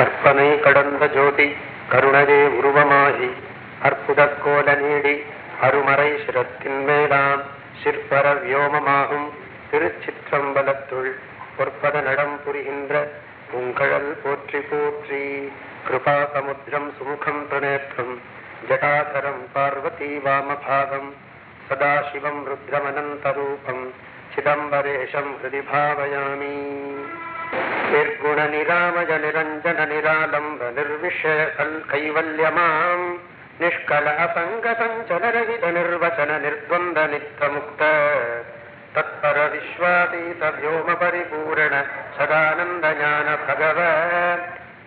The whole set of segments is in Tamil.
கற்பனை கடந்த ஜோதி கருணையே உருவமாகி அற்புத கோல நீடி அருமறை சிரத்தின் மேலாம் சிற்பர வியோமமாகும். திருச்சிற்றம்பலத்துள் பொற்பத நடம் புரிகின்ற உங்கழல் போற்றி போற்றி கிருபா சமுத்திரம் சுமுகம் பிரணேற்றம் ஜடாதரம் பார்வதி வாமபாகம் சதாசிவம் ருத்ரமனந்தரூபம் சிதம்பரேஷம் ஹிருதி பாவயாமி निर्गुणनिरामय निरञ्जन निरालम्ब निर्विषय कैवल्यमाम् निष्कल असङ्गसञ्चलरहित निर्वचन निर्द्वन्द्व नित्यमुक्त तत्पर विश्वातीत व्योम परिपूर्ण सदानन्द ज्ञान भगव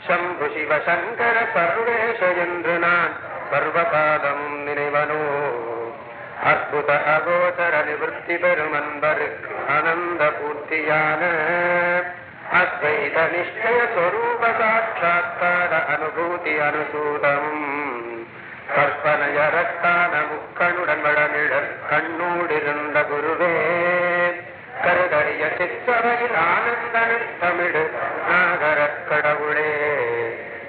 शम्भु शिव शङ्कर सर्वेश इन्द्रनान् सर्वकालम् நினைவனோ அற்புத அகோச்சர நிவൃத்தி பெருமன்பருக்கு ஆனந்த பூர்த்தியான அத்வைத நிஷ்டய ஸ்வரூப சாட்சாத்தார அனுபூதி அனுசூதம். கற்பனைய ரத்தான முக்கணுடன் வடமிழர் கண்ணூடிருந்த குருவே கருதறிய சிற்றவையில் ஆனந்தனும் தமிழ் நாகரக் கடவுளே.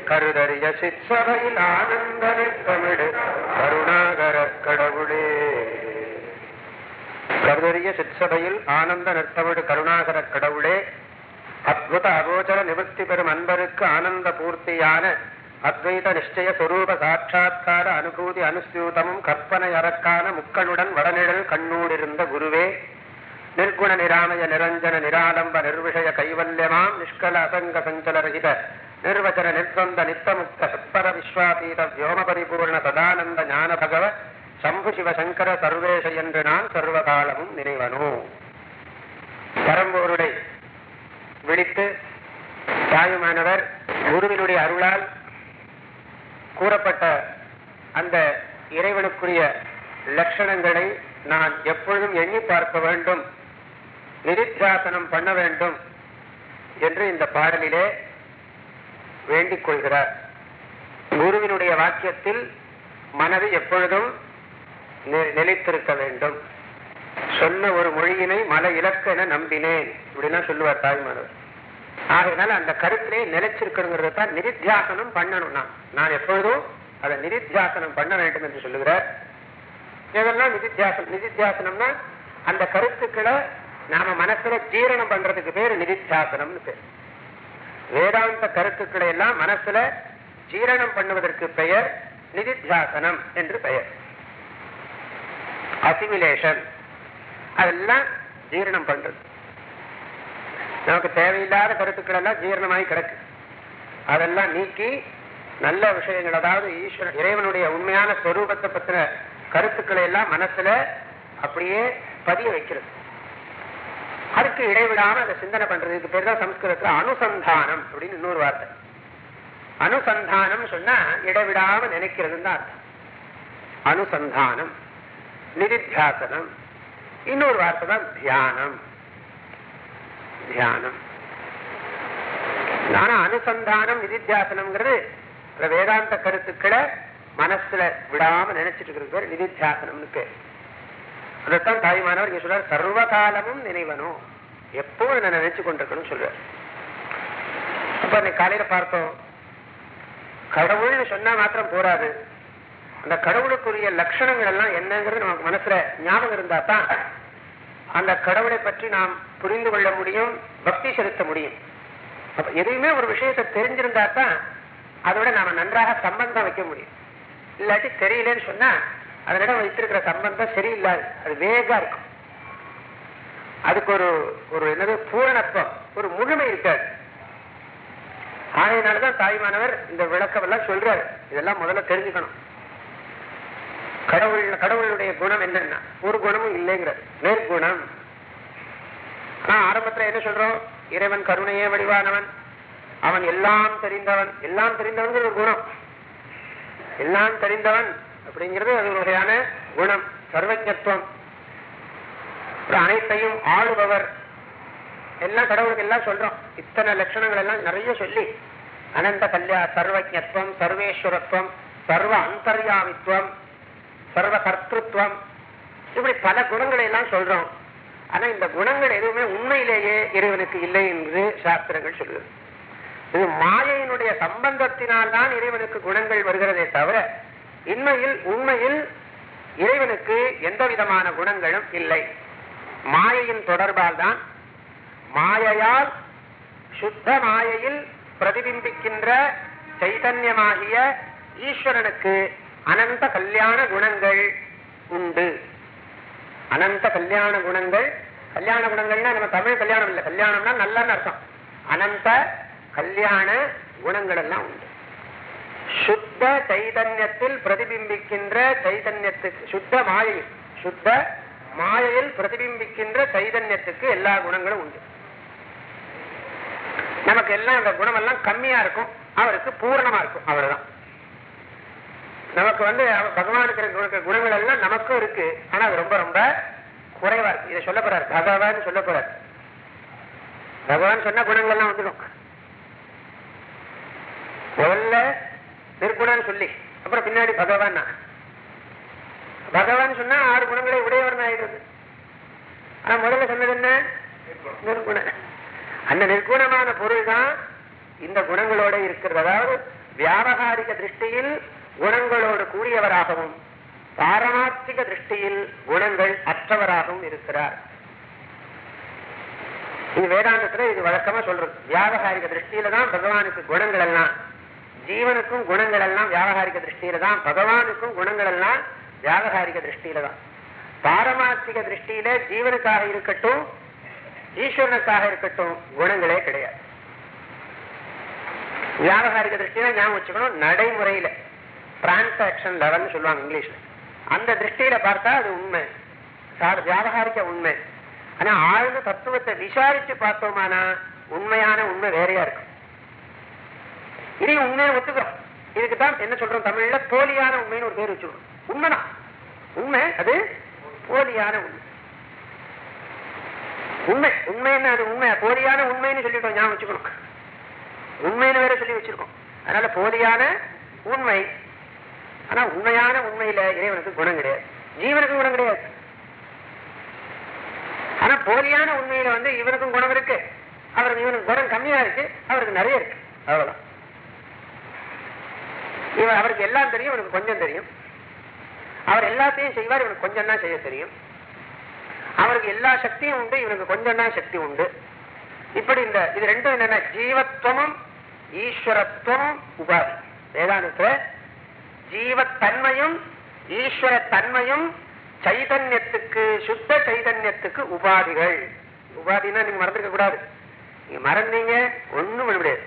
கருதறிய சிற்றவையில் ஆனந்தனும் தமிழ் கருணாகரக் கடவுளே. கருதறிய சிற்சபையில் ஆனந்த நற்தமிழ் கருணாகர கடவுளே. அத்புத அகோச்சர நிவர்த்தி பெறும் அன்பருக்கு ஆனந்த பூர்த்தியான அத்வைத நிச்சய சொரூப சாட்சா்கார அனுபூதி அனுசூதமும் கற்பனை அறக்கான முக்களுடன் வடநிழல் கண்ணூடிருந்த குருவே நிர்குண நிராமய நிரஞ்சன நிராலம்ப நிர்விஷய கைவல்யமாம் நிஷ்கல அசங்க சஞ்சலரகித நிர்வச்சன நிர்பந்த நித்தமுக்த சத்பர விஸ்வாதீத வியோம பரிபூர்ண சதானந்த ஞான பகவ சம்பு சிவசங்கர சர்வேஷ என்று நான் சர்வகாலமும் நினைவனோ பரம்பொருளை விழித்து தாயுமானவர் குருவினுடைய அருளால் கூறப்பட்ட அந்த இறைவனுக்குரிய லட்சணங்களை நான் எப்பொழுதும் எண்ணி பார்க்க வேண்டும் நிதித்தியாசனம் பண்ண வேண்டும் என்று இந்த பாடலிலே வேண்டிக் கொள்கிறார். குருவினுடைய வாக்கியத்தில் மனது எப்பொழுதும் நிலைத்திருக்க வேண்டும். சொன்ன ஒரு மொழியினை மல இலக்கென நம்பினேன். இப்படின்னா சொல்லுவார் தாய்மானவர் ஆகையினால அந்த கருத்திலே நிலைச்சிருக்கணுங்கிறத தான் நிதித்தியாசனம் பண்ணணும் நான். நான் எப்பொழுதும் அதை நிதித்தியாசனம் பண்ண வேண்டும் என்று சொல்லுகிறார். இதெல்லாம் நிதித்தியாசனம்? நிதித்தியாசனம்னா அந்த கருத்துக்களை நாம மனசுல ஜீரணம் பண்றதுக்கு பேர் நிதித்தியாசனம்னு பேர். வேதாந்த கருத்துக்களை எல்லாம் மனசுல ஜீரணம் பண்ணுவதற்கு பெயர் நிதித்தியாசனம் என்று பெயர். அசிமிலேஷன். அதெல்லாம் ஜீரணம் பண்றது. நமக்கு தேவையில்லாத கருத்துக்கள் எல்லாம் ஜீரணமாகி கிடக்கு. அதெல்லாம் நீக்கி நல்ல விஷயங்கள் அதாவது ஈஸ்வர இறைவனுடைய உண்மையான ஸ்வரூபத்தை பற்றின கருத்துக்களை எல்லாம் மனசுல அப்படியே பதிய வைக்கிறது. அதுக்கு இடைவிடாம அதை சிந்தனை பண்றதுக்கு பேர் தான் சம்ஸ்கிருதத்துல அனுசந்தானம் அப்படின்னு இன்னொரு வார்த்தை. அனுசந்தானம் சொன்னா இடைவிடாம நினைக்கிறதுன்னு தான் அர்த்தம். அனுசந்தானம் நிதித்தியாசனம் இன்னொரு வார்த்தை தான் தியானம். தியானம். ஆனா அனுசந்தானம் நிதித்தியாசனம்ங்கிறது வேதாந்த கருத்துக்களை மனசுல விடாம நினைச்சிட்டு இருக்கிற பேர் நிதித்தியாசனம்னு பேர். அதைத்தான் தாய்மானவர் இங்க சொல்றார் சர்வகாலமும் நினைவனும் எப்போ நான் நினைச்சு கொண்டிருக்கணும் சொல்றார். அப்ப இன்னைக்கு காலையில பார்த்தோம் கடவுள்னு சொன்னா மாத்திரம் போறாது. அந்த கடவுளுக்குரிய லட்சணங்கள் எல்லாம் என்னங்கிறது நமக்கு மனசுல ஞாபகம் இருந்தா தான் அந்த கடவுளை பற்றி நாம் புரிந்து கொள்ள முடியும் பக்தி செலுத்த முடியும். அப்ப ஒரு விஷயத்தை தெரிஞ்சிருந்தா தான் அதோட நாம நன்றாக சம்பந்தம் வைக்க முடியும். இல்லாட்டி தெரியலன்னு சொன்னா அதனிடம் வைத்திருக்கிற சம்பந்தம் சரியில்லாது. அது வேகா இருக்கும். அதுக்கு ஒரு ஒரு என்னது பூரணத்துவம் ஒரு முழுமை இருக்காது. ஆகையினாலதான் தாய்மானவர் இந்த விளக்கம் எல்லாம் சொல்றாரு. இதெல்லாம் முதல்ல தெரிஞ்சுக்கணும். கடவுள் கடவுளுடைய குணம் என்னன்னா ஒரு குணமும் இல்லைங்கிறது. நேர்குணம் ஆனா ஆரம்பத்துல என்ன சொல்றோம்? இறைவன் கருணையே வடிவானவன். அவன் எல்லாம் தெரிந்தவன். எல்லாம் தெரிந்தவன் ஒரு குணம். எல்லாம் தெரிந்தவன் அப்படிங்கிறது அது ஒரு வகையான குணம் சர்வஜத்துவம் அனைத்தையும் ஆளுபவர். எல்லாம் கடவுளுக்கு எல்லாம் சொல்றோம். இத்தனை லட்சணங்கள் எல்லாம் நிறைய சொல்லி அனந்த கல்யா சர்வஜத்துவம் சர்வேஸ்வரத்துவம் சர்வ அந்தர்யாமித்துவம் சர்வ கர்த்தத்துவம் இப்படி பல குணங்களை எல்லாம் சொல்றோம். ஆனா இந்த குணங்கள் எதுவுமே உண்மையிலேயே இறைவனுக்கு இல்லை என்று சாஸ்திரங்கள் சொல்லுது. இது மாயையினுடைய சம்பந்தத்தினால் தான் இறைவனுக்கு குணங்கள் வருகிறதே தவிர இன்மையில் உண்மையில் இறைவனுக்கு எந்த விதமான குணங்களும் இல்லை. மாயையின் தொடர்பால் தான் மாயையால் சுத்த மாயையில் பிரதிபிம்பிக்கின்ற சைதன்யமாகிய ஈஸ்வரனுக்கு அனந்த கல்யாண குணங்கள் உண்டு. அனந்த கல்யாண குணங்கள் கல்யாண குணங்கள்னா நம்ம தமிழ் கல்யாணம் இல்லை. கல்யாணம்னா நல்லன்னு அர்த்தம். அனந்த கல்யாண குணங்கள் எல்லாம் உண்டு. சுத்த சைதன்யத்தில் பிரதிபிம்பிக்கின்ற சைதன்யத்துக்கு சுத்த மாயையில் சுத்த மாயையில் பிரதிபிம்பிக்கின்ற சைதன்யத்துக்கு எல்லா குணங்களும் உண்டு. நமக்கு எல்லாம் அந்த குணமெல்லாம் கம்மியா இருக்கும். அவருக்கு பூரணமா இருக்கும். அவ்வளவுதான். நமக்கு வந்து பகவானுக்கு இருக்கிற குணங்கள் எல்லாம் நமக்கும் இருக்கு. ஆனா அது ரொம்ப ரொம்ப குறைவா இருக்கு. இதை சொல்ல போறாரு. பகவான் சொல்ல போறாரு. பகவான் சொன்ன குணங்கள் எல்லாம் வந்துடும். முதல்ல நிர்குணம்னு சொல்லி அப்புறம் பின்னாடி பகவான் பகவான் சொன்னா ஆறு குணங்களை உடையவர்னு ஆயிடுது. ஆனா முதல்ல சொன்னது என்ன? நிற்குண அந்த நிற்குணமான பொருள் தான் இந்த குணங்களோட இருக்கிறது. அதாவது வியாபகாரிக திருஷ்டியில் குணங்களோடு கூடியவராகவும் பாரமார்த்திக திருஷ்டியில் குணங்கள் அற்றவராகவும் இருக்கிறார். இது வேதாந்தத்துல இது வழக்கமா சொல்றது. வியாபகாரிக திருஷ்டியில தான் பகவானுக்கு குணங்கள் எல்லாம் ஜீவனுக்கும் குணங்கள் எல்லாம் வியாபகாரிக திருஷ்டியில தான் பகவானுக்கும் குணங்கள் எல்லாம் வியாபகாரிக திருஷ்டியில தான். பாரமார்த்திக திருஷ்டியில ஜீவனுக்காக இருக்கட்டும் ஈஸ்வரனுக்காக இருக்கட்டும் குணங்களே கிடையாது. வியாபகாரிக திருஷ்டியில ஞாபகம் வச்சுக்கணும் நடைமுறையில. டிரான்சாக்சன் லெவல்னு சொல்லுவாங்க இங்கிலீஷ்ல. அந்த திருஷ்டியில பார்த்தா அது உண்மை. வியாபகாரிக்க உண்மை. ஆனா ஆழ்ந்த தத்துவத்தை விசாரிச்சு பார்த்தோமானா உண்மையான உண்மை வேறையா இருக்கும். இதையும் உண்மையை ஒத்துக்கிறோம். இதுக்குதான் என்ன சொல்றோம் தமிழ்ல? போலியான உண்மைன்னு ஒரு பேர் வச்சுக்கணும் உண்மைதான். உண்மை அது போலியான உண்மை. உண்மை உண்மைன்னு அது உண்மை. போலியான உண்மைன்னு சொல்லிட்டோம் ஞாபகம் வச்சுக்கணும். உண்மைன்னு வேற சொல்லி வச்சிருக்கோம். அதனால போலியான உண்மை ஆனா உண்மையான உண்மையில இறைவனுக்கு குணம் கிடையாது. ஜீவனுக்கு குணம் கிடையாது. ஆனா போலியான உண்மையில வந்து இவனுக்கும் குணம் இருக்கு. அவருக்கு இவனுக்கு குணம் கம்மியா இருக்கு. அவருக்கு நிறைய இருக்கு. அவ்வளவுதான். இவன் அவருக்கு எல்லாம் தெரியும் இவனுக்கு கொஞ்சம் தெரியும். அவர் எல்லாத்தையும் செய்வார் இவனுக்கு கொஞ்சம் தான் செய்ய தெரியும். அவருக்கு எல்லா சக்தியும் உண்டு இவனுக்கு கொஞ்சம் தான் சக்தி உண்டு. இப்படி இந்த இது ரெண்டும் என்னன்னா ஜீவத்துவமும் ஈஸ்வரத்துவமும் உபாதி. வேதாந்தத்துல ஜீவத்தன்மையும் ஈஸ்வர தன்மையும் சைதன்யத்துக்கு சுத்த சைதன்யத்துக்கு உபாதிகள். உபாதினா நீங்க மறந்துக்க கூடாது. நீங்க மறந்தீங்க ஒண்ணும் பண்ண முடியாது.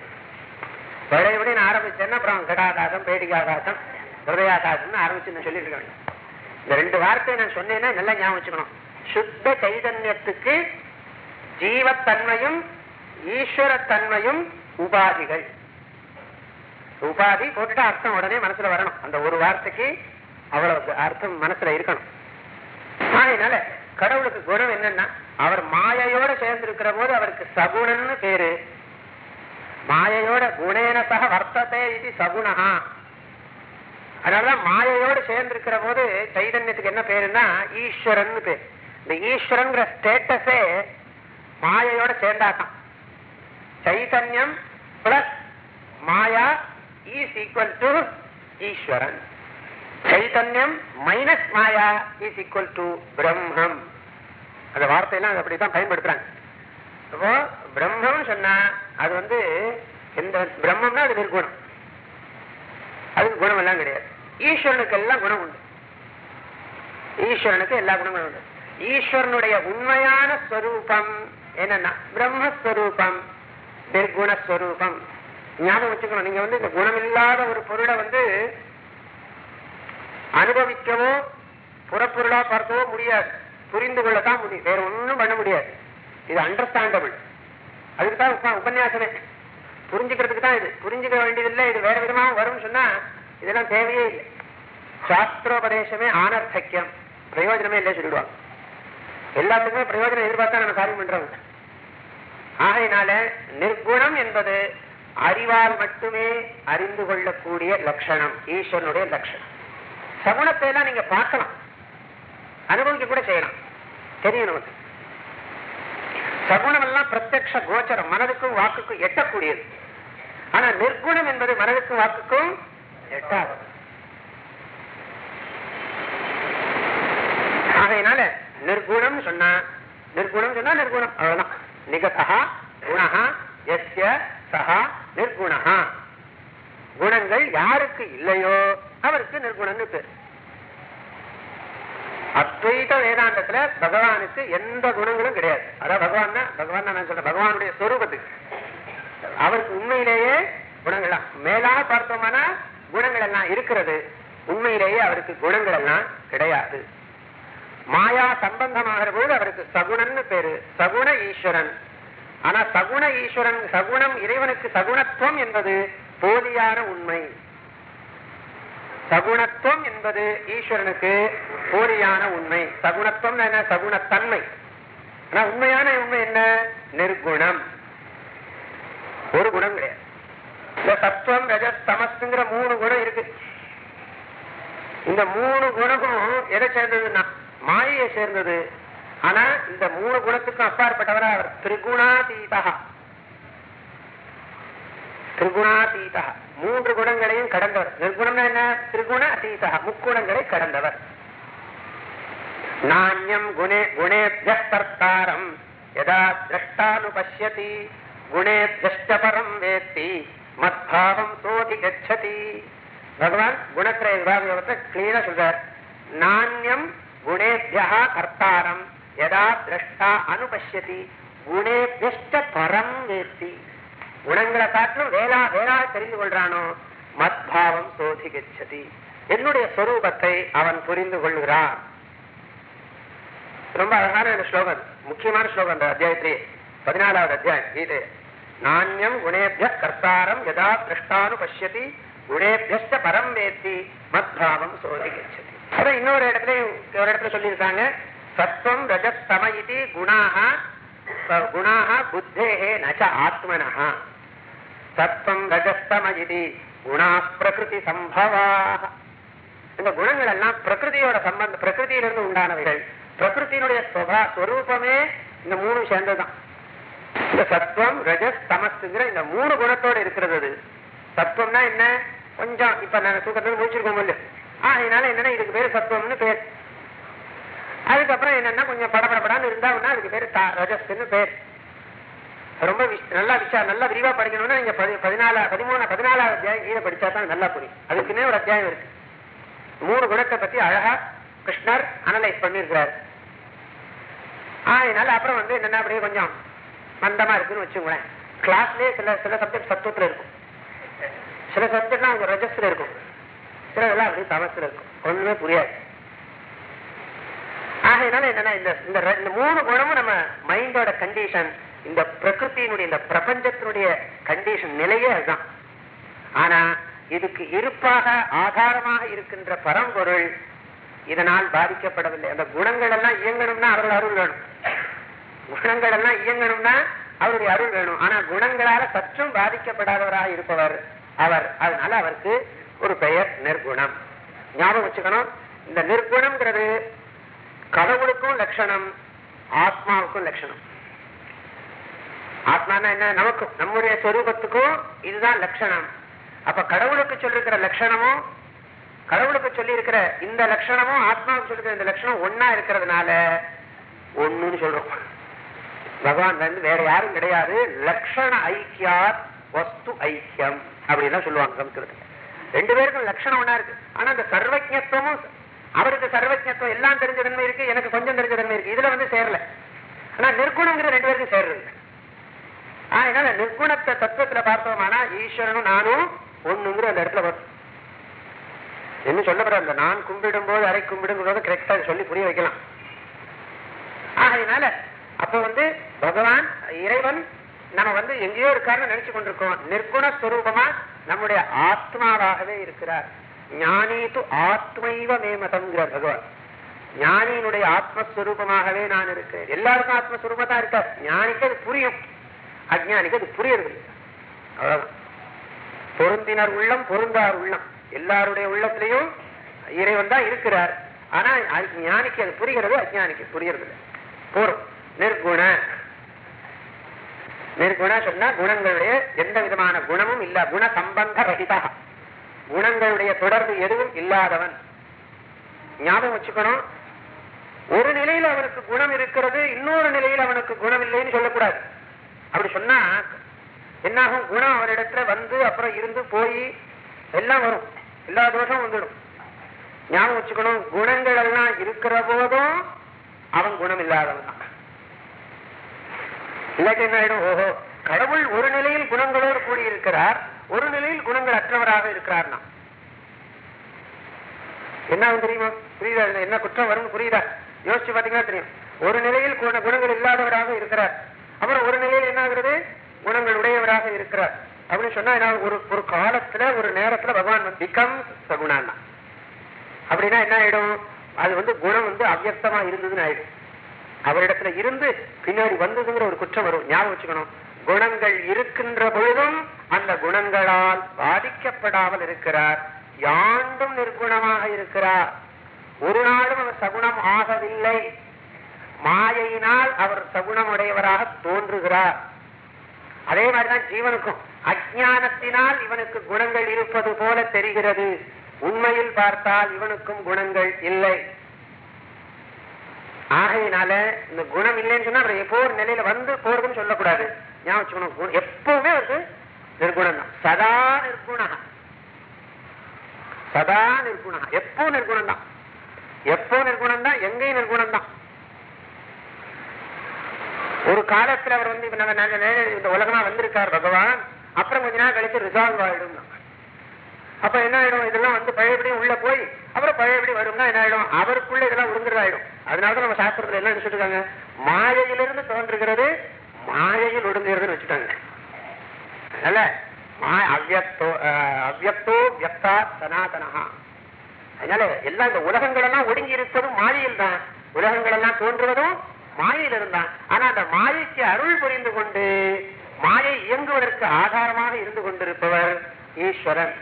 பழையபடி நான் ஆரம்பிச்சேன்னா அப்புறம் கடாகாசம் பேடிகாகாசம் ஹிருதயாகாசம்னு ஆரம்பிச்சு நான் சொல்லிட்டு இருக்கேன். இந்த ரெண்டு வார்த்தையை நான் சொன்னேன்னா நல்லா ஞாபகம் வச்சுக்கணும். சுத்த சைதன்யத்துக்கு ஜீவத்தன்மையும் ஈஸ்வரத்தன்மையும் உபாதிகள். உபாதி போட்டுட்டு அர்த்தம் உடனே மனசுல வரணும். அந்த ஒரு வார்த்தைக்கு அவ்வளவு அர்த்தம் மனசுல இருக்கணும். அதனால கடவுளுக்கு குணம் என்னன்னா அவர் மாயையோட சேர்ந்து இருக்கிற போது அவருக்கு சகுணன்னு பேரு. மாயையோட குணேனசக வர்த்தத்தை இது சகுணஹா. அதனாலதான் மாயையோடு சேர்ந்து இருக்கிற போது சைதன்யத்துக்கு என்ன பேருன்னா ஈஸ்வரன் பேர். இந்த ஈஸ்வரன்கிற ஸ்டேட்டஸே மாயையோட சேர்ந்தாதான். சைதன்யம் பிளஸ் மாயா இஸ் ஈக்குவல் டு ஈஸ்வரன் சைதன்யம் மைனஸ் மாயா இஸ் ஈக்குவல் டு பிரம்மம் அந்த வார்த்தையெல்லாம் அது அப்படித்தான் பயன்படுத்துறாங்க. அப்போ பிரம்மம் சொன்னா அது வந்து எந்த பிரம்மம்னா அது நிர்குணம். அதுக்கு குணம் எல்லாம் கிடையாது. ஈஸ்வரனுக்கு எல்லாம் குணம் உண்டு. ஈஸ்வரனுக்கு எல்லா குணங்களும் உண்டு. ஈஸ்வரனுடைய உண்மையான ஸ்வரூபம் என்னன்னா பிரம்மஸ்வரூபம் நிர்குணஸ்வரூபம். ஞாபகம் வச்சுக்கணும். நீங்க வந்து இந்த குணமில்லாத ஒரு பொருளை வந்து அனுபவிக்கவோ புறப்பொருளா பார்க்கவோ முடியாது. புரிந்து கொள்ளத்தான் முடியும். வேற ஒன்றும் பண்ண முடியாது. இது அண்டர்ஸ்டாண்டபிள் அதுக்கு தான் உபன்யாசமே. புரிஞ்சுக்கிறதுக்கு தான் இது. புரிஞ்சுக்க வேண்டியதில்லை. இது வேற விதமாக வரும்னு சொன்னா இதெல்லாம் தேவையே இல்லை. சாஸ்திரோபதேசமே ஆனர்த்தக்கியம். பிரயோஜனமே இல்லை சொல்லிடுவாங்க. எல்லாத்துக்குமே பிரயோஜனம் எதிர்பார்த்தா நம்ம காரியம் பண்றவங்க ஆகையினால நிர்குணம் என்பது அறிவால் மட்டுமே அறிந்து கொள்ளக்கூடிய லட்சணம் ஈஸ்வரனுடைய லட்சணம். சகுணத்தை எல்லாம் நீங்க பார்க்கலாம். அனுபவிக்க கூட செய்யலாம். தெரியும் நமக்கு. சகுணம் எல்லாம் பிரத்யக்ஷ கோச்சரம் மனதுக்கும் வாக்குக்கும் எட்டக்கூடியது. ஆனா நிர்குணம் என்பது மனதுக்கும் வாக்குக்கும் எட்டாது. ஆகையினால நிர்குணம் சொன்னா நிர்குணம் சொன்னா நிர்குணம். அவ்வளவுதான். நிகதா குணஹா எஸ்ய சகா நிர்குணஹா. குணங்கள் யாருக்கு இல்லையோ அவருக்கு நிர்குணம்னு பேர். அத்வைத வேதாந்தத்துல பகவானுக்கு எந்த குணங்களும் கிடையாது. அதான் பகவான் தான் பகவான் நான் சொல்றேன். பகவானுடைய சொரூபத்துக்கு. அவருக்கு உண்மையிலேயே குணங்கள் மேலாக பார்த்தோம்னா குணங்கள் எல்லாம் இருக்கிறது. உண்மையிலேயே அவருக்கு குணங்கள் எல்லாம் கிடையாது. மாயா சம்பந்தமாகிற போது அவருக்கு சகுணன்னு பேரு. சகுண ஈஸ்வரன். ஆனா சகுண ஈஸ்வரன் சகுணம் இறைவனுக்கு சகுணத்துவம் என்பது போதியான உண்மை. சகுணத்துவம் என்பது ஈஸ்வரனுக்கு போலியான உண்மை. சகுணத்துவம் என்ன? சகுணத்தன்மை. ஆனா உண்மையான உண்மை என்ன? நிர்குணம். ஒரு குணம் கிடையாது. இந்த சத்துவம் ரஜஸ் மூணு குணம் இருக்கு. இந்த மூணு குணமும் எதை சேர்ந்ததுன்னா? மாயையை சேர்ந்தது. ஆனா இந்த மூணு குணத்துக்கும் அப்பாற்பட்டவரா அவர். திரிகுணாதீதா. திரிகுணாதீதா. மூன்று குணங்களையும் கடந்தவர். நிர்குணம்னா என்ன? திரிகுண அதீதா முக்குணங்களை கடந்தவர். நானியம் குணே குணேபியஸ்தர்த்தாரம் யதா திரஷ்டானு பசியதி குணேபியஷ்டபரம் வேத்தி. மத்பாவம் சோதி கச்சதி பகவான் குணத்திரய விபாகத்தை கிளீனா சொல்றார். நானியம் குணேபியா கர்த்தாரம் யதா திரஷ்டா அனுபஷ்யதி குணேபியஷ்ட பரம் வேத்தி குணங்களை காட்டிலும் வேளா வேளாக தெரிந்து கொள்றானோ? மத்பாவம் சோதி கச்சதி। என்னுடைய சொரூபத்தை அவன் புரிந்து கொள்கிறான். ரொம்ப அழகான ஸ்லோகன் முக்கியமான ஸ்லோகம் அந்த அத்தியாயத்திலே. பதினாலாவது அத்தியாயம் கீதே நாண்யம் குணேபிய கர்த்தாரம் யதா திருஷ்டானு பசியதி குணேபியஸ்ட பரம் வேத்தி மத்பாவம் சோதி கச்சதி. அப்புறம் இன்னொரு இடத்துல ஒரு இடத்துல சொல்லியிருக்காங்க. சத்வம் ரஜத்தம இது குணாக குணாக புத்தேஹே நச்ச ஆத்மனஹ. சத்வம் ரஜஸ்தம இது குணா பிரகிருதி சம்பவாக இந்த குணங்கள் எல்லாம் பிரகிருதியோட சம்பந்த பிரகிருதியிலிருந்து உண்டானவைகள். பிரகிருத்தினுடைய ஸ்வரூபமே இந்த மூணு சேர்ந்ததுதான். இந்த சத்வம் ரஜஸ்தமஸ்ங்கிற இந்த மூணு குணத்தோட இருக்கிறது அது. சத்வம்னா என்ன? கொஞ்சம் இப்ப நாங்க தூக்கத்துல முடிச்சிருக்கோம் ஆஹ் அதனால என்னன்னா இதுக்கு பேரு சத்வம்னு பேர். அதுக்கப்புறம் என்னன்னா கொஞ்சம் படபடப்படான்னு இருந்தா அதுக்கு பேர் ரஜஸ்ன்னு பேர். ரொம்ப நல்லா விஷா நல்லா விரிவா படிக்கணும்னா நீங்க பதினாலு பதிமூணு பதினாலாவது அத்தியாயம் கீழே படிச்சா தான் நல்லா புரியும். அதுக்குன்னே ஒரு அத்தியாயம் இருக்கு. மூணு குணத்தை பத்தி அழகா கிருஷ்ணர் அனலைஸ் பண்ணிருக்கிறார் அதனால அப்புறம் வந்து என்னன்னா அப்படியே கொஞ்சம் மந்தமா இருக்குன்னு வச்சுக்கோங்களேன். கிளாஸ்லயே சில சில சப்ஜெக்ட் சத்துவத்துல இருக்கும். சில சப்ஜெக்ட்லாம் அவங்க ரஜஸ்ல இருக்கும். சிலதெல்லாம் அப்படியே தமசுல இருக்கும். ஒண்ணுமே புரியாது. ஆகையினால என்னன்னா இந்த இந்த மூணு குணமும் நம்ம மைண்டோட கண்டிஷன் இந்த பிரகிருத்தியினுடைய இந்த பிரபஞ்சத்தினுடைய கண்டிஷன் நிலையே அதுதான். ஆனா இதுக்கு இருப்பாக ஆதாரமாக இருக்கின்ற பரம்பொருள் இதனால் பாதிக்கப்படவில்லை. அந்த குணங்கள் எல்லாம் இயங்கணும்னா அவர்கள் அருள் வேணும். குணங்கள் எல்லாம் இயங்கணும்னா அவருடைய அருள் வேணும். ஆனா குணங்களால சற்றும் பாதிக்கப்படாதவராக இருப்பவர் அவர். அதனால அவருக்கு ஒரு பெயர் நிர்குணம். ஞாபகம் வச்சுக்கணும். இந்த நிர்குணம்ங்கிறது கடவுளுக்கும் லட்சணம் ஆத்மாவுக்கும் லட்சணம். ஆத்மானா என்ன? நமக்கும் நம்முடைய சொரூபத்துக்கும் இதுதான் லட்சணம். அப்ப கடவுளுக்கு சொல்லிருக்கிற லட்சணமும் கடவுளுக்கு சொல்லி இருக்கிற இந்த லட்சணமும் ஆத்மாவுக்கு சொல்லிருக்கிற இந்த லட்சணம் ஒன்னா இருக்கிறதுனால ஒண்ணுன்னு சொல்றோம். பகவான் வந்து வேற யாரும் கிடையாது. லட்சண ஐக்கியாத் வஸ்து ஐக்கியம். அப்படின்னு சொல்லுவாங்க சமஸ்கிருதத்துல. ரெண்டு பேருக்கும் லட்சணம் ஒன்னா இருக்கு. ஆனா அந்த சர்வஜத்துவமும் அவருக்கு சர்வஜத்துவம் எல்லாம் தெரிஞ்ச தன்மை இருக்கு எனக்கு கொஞ்சம் தெரிஞ்ச தன்மை இருக்கு. இதுல வந்து சேரல. ஆனா நிற்குணங்கிற ரெண்டு பேருக்கும் சேர்றது அதனால நிற்குணத்தை தத்துவத்துல பார்த்தோம்னா ஈஸ்வரனும் நானும் ஒண்ணுங்கிற அந்த இடத்துல வரும் என்ன சொல்லப்படுற அந்த நான் கும்பிடும் போது அரை கும்பிடுங்கிறத கரெக்டா சொல்லி புரிய வைக்கலாம். ஆகையினால அப்ப வந்து பகவான் இறைவன் நம்ம வந்து எங்கேயோ இருக்காருன்னு நினைச்சு கொண்டிருக்கோம். நிர்குண ஸ்வரூபமா நம்முடைய ஆத்மாவாகவே இருக்கிறார். ஞானி து ஆத்மைவ மேமதம்ங்கிறார் பகவான். ஞானியினுடைய ஆத்மஸ்வரூபமாகவே நான் இருக்கேன். எல்லாருக்கும் ஆத்மஸ்வரூபமா தான் இருக்கார் ஞானிக்கு அது புரியும். அஜ்ஞானிக்கு அது புரியறது அவ்வளவுதான். பொருந்தினர் உள்ளம் பொருந்தார் உள்ளம். எல்லாருடைய உள்ளத்திலையும் இறைவன் தான் இருக்கிறார். ஆனா ஞானிக்கு அது புரிகிறது அஜ்ஞானிக்கு புரியறது இல்லை. நிர்குண. நிர்குண சொன்னா குணங்களுடைய எந்த விதமான குணமும் இல்ல. குண சம்பந்த ரகிதா குணங்களுடைய தொடர்பு எதுவும் இல்லாதவன். ஞாபகம் வச்சுக்கணும். ஒரு நிலையில அவனுக்கு குணம் இருக்கிறது இன்னொரு நிலையில் அவனுக்கு குணம் இல்லைன்னு சொல்லக்கூடாது. அப்படி சொன்னா என்னாகும்? குணம் அவரிடத்துல வந்து அப்புறம் இருந்து போய் எல்லாம் வரும். எல்லா தோஷம் வந்துடும். ஞாபகம் வச்சுக்கணும். குணங்கள் எல்லாம் இருக்கிற போதும் அவன் குணம் இல்லாதவன் தான். இல்லாட்டி என்ன ஆயிடும்? ஓஹோ கடவுள் ஒரு நிலையில் குணங்களோடு கூடியிருக்கிறார். ஒரு நிலையில் குணங்கள் அற்றவராக இருக்கிறார்னா என்ன தெரியுமா? புரியுதா? என்ன குற்றம் வரும்னு புரியுதா? யோசிச்சு பாத்தீங்கன்னா தெரியும். ஒரு நிலையில் குணங்கள் இல்லாதவராக இருக்கிறார். அப்புறம் ஒரு நிலையில் என்ன ஆகுறது? குணங்கள் உடையவராக இருக்கிறார். அப்படின்னு சொன்னா என்ன ஒரு ஒரு காலத்துல ஒரு நேரத்துல பகவான் பிகம் சகுணான்னா அப்படின்னா என்ன ஆயிடும்? அது வந்து குணம் வந்து அவ்வக்தமா இருந்ததுன்னு ஆயிடும். அவரிடத்துல இருந்து பின்னாடி வந்ததுங்கிற ஒரு குற்றம் வரும். ஞாபகம் வச்சுக்கணும். குணங்கள் இருக்கின்ற பொழுதும் அந்த குணங்களால் பாதிக்கப்படாமல் இருக்கிறார். யாண்டும் நிர்குணமாக இருக்கிறார். ஒரு நாளும் அவர் சகுணம் ஆகவில்லை. மாயையினால் அவர் சகுணமுடையவராக தோன்றுகிறார். அதே மாதிரிதான் ஜீவனுக்கும். அஜானத்தினால் இவனுக்கு குணங்கள் இருப்பது போல தெரிகிறது. உண்மையில் பார்த்தால் இவனுக்கும் குணங்கள் இல்லை. ஆகையினால இந்த குணம் இல்லைன்னு சொன்னா அவர் எப்போ ஒரு நிலையில வந்து போறதுன்னு சொல்லக்கூடாது. ஞாபகம் எப்பவுமே வந்து நிர்குணம் தான் சதா நிர்குணா சதா நிர்குணா எப்போ நிர்குணம் தான் எப்போ நிர்குணம் தான் எங்கேயும் நிர்குணம் தான் ஒரு காலத்துல அவர் வந்து இப்ப நம்ம நல்ல இந்த உலகமா வந்திருக்கார் பகவான். அப்புறம் கொஞ்ச நாள் கழிச்சு ரிசால்வ் ஆயிடும் அப்ப என்ன ஆயிடும்? இதெல்லாம் வந்து பழையபடியும் உள்ள போய் அப்புறம் பழையபடி வரும்னா என்ன ஆயிடும் அவருக்குள்ள இதெல்லாம் ஒடுங்குறதாயிடும் அதனாலதான் நம்ம சாஸ்திரத்துல என்ன நினைச்சிட்டு இருக்காங்க மாயையிலிருந்து தோன்றுகிறது மாயையில் ஒடுங்குகிறதுன்னு வச்சுட்டாங்க அதனால மா- அவ்யக்தோ அஹ், அவ்யக்தோ வியக்தா சனாதனஹா இதுதான் இந்த உலகங்கள் எல்லாம் ஒடுங்கி இருப்பதும் மாயையில் தான் உலகங்கள் எல்லாம் தோன்றுவதும் மாயையில் இருந்தான் ஆனா அந்த மாயைக்கு அருள் புரிந்து கொண்டு மாயை இயங்குவதற்கு ஆதாரமாக இருந்து கொண்டிருப்பவர் ஈஸ்வரன்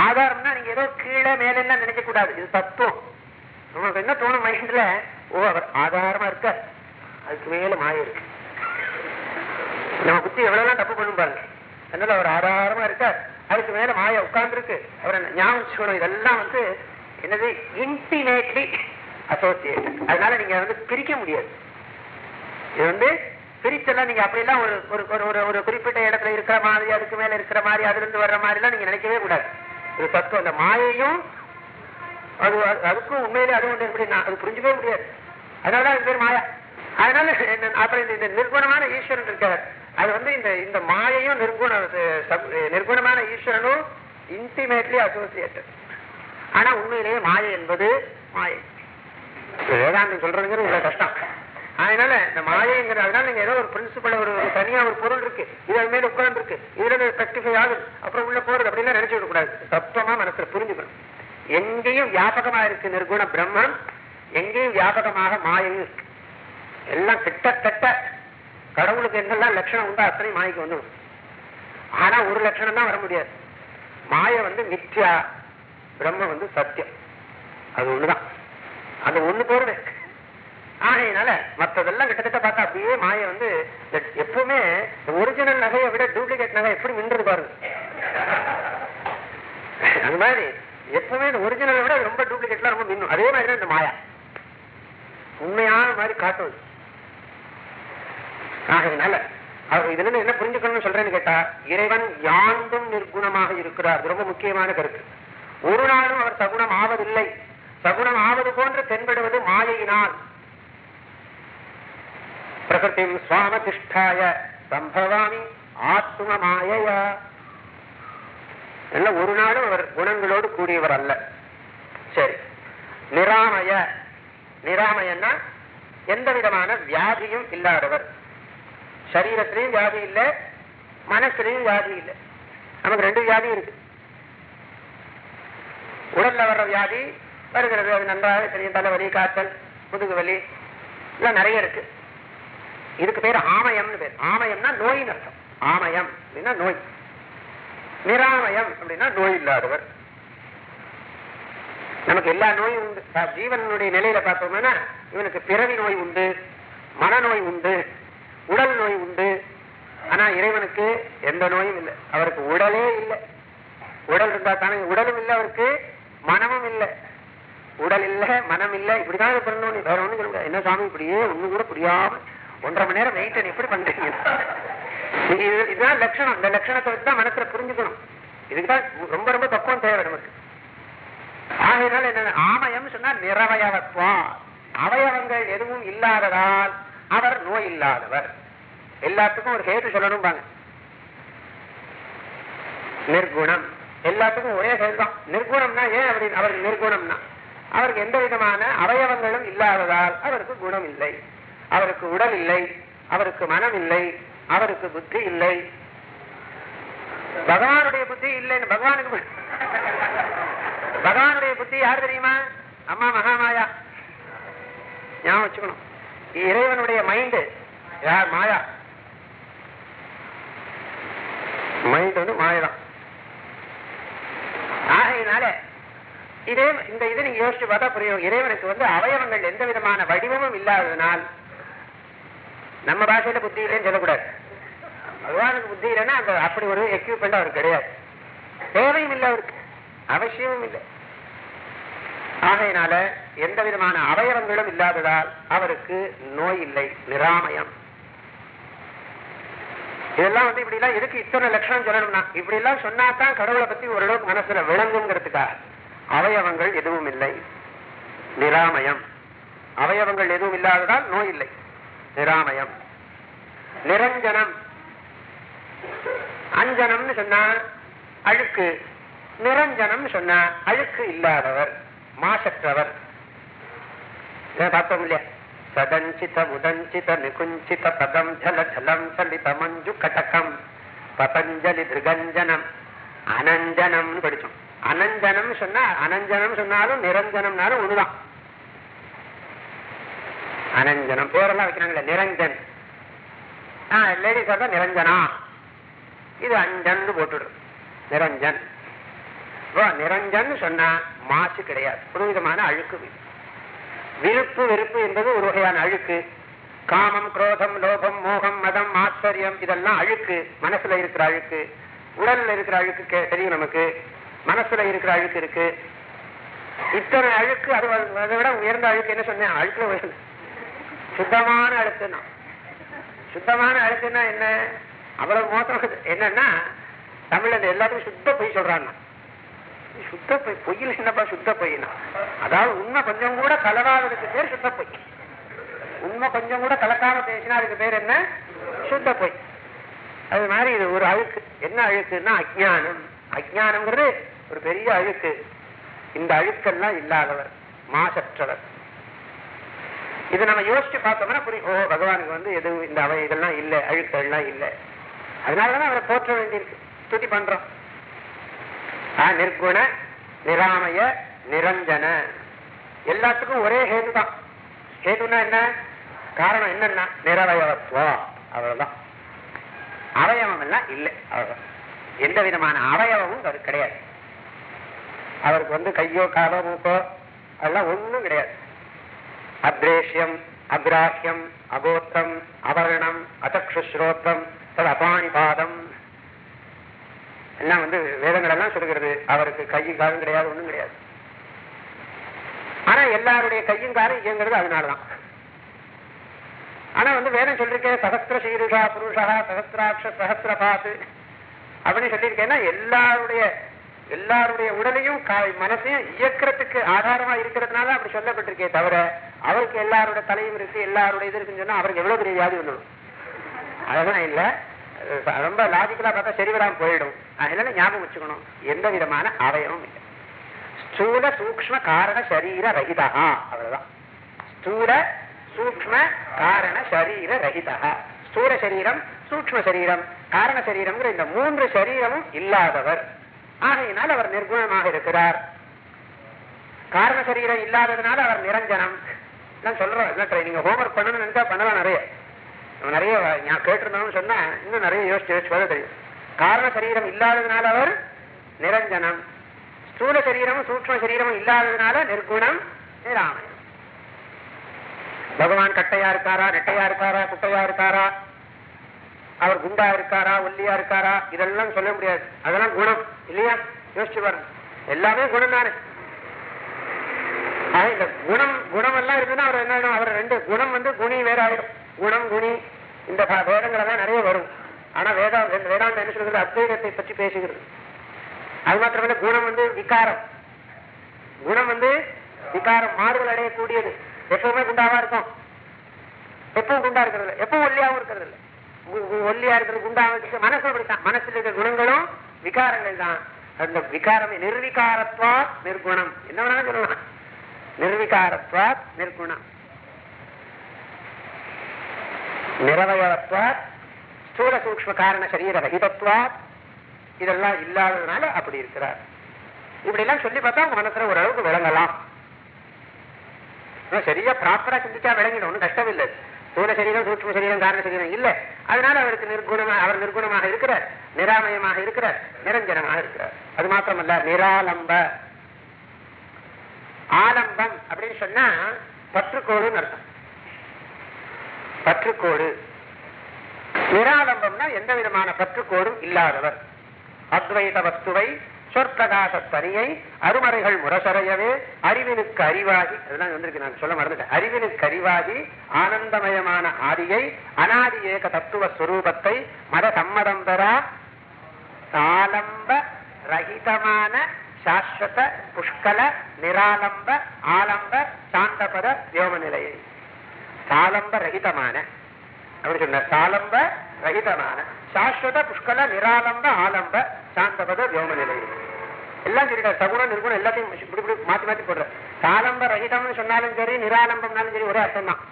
ஆதாரம்னா நீங்க ஏதோ கீழே மேல எல்லாம் நினைக்க கூடாது இது தத்துவம் நமக்கு என்ன தோணும் மைண்ட்ல ஓ அவர் ஆதாரமா இருக்க அதுக்கு மேல மாயை இருக்கு நம்ம புத்தி எவ்வளவு தப்பு பண்ணும் பாருங்க அதனால அவர் ஆதாரமா இருக்கார் அதுக்கு மேல மாய உட்கார்ந்து இருக்கு அவரை ஞாபகம் வச்சுக்கணும் இதெல்லாம் வந்து என்னது இன்டிமேட்லி அசோசியேட் அதனால நீங்க வந்து பிரிக்க முடியாது இது வந்து பிரிச்செல்லாம் நீங்க அப்படியெல்லாம் ஒரு ஒரு ஒரு ஒரு ஒரு குறிப்பிட்ட இடத்துல இருக்கிற மாதிரி அதுக்கு மேல இருக்கிற மாதிரி அதுல இருந்து வர்ற மாதிரி எல்லாம் நீங்க நினைக்கவே கூடாது. இது தத்துவம். அந்த மாயையும் அது அதுக்கும் உண்மையிலே அது ஒன்று எப்படி நான் அது புரிஞ்சுக்கவே முடியாது. அதனால அது பேர் மாயா. அதனால என்ன- அப்புறம் இந்த- நிர்குணமான ஈஸ்வரன் இருக்கார். அது வந்து இந்த இந்த மாயையும் நிர்குண நிர்குணமான ஈஸ்வரனும் இன்டிமேட்லி அசோசியேட்டட் ஆனா உண்மையிலேயே மாயை என்பது மாயை. வேதாந்தம் சொல்றதுங்கிறது இவ்வளவு கஷ்டம். அதனால இந்த மாயைங்கிற அதனால நீங்க ஏதோ ஒரு பிரின்சிபல் ஒரு தனியா ஒரு பொருள் இருக்கு. இது மேல உட்கார்ந்து இருக்கு இதுல ரெக்டிஃபை ஆகுது. அப்புறம் உள்ள போறது அப்படிலாம் நினைச்சு விடக்கூடாது கூடாது. தத்துவமா மனசுல புரிஞ்சுக்கணும். எங்கேயும் வியாபகமா இருக்கு நிர்குண பிரம்மன் எங்கேயும் வியாபகமாக மாயையும் இருக்கு. எல்லாம் கிட்டத்தட்ட கடவுளுக்கு என்னெல்லாம் லட்சணம் உண்டோ அத்தனை மாய்க்கு வந்துடும். ஆனா ஒரு லட்சணம் தான் வர முடியாது. மாய வந்து மித்யா பிரம்ம வந்து சத்தியம் அது ஒண்ணுதான். அது ஒண்ணு போறது ஆகையினால மற்றதெல்லாம் கிட்டத்தட்ட பார்த்தா அப்படியே மாய வந்து எப்பவுமே ஒரிஜினல் நகையை விட டூப்ளிகேட் நகை எப்படி மின்றது பாருங்க அது மாதிரி எப்பவுமே இந்த ஒரிஜினலை விட ரொம்ப டூப்ளிகேட்லாம் ரொம்ப மின்னும் அதே மாதிரி தான் இந்த மாயா. உண்மையான மாதிரி காட்டுவது ஆகையினால அவர் இதுல என்ன புரிஞ்சுக்கணும்னு சொல்றேன்னு கேட்டா இறைவன் யாண்டும் நிர்குணமாக இருக்கிறார். ரொம்ப முக்கியமான கருத்து. ஒரு நாளும் அவர் சகுணம் ஆவதில்லை. சகுணம் ஆவது போன்று தென்படுவது மாயையினால். பிரகிருதிம் சுவாமதிஷ்டாய சம்பவாமி ஆத்ம மாயையா எல்லாம் ஒரு நாளும் அவர் குணங்களோடு கூடியவர் அல்ல. சரி. நிராமய நிராமயன்னா எந்த விதமான வியாதியும் இல்லாதவர். சரீரத்திலையும் வியாதி இல்லை மனசுலையும் வியாதி இல்லை. நமக்கு ரெண்டு வியாதி இருக்கு. உடல்ல வர்ற வியாதி வருகிறது. அது நன்றாக தெரியும். தலைவலி காய்ச்சல் முதுகு வலி எல்லாம் நிறைய இருக்கு. இதுக்கு பேர் ஆமயம்னு பேர். ஆமயம்னா நோயின் அர்த்தம். ஆமயம் அப்படின்னா நோய். நிராமயம் அப்படின்னா நோய் இல்லாதவர். நமக்கு எல்லா நோயும் உண்டு. ஜீவனுடைய நிலையில பார்த்தோம்னா இவனுக்கு பிறவி நோய் உண்டு மனநோய் உண்டு உடல் நோய் உண்டு. ஆனா இறைவனுக்கு எந்த நோயும் இல்லை. அவருக்கு உடலே இல்லை. உடல் இருந்தா தானே உடலும் இல்லை அவருக்கு மனமும் இல்லை. உடல் இல்ல மனம் இல்லை. இப்படிதான் பிறந்தோன்னு வேற ஒண்ணும் சொல்ல என்ன சாமி இப்படியே ஒண்ணு கூட புரியாம ஒன்றரை மணி நேரம் மெயின்டைன் எப்படி பண்றீங்க? இதுதான் லட்சணம். இந்த லட்சணத்தை வச்சு தான் மனசுல புரிஞ்சுக்கணும். இதுக்குதான் ரொம்ப ரொம்ப பக்குவம் தேவை நமக்கு. ஆகையினால என்ன ஆமயம் சொன்னா நிறவயவத்வம் அவயவங்கள் எதுவும் இல்லாததால் அவர் நோய் இல்லாதவர் எல்லாத்துக்கும் ஒரு ஹேத்து சொல்லணும்பாங்க. நிர்குணம். எல்லாத்துக்கும் ஒரே செயல் தான் நிர்குணம்னா ஏன் அப்படி அவருக்கு நிர்குணம்னா? அவருக்கு எந்த விதமான அவயவங்களும் இல்லாததால் அவருக்கு குணம் இல்லை. அவருக்கு உடல் இல்லை அவருக்கு மனம் இல்லை அவருக்கு புத்தி இல்லை. பகவானுடைய புத்தி இல்லைன்னு பகவானுக்கு பகவானுடைய புத்தி யார் தெரியுமா? அம்மா மகாமாயா. ஞாபகம் வச்சுக்கணும். இறைவனுடைய மைண்டு யார்? மாயா. மைண்ட் வந்து மாயதான். ஆகையினால இதே இந்த இது நீங்க யோசிச்சு பார்த்தா புரியும். இறைவனுக்கு வந்து அவயவங்கள் எந்த விதமான வடிவமும் இல்லாததுனால் நம்ம பாஷையில புத்தி இல்லைன்னு சொல்லக்கூடாது. பகவானுக்கு புத்தி இல்லைன்னா அந்த அப்படி ஒரு எக்யூப்மெண்ட் அவருக்கு கிடையாது. தேவையும் இல்லை அவருக்கு. அவசியமும் இல்லை. ஆகையினால எந்த விதமான அவயவங்களும் இல்லாததால் அவருக்கு நோய் இல்லை நிராமயம். இதெல்லாம் வந்து இப்படி எல்லாம் எதுக்கு இத்தனை லட்சணம் சொல்லணும்னா இப்படி எல்லாம் சொன்னாதான் கடவுளை பத்தி ஓரளவுக்கு மனசுல விளங்குங்கிறதுக்காக அவயவங்கள் எதுவும் இல்லை. நிராமயம். அவயவங்கள் எதுவும் இல்லாததால் நோய் இல்லை. நிராமயம் நிரஞ்சனம் அஞ்சனம்னு சொன்னா அழுக்கு। நிரஞ்சனம்னு சொன்னா அழுக்கு இல்லாதவர் மாசற்றவர்। இதை பார்த்தோம் இல்லையா? சதஞ்சித உதஞ்சித நிகுஞ்சித பதம் ஜல ஜலம் சலித மஞ்சு கட்டகம் பதஞ்சலி திருகஞ்சனம் அனஞ்சனம்னு படிச்சோம். அனஞ்சனம் சொன்னா அனஞ்சனம் சொன்னாலும் நிரஞ்சனம்னாலும் ஒண்ணுதான். அனஞ்சனம். பேரெல்லாம் வைக்கிறாங்களே நிரஞ்சன். ஆஹ் லேடிஸ் தான் நிரஞ்சனா? இது அஞ்சன் போட்டுடும் நிரஞ்சன். நிரஞ்சன் சொன்னா மாசு கிடையாது. ஒரு விதமான அழுக்கு விருப்பு வெறுப்பு என்பது ஒரு வகையான அழுக்கு. காமம் குரோதம் லோபம் மோகம் மதம் ஆச்சரியம் இதெல்லாம் அழுக்கு. மனசுல இருக்கிற அழுக்கு. உடல்ல இருக்கிற அழுக்கு தெரியும் நமக்கு. மனசுல இருக்கிற அழுக்கு இருக்கு. இத்தனை அழுக்கு அது அதை விட உயர்ந்த அழுக்கு என்ன சொன்னேன்? அழுக்குல உயர்ந்த. சுத்தமான அழுக்குன்னா சுத்தமான அழுத்தம்னா என்ன? அவ்வளவு மோசம். என்னன்னா தமிழ்ல எல்லாத்தையும் எல்லாத்துக்கும் சுத்த பொய் சொல்றாங்க. சுத்த பொய். பொய்யில் என்னப்பா சுத்த பொய்னா? அதாவது உண்மை கொஞ்சம் கூட கலராததுக்கு பேர் சுத்த பொய். உண்மை கொஞ்சம் கூட கலக்காம பேசினா அதுக்கு பேர் என்ன? சுத்த பொய். அது மாதிரி இது ஒரு அழுக்கு. என்ன அழுக்குன்னா அஜ்ஞானம். அஜானம்ங்கிறது ஒரு பெரிய அழுக்கு. இந்த அழுக்கெல்லாம் இல்லாதவர் மாசற்றவர். இது நம்ம யோசிச்சு பார்த்தோம்னா புரியும். ஓ பகவானுக்கு வந்து எதுவும் இந்த அவை இதெல்லாம் இல்லை அழுக்கெல்லாம் இல்லை. அதனாலதான் அவரை போற்ற வேண்டியிருக்கு. துதி பண்றோம். நிர்குண நிராமய நிரஞ்சன. எல்லாத்துக்கும் ஒரே ஹேது தான் ஹேதுன்னா என்ன? காரணம் என்னன்னா நிரவயவத்துவம் அவ்வளவுதான். அவயவம் எல்லாம் இல்லை. அவ்வளவுதான். எந்த விதமான அவயவமும் அவருக்கு கிடையாது. அவருக்கு வந்து கையோ காலோ மூக்கோ அதெல்லாம் ஒன்றும் கிடையாது. அத்ரேஷ்யம் அக்ராஹ்யம் அகோத்தம் அவர்ணம் அதக்ஷுஸ்ரோத்திரம் தது அபாணிபாதம் எல்லாம் வந்து வேதங்கள் எல்லாம் சொல்லுகிறது. அவருக்கு கையும் காலும் கிடையாது ஒண்ணும் கிடையாது. ஆனா எல்லாருடைய கையும் காலும் இயங்குறது அதனாலதான். ஆனா வந்து வேதம் சொல்லிருக்கேன் சகஸ்திர சீருஷா புருஷா சகஸ்திராட்ச சகஸ்திரபாத்து அப்படின்னு சொல்லியிருக்கேன்னா எல்லாருடைய எல்லாருடைய உடலையும் கா- மனசையும் இயக்கிறதுக்கு ஆதாரமா இருக்கிறதுனால அப்படி சொல்லப்பட்டிருக்கே தவிர அவருக்கு எல்லாரோட தலையும் இருக்கு எல்லாருடைய இது இருக்குன்னு சொன்னா அவருக்கு எவ்வளவு பெரிய வியாதி வந்துடும்? அதெல்லாம் இல்ல? ரொம்ப லாஜிக்கலா பார்த்தா சரி போயிடும். அதனால ஞாபகம் வச்சுக்கணும். எந்த விதமான அவயமும் இல்லை. ஸ்தூல சூக்ஷ்ம காரண சரீர ரகிதா. அவ்வளவுதான். ஸ்தூல சூக்ஷ்ம காரண சரீர ரஹிதா ஸ்தூல சரீரம் சூக்ஷ்ம சரீரம் காரண சரீரம்ங்கிற இந்த மூன்று சரீரமும் இல்லாதவர். ஆகையினால் அவர் நிர்குணமாக இருக்கிறார். காரண சரீரம் இல்லாததுனால அவர் நிரஞ்சனம். நான் சொல்றோம் நீங்க ஹோம்ஒர்க் பண்ணணும்னு நினைச்சா பண்ணலாம் நிறைய. நம்ம நிறைய நான் கேட்டிருந்தோம்னு சொன்னா இன்னும் நிறைய யோசிச்சு யோசிச்சு தெரியும். காரண சரீரம் இல்லாததுனால அவர் நிரஞ்சனம். ஸ்தூல சரீரமும் சூக்ஷ்ம சரீரமும் இல்லாததுனால நிர்குணம் நிராமயம். பகவான் கட்டையா இருக்காரா நெட்டையா இருக்காரா குட்டையா இருக்காரா? அவர் குண்டா இருக்காரா ஒல்லியா இருக்காரா இதெல்லாம் சொல்ல முடியாது. அதெல்லாம் குணம். இல்லையா? யோசிச்சு பாருங்க. எல்லாமே குணம் தானே. இந்த குணம் குணம் எல்லாம் இருக்குன்னா அவர் என்ன ஆயிடும்? அவர் ரெண்டு குணம் வந்து குணி வேற ஆயிடும் குணம் குணி இந்த வேதங்கள் எல்லாம் நிறைய வரும். ஆனா வேதா வேதாந்த என்ன சொல்றது அத்வைதத்தை பற்றி பேசுகிறது. அது மாத்திரமல்ல குணம் வந்து விகாரம். குணம் வந்து விகாரம் மாறுதல் அடையக்கூடியது. எப்பவுமே குண்டாவா இருக்கும். எப்பவும் குண்டா இருக்கிறது இல்ல எப்பவும் ஒல்லியாவும் இருக்கிறது இல்லை ஒல்லியா இருக்கிறது மனசு அப்படித்தான். மனசுல இருக்கிற குணங்களும் விகாரங்கள் தான். அந்த விகாரம் நிர்விகாரத்வா நிர்குணம். என்ன வேணாலும் சொல்லலாம். நிர்விகாரத்வா நிர்குணம். நிரவயவத்வா ஸ்தூல சூக்ஷ்ம காரண சரீர ரகிதத்வா இதெல்லாம் இல்லாததுனால அப்படி இருக்கிறார். இப்படி எல்லாம் சொல்லி பார்த்தா உங்க மனசுல ஓரளவுக்கு விளங்கலாம். சரியா ப்ராப்பரா சிந்திச்சா விளங்கிடும். ஒன்றும் கஷ்டம் இல்லை ஸ்தூல சரீரம் சூட்சம சரீரம் காரண சரீரம் இல்லை. அதனால அவருக்கு நிர்குணமாக அவர் நிர்குணமாக இருக்கிறார் நிராமயமாக இருக்கிறார் நிரஞ்சனமாக இருக்கிறார். அது மாத்திரமல்ல நிராலம்ப. ஆலம்பம் அப்படின்னு சொன்னா பற்றுக்கோடுன்னு அர்த்தம். பற்றுக்கோடு. நிராலம்பம்னா எந்த விதமான பற்றுக்கோடும் இல்லாதவர். அத்வைத வஸ்துவை சொற்பிரகாச தனியை அருமறைகள் முரசறையவே அறிவினுக்கு அறிவாகி அதெல்லாம் வந்திருக்கு நான் சொல்ல மறந்துட்டேன். அறிவினுக்கு அறிவாகி ஆனந்தமயமான ஆதியை அனாதி ஏக தத்துவ ஸ்வரூபத்தை மத சம்மதம் பெறா சாலம்ப ரகிதமான சாஸ்வத புஷ்கல நிராலம்ப ஆலம்ப சாந்தபத வியோம நிலையை சாலம்ப ரகிதமான. அப்படி சொன்ன சாலம்ப ரகிதமான சாஸ்வத புஷ்கல நிராலம்ப ஆலம்ப சாந்தபத வியோம நிலையை எல்லாம் சொல்லிட்டார் சகுணம் நிர்குணம் எல்லாத்தையும் இப்படி இப்படி மாத்தி மாத்தி போடுற. சாலம்ப ரகிதம்னு சொன்னாலும் சரி நிராலம்பம்னாலும் சரி ஒரே அர்த்தம் தான்.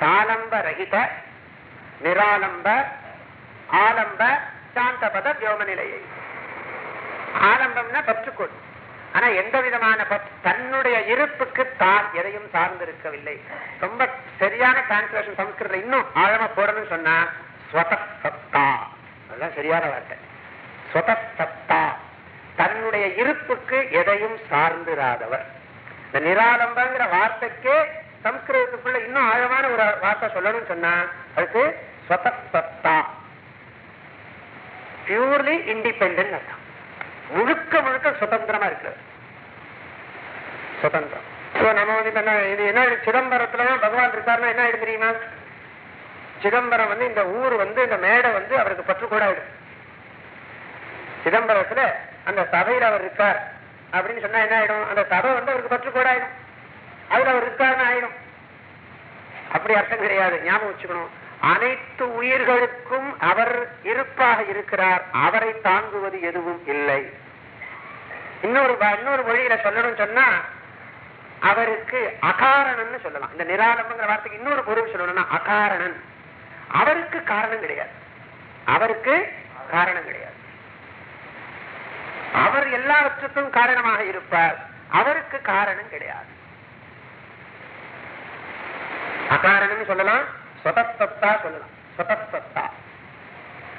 சாலம்ப ரகித நிராலம்ப ஆலம்ப சாந்தபத வியோம நிலையை ஆலம்பம்னா பற்றுக்கோள். ஆனா எந்த விதமான தன்னுடைய இருப்புக்கு தான் எதையும் சார்ந்திருக்கவில்லை. ரொம்ப சரியான டிரான்ஸ்லேஷன் சமஸ்கிருதம் இன்னும் ஆழமா போடணும்னு சொன்னா ஸ்வதசத்தா அதுதான் சரியான வார்த்தை. ஸ்வதசத்தா தன்னுடைய இருப்புக்கு எதையும் சார்ந்திராதவர். இந்த நிராலம்பங்கிற வார்த்தைக்கே சம்ஸ்கிருதத்துக்குள்ள இன்னும் ஆழமான ஒரு வார்த்தை சொல்லணும்னு சொன்னா அதுக்கு ஸ்வதசத்தா பியூர்லி இண்டிபெண்ட் அர்த்தம். முழுக்க முழுக்க சுதந்திரமா இருக்கிறது. சுதந்திரம். நம்ம வந்து என்ன இது என்ன சிதம்பரத்துலதான் பகவான் இருக்காருன்னா என்ன ஆயிடு தெரியுமா? சிதம்பரம் வந்து இந்த ஊர் வந்து இந்த மேடை வந்து அவருக்கு பற்றுக்கூட ஆயிடும் சிதம்பரத்துல அந்த சபையில் அவர் இருக்கார் அப்படின்னு சொன்னா என்ன ஆயிடும்? அந்த சபை வந்து அவருக்கு பற்றுக்கூட ஆயிடும் அதுல அவர் இருக்காருன்னு ஆயிடும். அப்படி அர்த்தம் கிடையாது. ஞாபகம் வச்சுக்கணும். அனைத்து உயிர்களுக்கும் அவர் இருப்பாக இருக்கிறார். அவரை தாங்குவது எதுவும் இல்லை. இன்னொரு இன்னொரு மொழியில சொல்லணும் சொன்னா அவருக்கு அகாரணன்னு சொல்லலாம். இந்த நிராலம்பங்கிற வார்த்தைக்கு இன்னொரு பொருள் சொல்லணும்னா அகாரணன் அவருக்கு காரணம் கிடையாது. அவருக்கு காரணம் கிடையாது. அவர் எல்லாவற்றுக்கும் காரணமாக இருப்பார். அவருக்கு காரணம் கிடையாது. அகாரணம்னு சொல்லலாம். சொதத்தத்தா சொல்லலாம். சொதத்தத்தா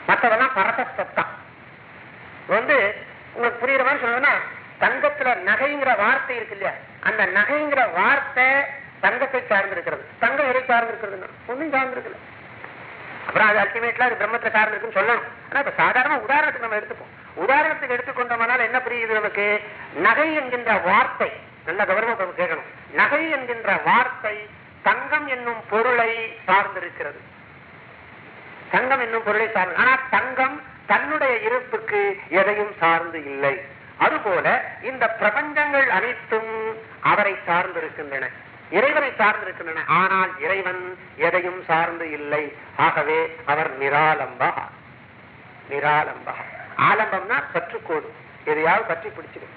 மற்றதெல்லாம் பரதத்தத்தா வந்து உங்களுக்கு புரியுற மாதிரி சொல்லணும்னா தங்கத்துல நகைங்கிற வார்த்தை இருக்கு இல்லையா? அந்த நகைங்கிற வார்த்தை தங்கத்தை சார்ந்திருக்கிறது. தங்கம் எதை சார்ந்திருக்கிறதுன்னா ஒன்றும் சார்ந்திருக்கல. அப்புறம் அது அல்டிமேட்ல அது பிரம்மத்தை சார்ந்திருக்குன்னு சொல்லணும். ஆனா இப்ப சாதாரண உதாரணத்துக்கு நம்ம எடுத்துப்போம். உதாரணத்துக்கு எடுத்துக்கொண்டோம்னால என்ன புரியுது நமக்கு? நகை என்கின்ற வார்த்தை நல்ல கௌரவம் கேட்கணும். நகை என்கின்ற வார்த்தை தங்கம் என்னும் பொருளை சார்ந்திருக்கிறது. தங்கம் என்னும் பொருளை சார்ந்து ஆனா தங்கம் தன்னுடைய இருப்புக்கு எதையும் சார்ந்து இல்லை. அதுபோல இந்த பிரபஞ்சங்கள் அனைத்தும் அவரை சார்ந்திருக்கின்றன. இறைவனை சார்ந்திருக்கின்றன. ஆனால் இறைவன் எதையும் சார்ந்து இல்லை. ஆகவே அவர் நிராலம்பா நிராலம்பா ஆலம்பம்னா பற்றுக்கோடு. எதையாவது பற்றி பிடிச்சிடும்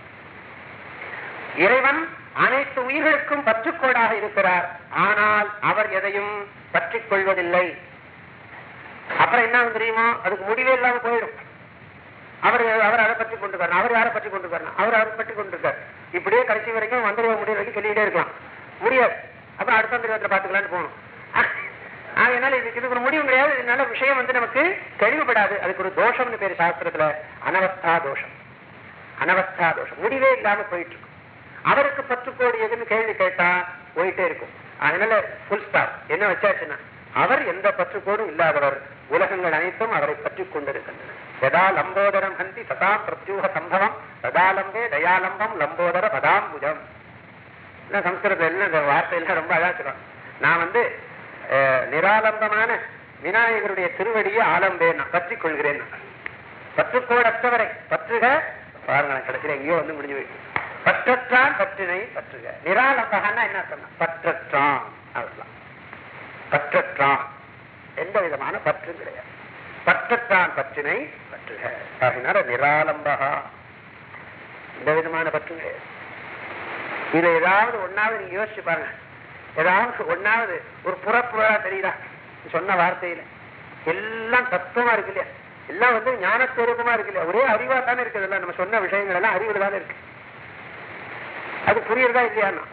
இறைவன் அனைத்து உயிர்களுக்கும் பற்றுக்கோடாக இருக்கிறார். ஆனால் அவர் எதையும் பற்றிக் கொள்வதில்லை அப்புறம் என்ன தெரியுமோ? அதுக்கு முடிவே இல்லாம போயிடும். அவர் அவர் அதை பற்றி கொண்டு வரணும் அவர் யாரை பற்றி கொண்டு வரணும் அவர் அவரை பற்றி கொண்டு இருக்கார் இப்படியே கடைசி வரைக்கும் வந்துருவ முடிய வரைக்கும் சொல்லிக்கிட்டே இருக்கலாம். முடியாது. அப்புறம் அடுத்த திருவத்தில் பார்த்துக்கலாம்னு போகணும். அதனால இதுக்கு இதுக்கு ஒரு முடிவு கிடையாது. இதனால விஷயம் வந்து நமக்கு தெளிவுபடாது. அதுக்கு ஒரு தோஷம்னு பேரு சாஸ்திரத்துல. அனவஸ்தா தோஷம். அனவஸ்தா தோஷம். முடிவே இல்லாம போயிட்டு இருக்கும் அவருக்கு பத்து கோடி எதுன்னு கேள்வி கேட்டா போயிட்டே இருக்கும். அதனால ஃபுல் ஸ்டாப் என்ன வச்சாச்சுன்னா அவர் எந்த பற்றுக்கோடும் இல்லாதவர். உலகங்கள் அனைத்தும் அவரை பற்றி கொண்டிருக்கின்றன. எதா லம்போதரம் ஹந்தி சதா பிரத்யூக சம்பவம். சதாலம்பே தயாலம்பம் லம்போதர பதாம்புஜம் சம்ஸ்கிருதம் எல்லாம் இந்த வார்த்தையெல்லாம் ரொம்ப அழகா நான் வந்து நிராலம்பமான விநாயகருடைய திருவடியை ஆலம்பேன் நான் பற்றிக் கொள்கிறேன் பற்றுக்கோடற்றவரை பற்றுக பாருங்க கடைசியில் எங்கேயோ வந்து முடிஞ்சு போயிட்டு பற்றற்றான் பற்றினை பற்றுக. நிராலம்பகன்னா என்ன சொன்ன பற்றற்றான் அதெல்லாம் பற்றற்றான். எந்த விதமான பற்றும் கிடையாது. பற்றற்றான் பற்றினை பற்றுக. ஆகினால நிராலம்பகா. எந்த விதமான பற்றும் கிடையாது. இதுல ஏதாவது ஒன்னாவது நீங்க யோசிச்சு பாருங்க. ஏதாவது ஒன்னாவது ஒரு புறப்புறா தெரியுதா? சொன்ன வார்த்தையில. எல்லாம் தத்துவமா இருக்கு இல்லையா? எல்லாம் வந்து ஞானஸ்வரூபமா இருக்கு இல்லையா? ஒரே அறிவா தானே இருக்குது எல்லாம். நம்ம சொன்ன விஷயங்கள் எல்லாம் அறிவுல தானே இருக்கு. அது புரியுறதா இல்லையான்னு.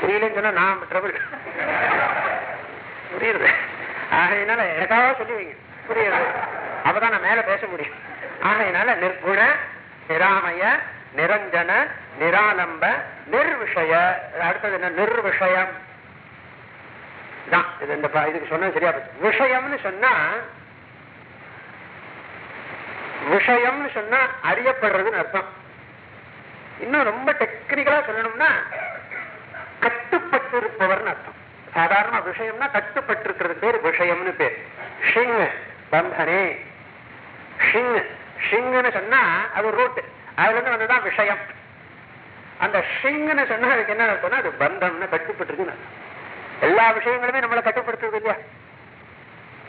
புரியலன்னு சொன்னா நான் ட்ரபிள் புரியுது ஆகையினால எனக்காக சொல்லி வைங்க புரியுது அப்பதான் நான் மேல பேச முடியும். ஆகையினால நிர்குண நிராமய நிரஞ்சன நிராலம்ப நிர்விஷய. அடுத்தது என்ன? நிர்விஷயம். தான் இது இந்த இதுக்கு சொன்னது சரியா போச்சு. விஷயம்னு சொன்னா விஷயம்னு சொன்னா அறியப்படுறதுன்னு அர்த்தம். இன்னும் ரொம்ப டெக்னிக்கலா சொல்லணும்னா கட்டுப்பட்டு இருப்பவர்னு அர்த்தம். சாதாரண விஷயம்னா கட்டுப்பட்டு இருக்கிறது பேர் விஷயம்னு பேர். ஷிங் பந்தனே ஷிங். ஷிங்னு சொன்னா அது ரூட்டு அதுல இருந்து விஷயம். அந்த ஷிங்னு சொன்னா அதுக்கு என்ன அர்த்தம்னா அது பந்தம்னு கட்டுப்பட்டுருக்குன்னு எல்லா விஷயங்களுமே நம்மளை கட்டுப்படுத்துறது இல்லையா?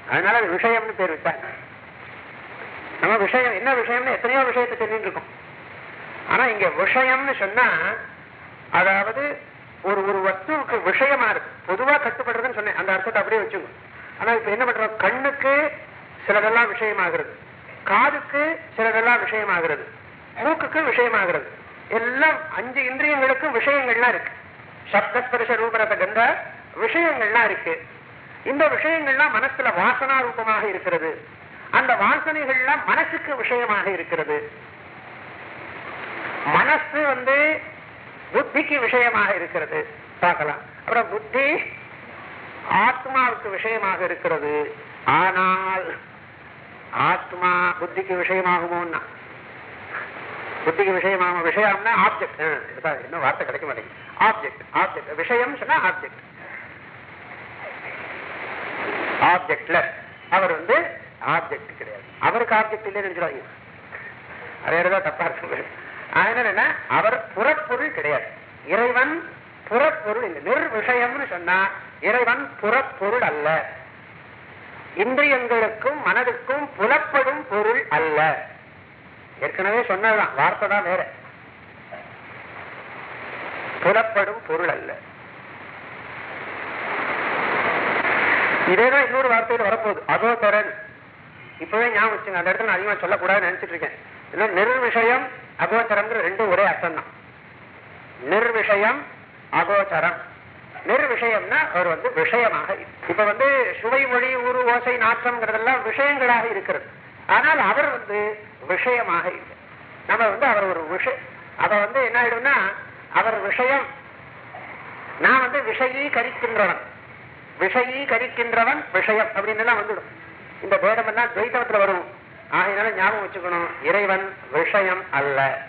அதனால அது விஷயம்னு பேர் வச்சாங்க நம்ம விஷயம் என்ன விஷயம்னு எத்தனையோ விஷயத்தை சொல்லிட்டு இருக்கோம். ஆனா இங்க விஷயம்னு சொன்னா அதாவது ஒரு ஒரு வஸ்துவுக்கு விஷயமா இருக்கு. பொதுவா கட்டுப்படுறதுன்னு சொன்னேன். அந்த அர்த்தத்தை அப்படியே வச்சுக்கோ ஆனா இப்ப என்ன பண்றோம்? கண்ணுக்கு சிலதெல்லாம் விஷயமாகிறது. காதுக்கு சிலதெல்லாம் விஷயமாகிறது. மூக்குக்கு விஷயமாகிறது. எல்லாம் அஞ்சு இந்திரியங்களுக்கும் விஷயங்கள்லாம் இருக்கு. சப்தஸ்பரிச ரூபரத கந்த விஷயங்கள்லாம் இருக்கு. இந்த விஷயங்கள்லாம் மனசுல வாசனா ரூபமாக இருக்கிறது. அந்த வாசனைகள்லாம் மனசுக்கு விஷயமாக இருக்கிறது. மனசு வந்து புத்திக்கு விஷயமாக இருக்கிறது. பார்க்கலாம். அப்புறம் புத்தி ஆத்மாவுக்கு விஷயமாக இருக்கிறது. ஆனால் ஆத்மா புத்திக்கு விஷயமாகுமோன்னா புத்திக்கு விஷயமாம விஷயம்னா ஆப்ஜெக்ட் இன்னும் வார்த்தை கிடைக்க மாட்டேங்குது. ஆப்ஜெக்ட் ஆப்ஜெக்ட் விஷயம் சொன்னா ஆப்ஜெக்ட் ஆப்ஜெக்ட்ல அவர் வந்து ஆப்ஜெக்ட் கிடையாது. அவருக்கு ஆப்ஜெக்ட் இல்லைன்னு நினைச்சிடாங்க அதே தான் தப்பா இருக்கு அதனால என்ன அவர் புறப்பொருள் கிடையாது. இறைவன் புறப்பொருள் இல்லை. நிர்விஷயம்னு சொன்னா இறைவன் புறப்பொருள் அல்ல. இந்திரியங்களுக்கும் மனதுக்கும் புலப்படும் பொருள் அல்ல. ஏற்கனவே சொன்னதுதான் வார்த்தை தான் வேற. புலப்படும் பொருள் அல்ல. இதேதான் இன்னொரு வார்த்தையில வரப்போகுது அகோதரன். இப்பவே ஞாபகம் வச்சுங்க அந்த இடத்துல நான் அதிகமா சொல்லக்கூடாதுன்னு நினைச்சிட்டு இருக்கேன். ஏன்னா நிர்விஷயம் அகோச்சரம்ங்கிற ரெண்டும் ஒரே அர்த்தம் தான். நிர்விஷயம் அகோச்சரம் நிர்விஷயம்னா அவர் வந்து விஷயமாக இப்ப வந்து சுவை மொழி ஊரு ஓசை நாற்றம்ங்கிறதெல்லாம் விஷயங்களாக இருக்கிறது. ஆனால் அவர் வந்து விஷயமாக இல்லை. நம்ம வந்து அவர் ஒரு விஷயம் அவ வந்து என்ன ஆயிடும்னா அவர் விஷயம் நான் வந்து விஷயீகரிக்கின்றவன் கரிக்கின்றவன். கரிக்கின்றவன் விஷயம் அப்படின்னு எல்லாம் வந்துடும். இந்த பேதம் எல்லாம் துவைத்தவத்துல வரும். ஆகையினால ஞாபகம் வச்சுக்கணும். இறைவன் விஷயம் அல்ல.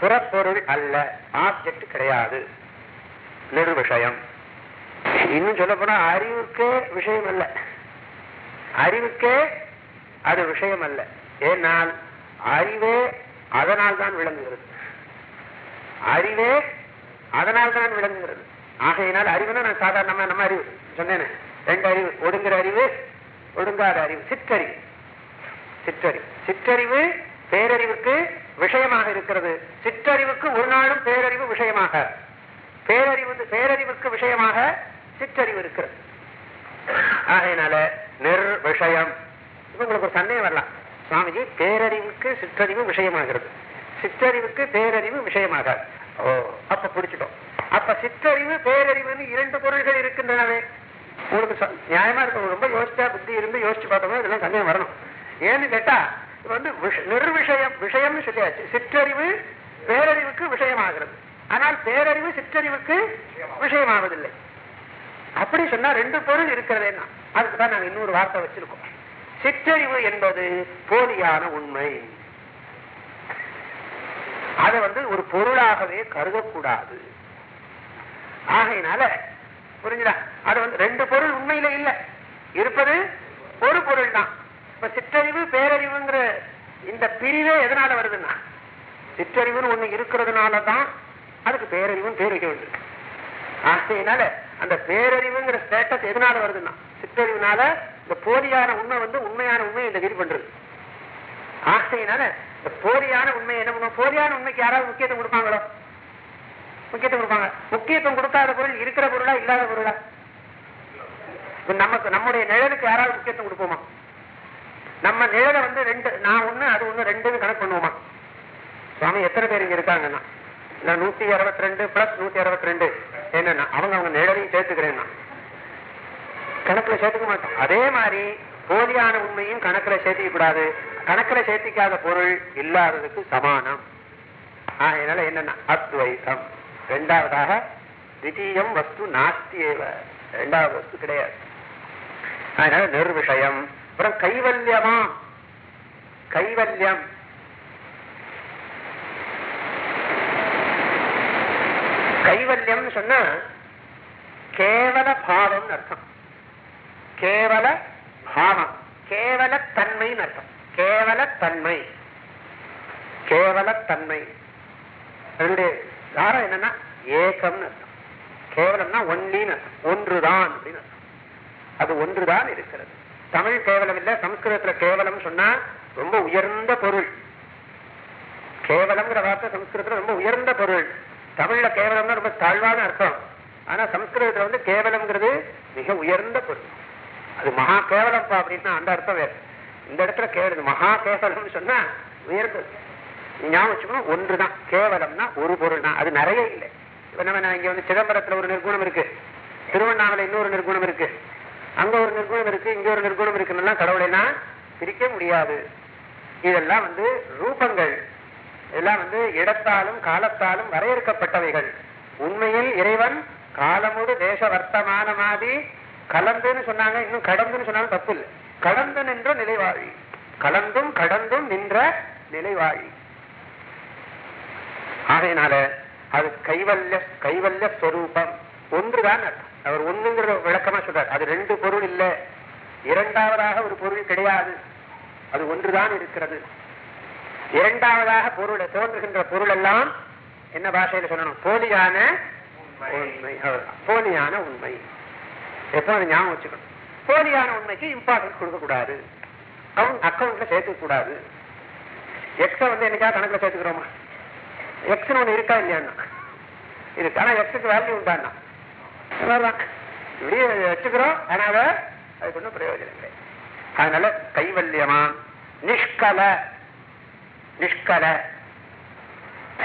புறப்பொருள் அல்ல. ஆப்ஜெக்ட் கிடையாது. நிர்விஷயம் இன்னும் சொல்ல போனா அறிவுக்கே விஷயம் அல்ல. அறிவுக்கே அது விஷயம் அல்ல. ஏனால் அறிவே அதனால் தான் விளங்குகிறது. அறிவே அதனால் தான் விளங்குகிறது. ஆகையினால் அறிவுனா நான் சாதாரணமா நம்ம அறிவு. சொன்னேனே. ரெண்டு அறிவு. ஒடுங்குற அறிவு ஒடுங்காத அறிவு. சிற்றறிவு. சிற்றறிவு. சிற்றறிவு பேரறிவுக்கு விஷயமாக இருக்கிறது. சிற்றறிவுக்கு ஒரு நாளும் பேரறிவு விஷயமாக. பேரறிவு பேரறிவுக்கு விஷயமாக சிற்றறிவு இருக்கிறது. ஆகையினால நிர்விஷயம். இப்ப உங்களுக்கு ஒரு சந்தேகம் வரலாம். சுவாமிஜி பேரறிவுக்கு சிற்றறிவு விஷயமாகிறது. சிற்றறிவுக்கு பேரறிவு விஷயமாகாது. ஓ அப்ப பிடிச்சிட்டோம். அப்ப சிற்றறிவு பேரறிவுன்னு இரண்டு பொருள்கள் இருக்கின்றனவே. உங்களுக்கு நியாயமா இருக்கும். ரொம்ப யோசிச்சா புத்தி இருந்து யோசிச்சு பார்த்தோம்னா இதெல்லாம் சந்தேகம் வரணும். ஏன்னு கேட்டா இது வந்து நிர்விஷயம் விஷயம்னு சொல்லியாச்சு. சிற்றறிவு பேரறிவுக்கு விஷயமாகிறது. ஆனால் பேரறிவு சிற்றறிவுக்கு விஷயமாவதில்லை. அப்படி சொன்னா ரெண்டு பொருள் இருக்கிறதேன்னா அதுக்கு தான் நாங்க இன்னொரு வார்த்தை வச்சிருக்கோம். சிற்றறிவு என்பது போலியான உண்மை. அதை வந்து ஒரு பொருளாகவே கருதக்கூடாது. ஆகையினால புரிஞ்சுதா? அது வந்து ரெண்டு பொருள் உண்மையில இல்ல. இருப்பது ஒரு பொருள் தான். இப்ப சிற்றறிவு பேரறிவுங்கிற இந்த பிரிவே எதனால வருதுன்னா சிற்றறிவுன்னு ஒண்ணு இருக்கிறதுனால தான் அதுக்கு பேரறிவும் பேர் வைக்க வேண்டியிருக்கு ஆகையினால அந்த பேரறிவுங்கிற ஸ்டேட்டஸ் எதனால வருதுன்னா சிற்றறிவுனால இந்த போலியான உண்மை வந்து உண்மையான உண்மையை இந்த விரி பண்றது ஆசையினால இந்த போலியான உண்மை என்ன பண்ணுவோம்? போலியான உண்மைக்கு யாராவது முக்கியத்துவம் கொடுப்பாங்களோ? முக்கியத்துவம் கொடுப்பாங்க. முக்கியத்துவம் கொடுக்காத பொருள் இருக்கிற பொருளா இல்லாத பொருளா? இப்ப நமக்கு நம்முடைய நிழலுக்கு யாராவது முக்கியத்துவம் கொடுப்போமா? நம்ம நிழலை வந்து ரெண்டு நான் ஒண்ணு அது ஒண்ணு ரெண்டுன்னு கணக்கு பண்ணுவோமா? சுவாமி எத்தனை பேர் இங்க இருக்காங்கன்னா? நான் நூத்தி அறுபத்தி ரெண்டு பிளஸ் நூத்தி அறுபத்தி ரெண்டு. என்னன்னா அவங்க அவங்க நிழலையும் சேர்த்துக்கிறேன்னா. கணக்குல சேர்த்துக்க மாட்டோம். அதே மாதிரி போலியான உண்மையும் கணக்குல சேர்த்திக்க கூடாது. கணக்குல சேர்த்திக்காத பொருள் இல்லாததுக்கு சமானம். அதனால என்னன்னா அத்வைதம் ரெண்டாவதாக தித்தீயம் வஸ்து நாஸ்தி ஏவ ரெண்டாவது வஸ்து கிடையாது. அதனால நிர்விஷயம். அப்புறம் கைவல்யமா கைவல்யம். கைவல்யம் சொன்னா கேவல பாவம் அர்த்தம். கேவல பாவம். கேவல தன்மைன்னு அர்த்தம். கேவல தன்மை. கேவல தன்மை. அதனுடைய தாரம் என்னன்னா ஏகம்னு அர்த்தம். கேவலம்னா ஒன்லின்னு அர்த்தம். ஒன்றுதான் அப்படின்னு அர்த்தம். அது ஒன்றுதான் இருக்கிறது. தமிழ் கேவலம் இல்ல சம்ஸ்கிருதத்துல கேவலம் சொன்னா ரொம்ப உயர்ந்த பொருள். கேவலம்ங்கிற வார்த்தை சம்ஸ்கிருதத்துல ரொம்ப உயர்ந்த பொருள். தமிழ்ல கேவலம்னா ரொம்ப தாழ்வான அர்த்தம். ஆனா சம்ஸ்கிருதத்துல வந்து கேவலம்ங்கிறது மிக உயர்ந்த பொருள். அது மகா கேவலம்ப்பா அப்படின்னா அந்த அர்த்தம் வேறு. இந்த இடத்துல கேவலம் மகா கேவலம்னு சொன்னா உயர்ந்தது ஞாபகம் வச்சுக்கணும் ஒன்றுதான். கேவலம்னா ஒரு பொருள் தான் அது நிறைய இல்லை. இப்போ நம்ம நான் இங்கே வந்து சிதம்பரத்துல ஒரு நிர்குணம் இருக்கு. திருவண்ணாமலை இன்னொரு நிர்குணம் இருக்கு. அங்க ஒரு நிர்குணம் இருக்கு இங்க ஒரு நிர்குணம் இருக்குன்னா கடவுளைனா பிரிக்க முடியாது. இதெல்லாம் வந்து ரூபங்கள். இதெல்லாம் வந்து இடத்தாலும் காலத்தாலும் வரையறுக்கப்பட்டவைகள். உண்மையில் இறைவன் காலமுடு தேச வர்த்தமானமாதி கலந்துன்னு சொன்னாங்க இன்னும் கடந்துன்னு சொன்னாலும் தப்பு இல்லை கடந்து நின்ற நிலைவாழி. கலந்தும் கடந்தும் நின்ற நிலைவாழி. ஆகையினால அது கைவல்ய கைவல்ய ஸ்வரூபம் ஒன்றுதான் அவர் ஒண்ணுங்கிற விளக்கமா சொல்றார். அது ரெண்டு பொருள் இல்ல. இரண்டாவதாக ஒரு பொருள் கிடையாது. அது ஒன்றுதான் இருக்கிறது. இரண்டாவதாக பொருள் தோன்றுகின்ற பொருள் எல்லாம் என்ன பாஷையில சொல்லணும்? போலியான உண்மை. அவ்வளவுதான். போலியான உண்மை. எப்போ அதை ஞாபகம் வச்சுக்கணும். போலியான உண்மைக்கு இம்பார்ட்டன்ஸ் கொடுக்கக்கூடாது. அக்கௌண்ட் அக்கௌண்ட்ல சேர்த்துக்க கூடாது வந்து என்னைக்கா கணக்கில் சேர்த்துக்கிறோமா? எக்ஸ்னு ஒன்று இருக்கா இல்லையாண்ணா இருக்கு. ஆனால் எக்ஸுக்கு வேல்யூ உண்டாண்ணா இப்படியே வச்சுக்கிறோம். ஆனால் அதுக்கு ஒன்றும் பிரயோஜனம் இல்லை. அதனால கைவல்யமா நிஷ்கல. நிஷ்கல.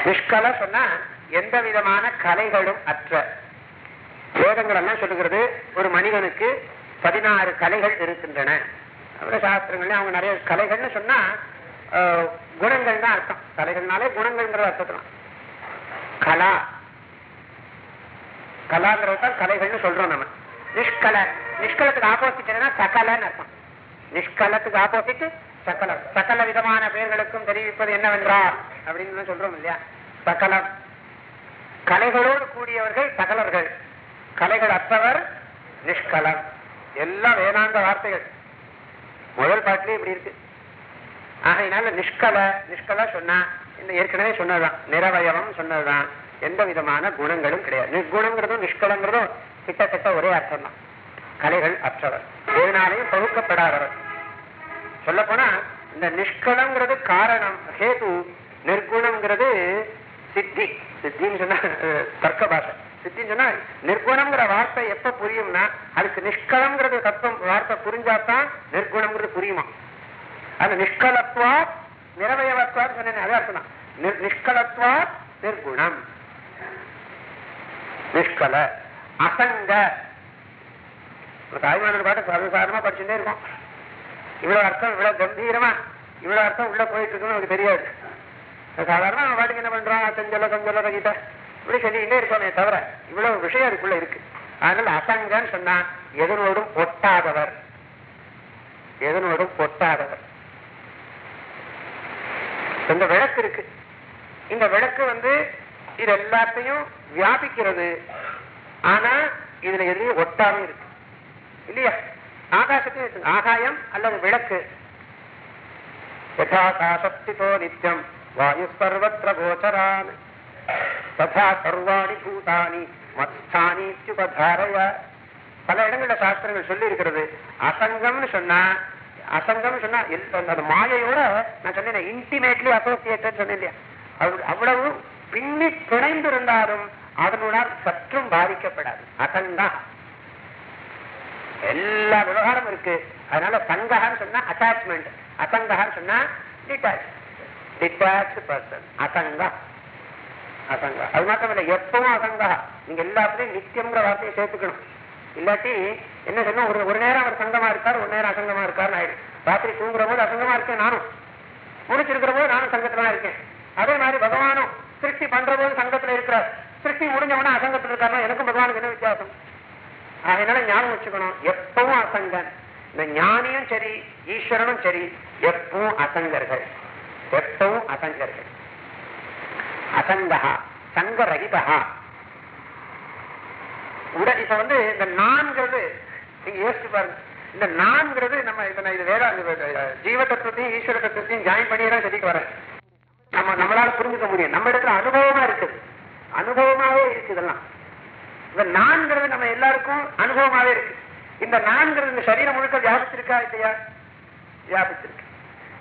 நிஷ்கல சொன்னா எந்த விதமான கலைகளும் அற்ற வேதங்கள் எல்லாம் சொல்லுகிறது ஒரு மனிதனுக்கு பதினாறு கலைகள் இருக்கின்றன. அப்புறம் சாஸ்திரங்கள்ல அவங்க நிறைய கலைகள்னு சொன்னா ஆஹ், குணங்கள் தான் அர்த்தம். கலைகள்னாலே குணங்கள்ங்கிற அர்த்தத்தான் கலா. கலாங்கிறது தான் கலைகள்னு சொல்றோம் நம்ம. நிஷ்கல. நிஷ்கலத்துக்கு ஆப்போசிட் என்னன்னா சகலன்னு அர்த்தம். நிஷ்கலத்துக்கு ஆப்போசிட் சகலம். சகல விதமான பெயர்களுக்கும் தெரிவிப்பது என்னவென்றால் அப்படின்னு சொல்றோம் இல்லையா? சகலம். கலைகளோடு கூடியவர்கள் சகலர்கள். கலைகள் அற்றவர் நிஷ்கலம். எல்லாம் வேதாந்த வார்த்தைகள். முதல் பாட்டிலே இப்படி இருக்கு. ஆகையினால நிஷ்கல நிஷ்கல சொன்னா இந்த ஏற்கனவே சொன்னதுதான். நிறவயவம் சொன்னதுதான். எந்த விதமான குணங்களும் கிடையாது. நிர்குணங்கிறதும் நிஷ்கலங்கிறதும் கிட்டத்தட்ட ஒரே அர்த்தம் தான் கலைகள் அற்றவர். எதனாலையும் பகுக்கப்படாதவர். சொல்ல போனா இந்த நிஷ்கலங்கிறது காரணம் ஹேது. நிர்குணம்ங்கிறது சித்தி. சித்தின்னு சொன்னா தர்க்க பாஷை சித்தின்னு சொன்னா நிர்குணம்ங்கிற வார்த்தை எப்ப புரியும்னா அதுக்கு நிஷ்கலம்ங்கிறது தத்துவம் வார்த்தை புரிஞ்சாதான் நிர்குணம்ங்கிறது புரியுமா? அது நிஷ்கலத்வா நிறவயவத்வான்னு சொன்னேன் அதே அர்த்தம் நிஷ்கலத்வா நிர்குணம். நிஷ்கல அசங்க. ஒரு தாய்மானவர் பாட்டு சர்வசாதாரணமா படிச்சுட்டே இருக்கும் இவ்வளவு அர்த்தம் இவ்வளவு கம்பீரமா இவ்வளவு அர்த்தம் உள்ள போயிட்டு இருக்குன்னு நமக்கு தெரியாது. சாதாரணமா நம்ம பாட்டுக்கு என்ன பண்றான்? செஞ்சல கொஞ்சல கிட்ட இப்படி சொல்லிக்கிட்டே இருக்கோமே தவிர இவ்வளவு விஷயம் அதுக்குள்ள இருக்கு. அதனால அசங்கன்னு சொன்னா எதனோடும் ஒட்டாதவர். எதனோடும் ஒட்டாதவர். இந்த விளக்கு இருக்கு. இந்த விளக்கு வந்து இது எல்லாத்தையும் வியாபிக்கிறது. ஆனா இதுல எதுலையும் ஒட்டாம இருக்கு. இல்லையா? ஆகாசத்தையும் இருக்கு. ஆகாயம் அல்லது விளக்கு. யதாகாசஸ்திதோ நித்தியம் வாயு சர்வத்திர கோச்சரான். ததா சர்வாணி பூதானி மத்ஸ்தானித்யுபதாரய பல இடங்கள்ல சாஸ்திரங்கள் சொல்லி இருக்கிறது அசங்கம்னு சொன்னா அசங்கம்னு சொன்னா அந்த மாயையோட நான் சொன்னேன் இன்டிமேட்லி அசோசியேட்டட் சொன்னேன் இல்லையா? அவ்வளவு பின்னி பிணைந்திருந்தாலும் அதனுடன் சற்றும் பாதிக்கப்படாது. அசங்கா. எல்லா விவகாரம் இருக்கு. அதனால சங்ககான்னு சொன்னா அட்டாச்மெண்ட் அசங்ககான்னு சொன்னா டிட்டாச் டிட்டாச் பர்சன் அசங்கா. அசங்கா அது மாத்திரம் இல்லை எப்பவும் அசங்கா நீங்க எல்லாத்துலயும் நித்தியம்ங்கிற வார்த்தையை சேர்த்துக்கணும். இல்லாட்டி என்ன சொன்னா ஒரு ஒரு நேரம் அவர் சங்கமா இருக்கார் ஒரு நேரம் அசங்கமா இருக்காருன்னு ஆயிடும். ராத்திரி தூங்குற போது அசங்கமா இருக்கேன் நானும். முடிச்சிருக்கிற போது நானும் சங்கத்துல தான் இருக்கேன். அதே மாதிரி பகவானும் சிருஷ்டி பண்ற போது சங்கத்துல இருக்கிறார். சிருஷ்டி முடிஞ்சவனா அசங்கத்துல இருக்காருன்னா எனக்கும் பகவானுக்கு என்ன வித்தியாசம்? அதனால ஞாபகம் வச்சுக்கணும். எப்பவும் அசங்கன். இந்த ஞானியும் சரி ஈஸ்வரனும் சரி எப்பவும் அசங்கர்கள். எப்பவும் அசங்கர்கள். அசங்கா சங்கரகிதா உட இப்ப வந்து இந்த நான்கிறது நீங்க யோசிச்சு பாருங்க. இந்த நான்கிறது நம்ம இப்ப நான் இது வேற ஜீவ தத்துவத்தையும் ஈஸ்வர தத்துவத்தையும் ஜாயின் பண்ணி தான் சொல்லிட்டு வரேன். நம்ம நம்மளால புரிஞ்சுக்க முடியும். நம்ம இடத்துல அனுபவமா இருக்குது. அனுபவமாவே இருக்கு இதெல்லாம். இந்த நான்கிறது நம்ம எல்லாருக்கும் அனுபவமாவே இருக்கு. இந்த நான்கிறது இந்த சரீரம் முழுக்க வியாபிச்சிருக்கா இல்லையா? வியாபிச்சிருக்கு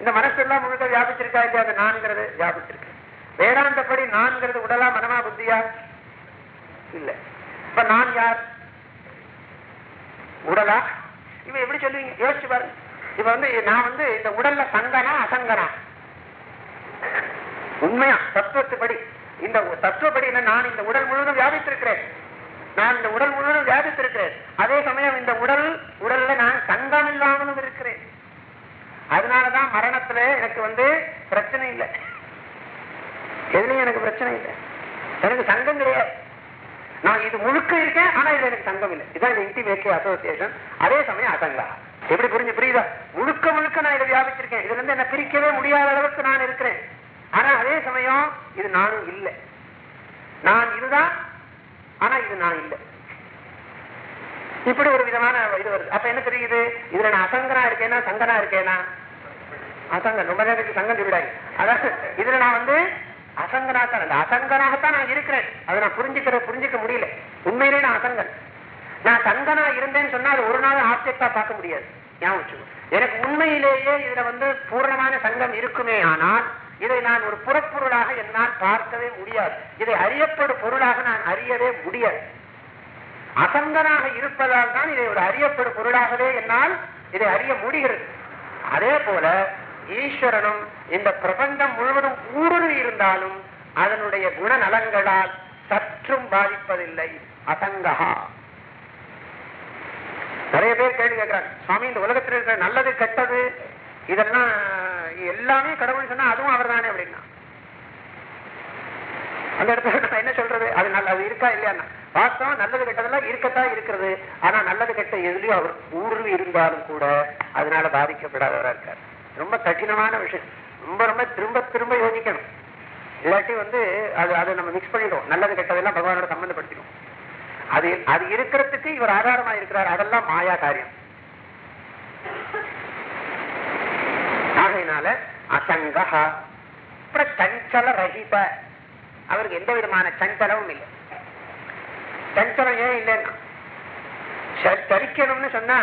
இந்த மனசெல்லாம் முழுக்க வியாபிச்சிருக்கா இல்லையா? அந்த நான்கிறது வியாபிச்சிருக்கு வேதாந்தப்படி நான்கிறது உடலா மனமா புத்தியா? இல்ல. இப்ப நான் யார்? உடலா? இவ எப்படி சொல்லுவீங்க? யோசிச்சு பாருங்க. இப்ப வந்து நான் வந்து இந்த உடல்ல சங்கனா அசங்கனா? உண்மையா? தத்துவத்துப்படி. இந்த தத்துவப்படி என்ன? நான் இந்த உடல் முழுவதும் வியாபித்திருக்கிறேன். நான் இந்த உடல் முழுவதும் வியாபித்திருக்கிறேன். அதே சமயம் இந்த உடல் உடல்ல நான் சங்கம் இல்லாமலும் இருக்கிறேன். அதனாலதான் மரணத்துல எனக்கு வந்து பிரச்சனை இல்லை. எதுலயும் எனக்கு பிரச்சனை இல்லை. எனக்கு சங்கம் கிடையாது. நான் இது முழுக்க இருக்கேன் ஆனா இதுல எனக்கு சங்கம் இல்லை. இதான் இந்த இன்டிமேட்லி அசோசியேஷன் அதே சமயம் அசங்கா எப்படி புரிஞ்சு புரியுதா? முழுக்க முழுக்க நான் இதை வியாபிச்சிருக்கேன். இதுல இருந்து என்ன பிரிக்கவே முடியாத அளவுக்கு நான் இருக்கிறேன். ஆனா அதே சமயம் இது நானும் இல்லை. நான் இதுதான் ஆனா இது நான் இல்லை. இப்படி ஒரு விதமான இது வருது. அப்ப என்ன தெரியுது? இதுல நான் அசங்கனா இருக்கேனா சங்கனா இருக்கேனா? அசங்கன் ரொம்ப நேரத்துக்கு சங்கம் திருவிடாங்க அதாவது இதுல நான் வந்து அசங்கனாத்தான் அந்த அசங்கனாகத்தான் நான் இருக்கிறேன். அதை நான் புரிஞ்சுக்கிற புரிஞ்சுக்க முடியல. உண்மையிலே நான் அசங்கன் நான் சங்கனா இருந்தேன்னு சொன்னா அது ஒரு நாள் ஆப்ஜெக்டா பார்க்க முடியாது. ஞாபகம் எனக்கு உண்மையிலேயே இதுல வந்து பூரணமான சங்கம் இருக்குமே ஆனால் இதை நான் ஒரு புறப்பொருளாக என்னால் பார்க்கவே முடியாது. இதை அறியப்படும் பொருளாக நான் அறியவே முடியாது. அசங்கனாக இருப்பதால் தான் இதை ஒரு அறியப்படும் பொருளாகவே என்னால் இதை அறிய முடிகிறது. அதே போல ஈஸ்வரனும் இந்த பிரபஞ்சம் முழுவதும் ஊடுருவி இருந்தாலும் அதனுடைய குணநலங்களால் சற்றும் பாதிப்பதில்லை. அசங்ககா நிறைய பேர் கேள்வி கேட்கிறாங்க சுவாமி இந்த உலகத்தில் இருக்கிற நல்லது கெட்டது இதெல்லாம் எல்லாமே கடவுள் சொன்னா அதுவும் அவர் தானே அப்படின்னா. அந்த இடத்துல என்ன சொல்றது? அது நல்ல அது இருக்கா இல்லையா வாஸ்தவம் நல்லது கெட்டதெல்லாம் இருக்கத்தான் இருக்கிறது ஆனா நல்லது கெட்ட எதுலயும் அவர் ஊடுருவி இருந்தாலும் கூட அதனால பாதிக்கப்படாதவரா இருக்கார். ரொம்ப கடினமான விஷயம். ரொம்ப ரொம்ப திரும்ப திரும்ப யோசிக்கணும். இல்லாட்டி வந்து அது அதை நம்ம மிக்ஸ் பண்ணிடுவோம். நல்லது கெட்டதெல்லாம் பகவானோட சம்பந்தப்படுத்திடும் அது அது இருக்கிறதுக்கு இவர் ஆதாரமா இருக்கிறார். அதெல்லாம் மாயா காரியம். ஆகையினால அசங்கா அப்புறம் சஞ்சல ரஹித. அவருக்கு எந்த விதமான சஞ்சலமும் இல்லை. சஞ்சலம் ஏன் இல்லைன்னா. சரிக்கணும்னு சொன்னா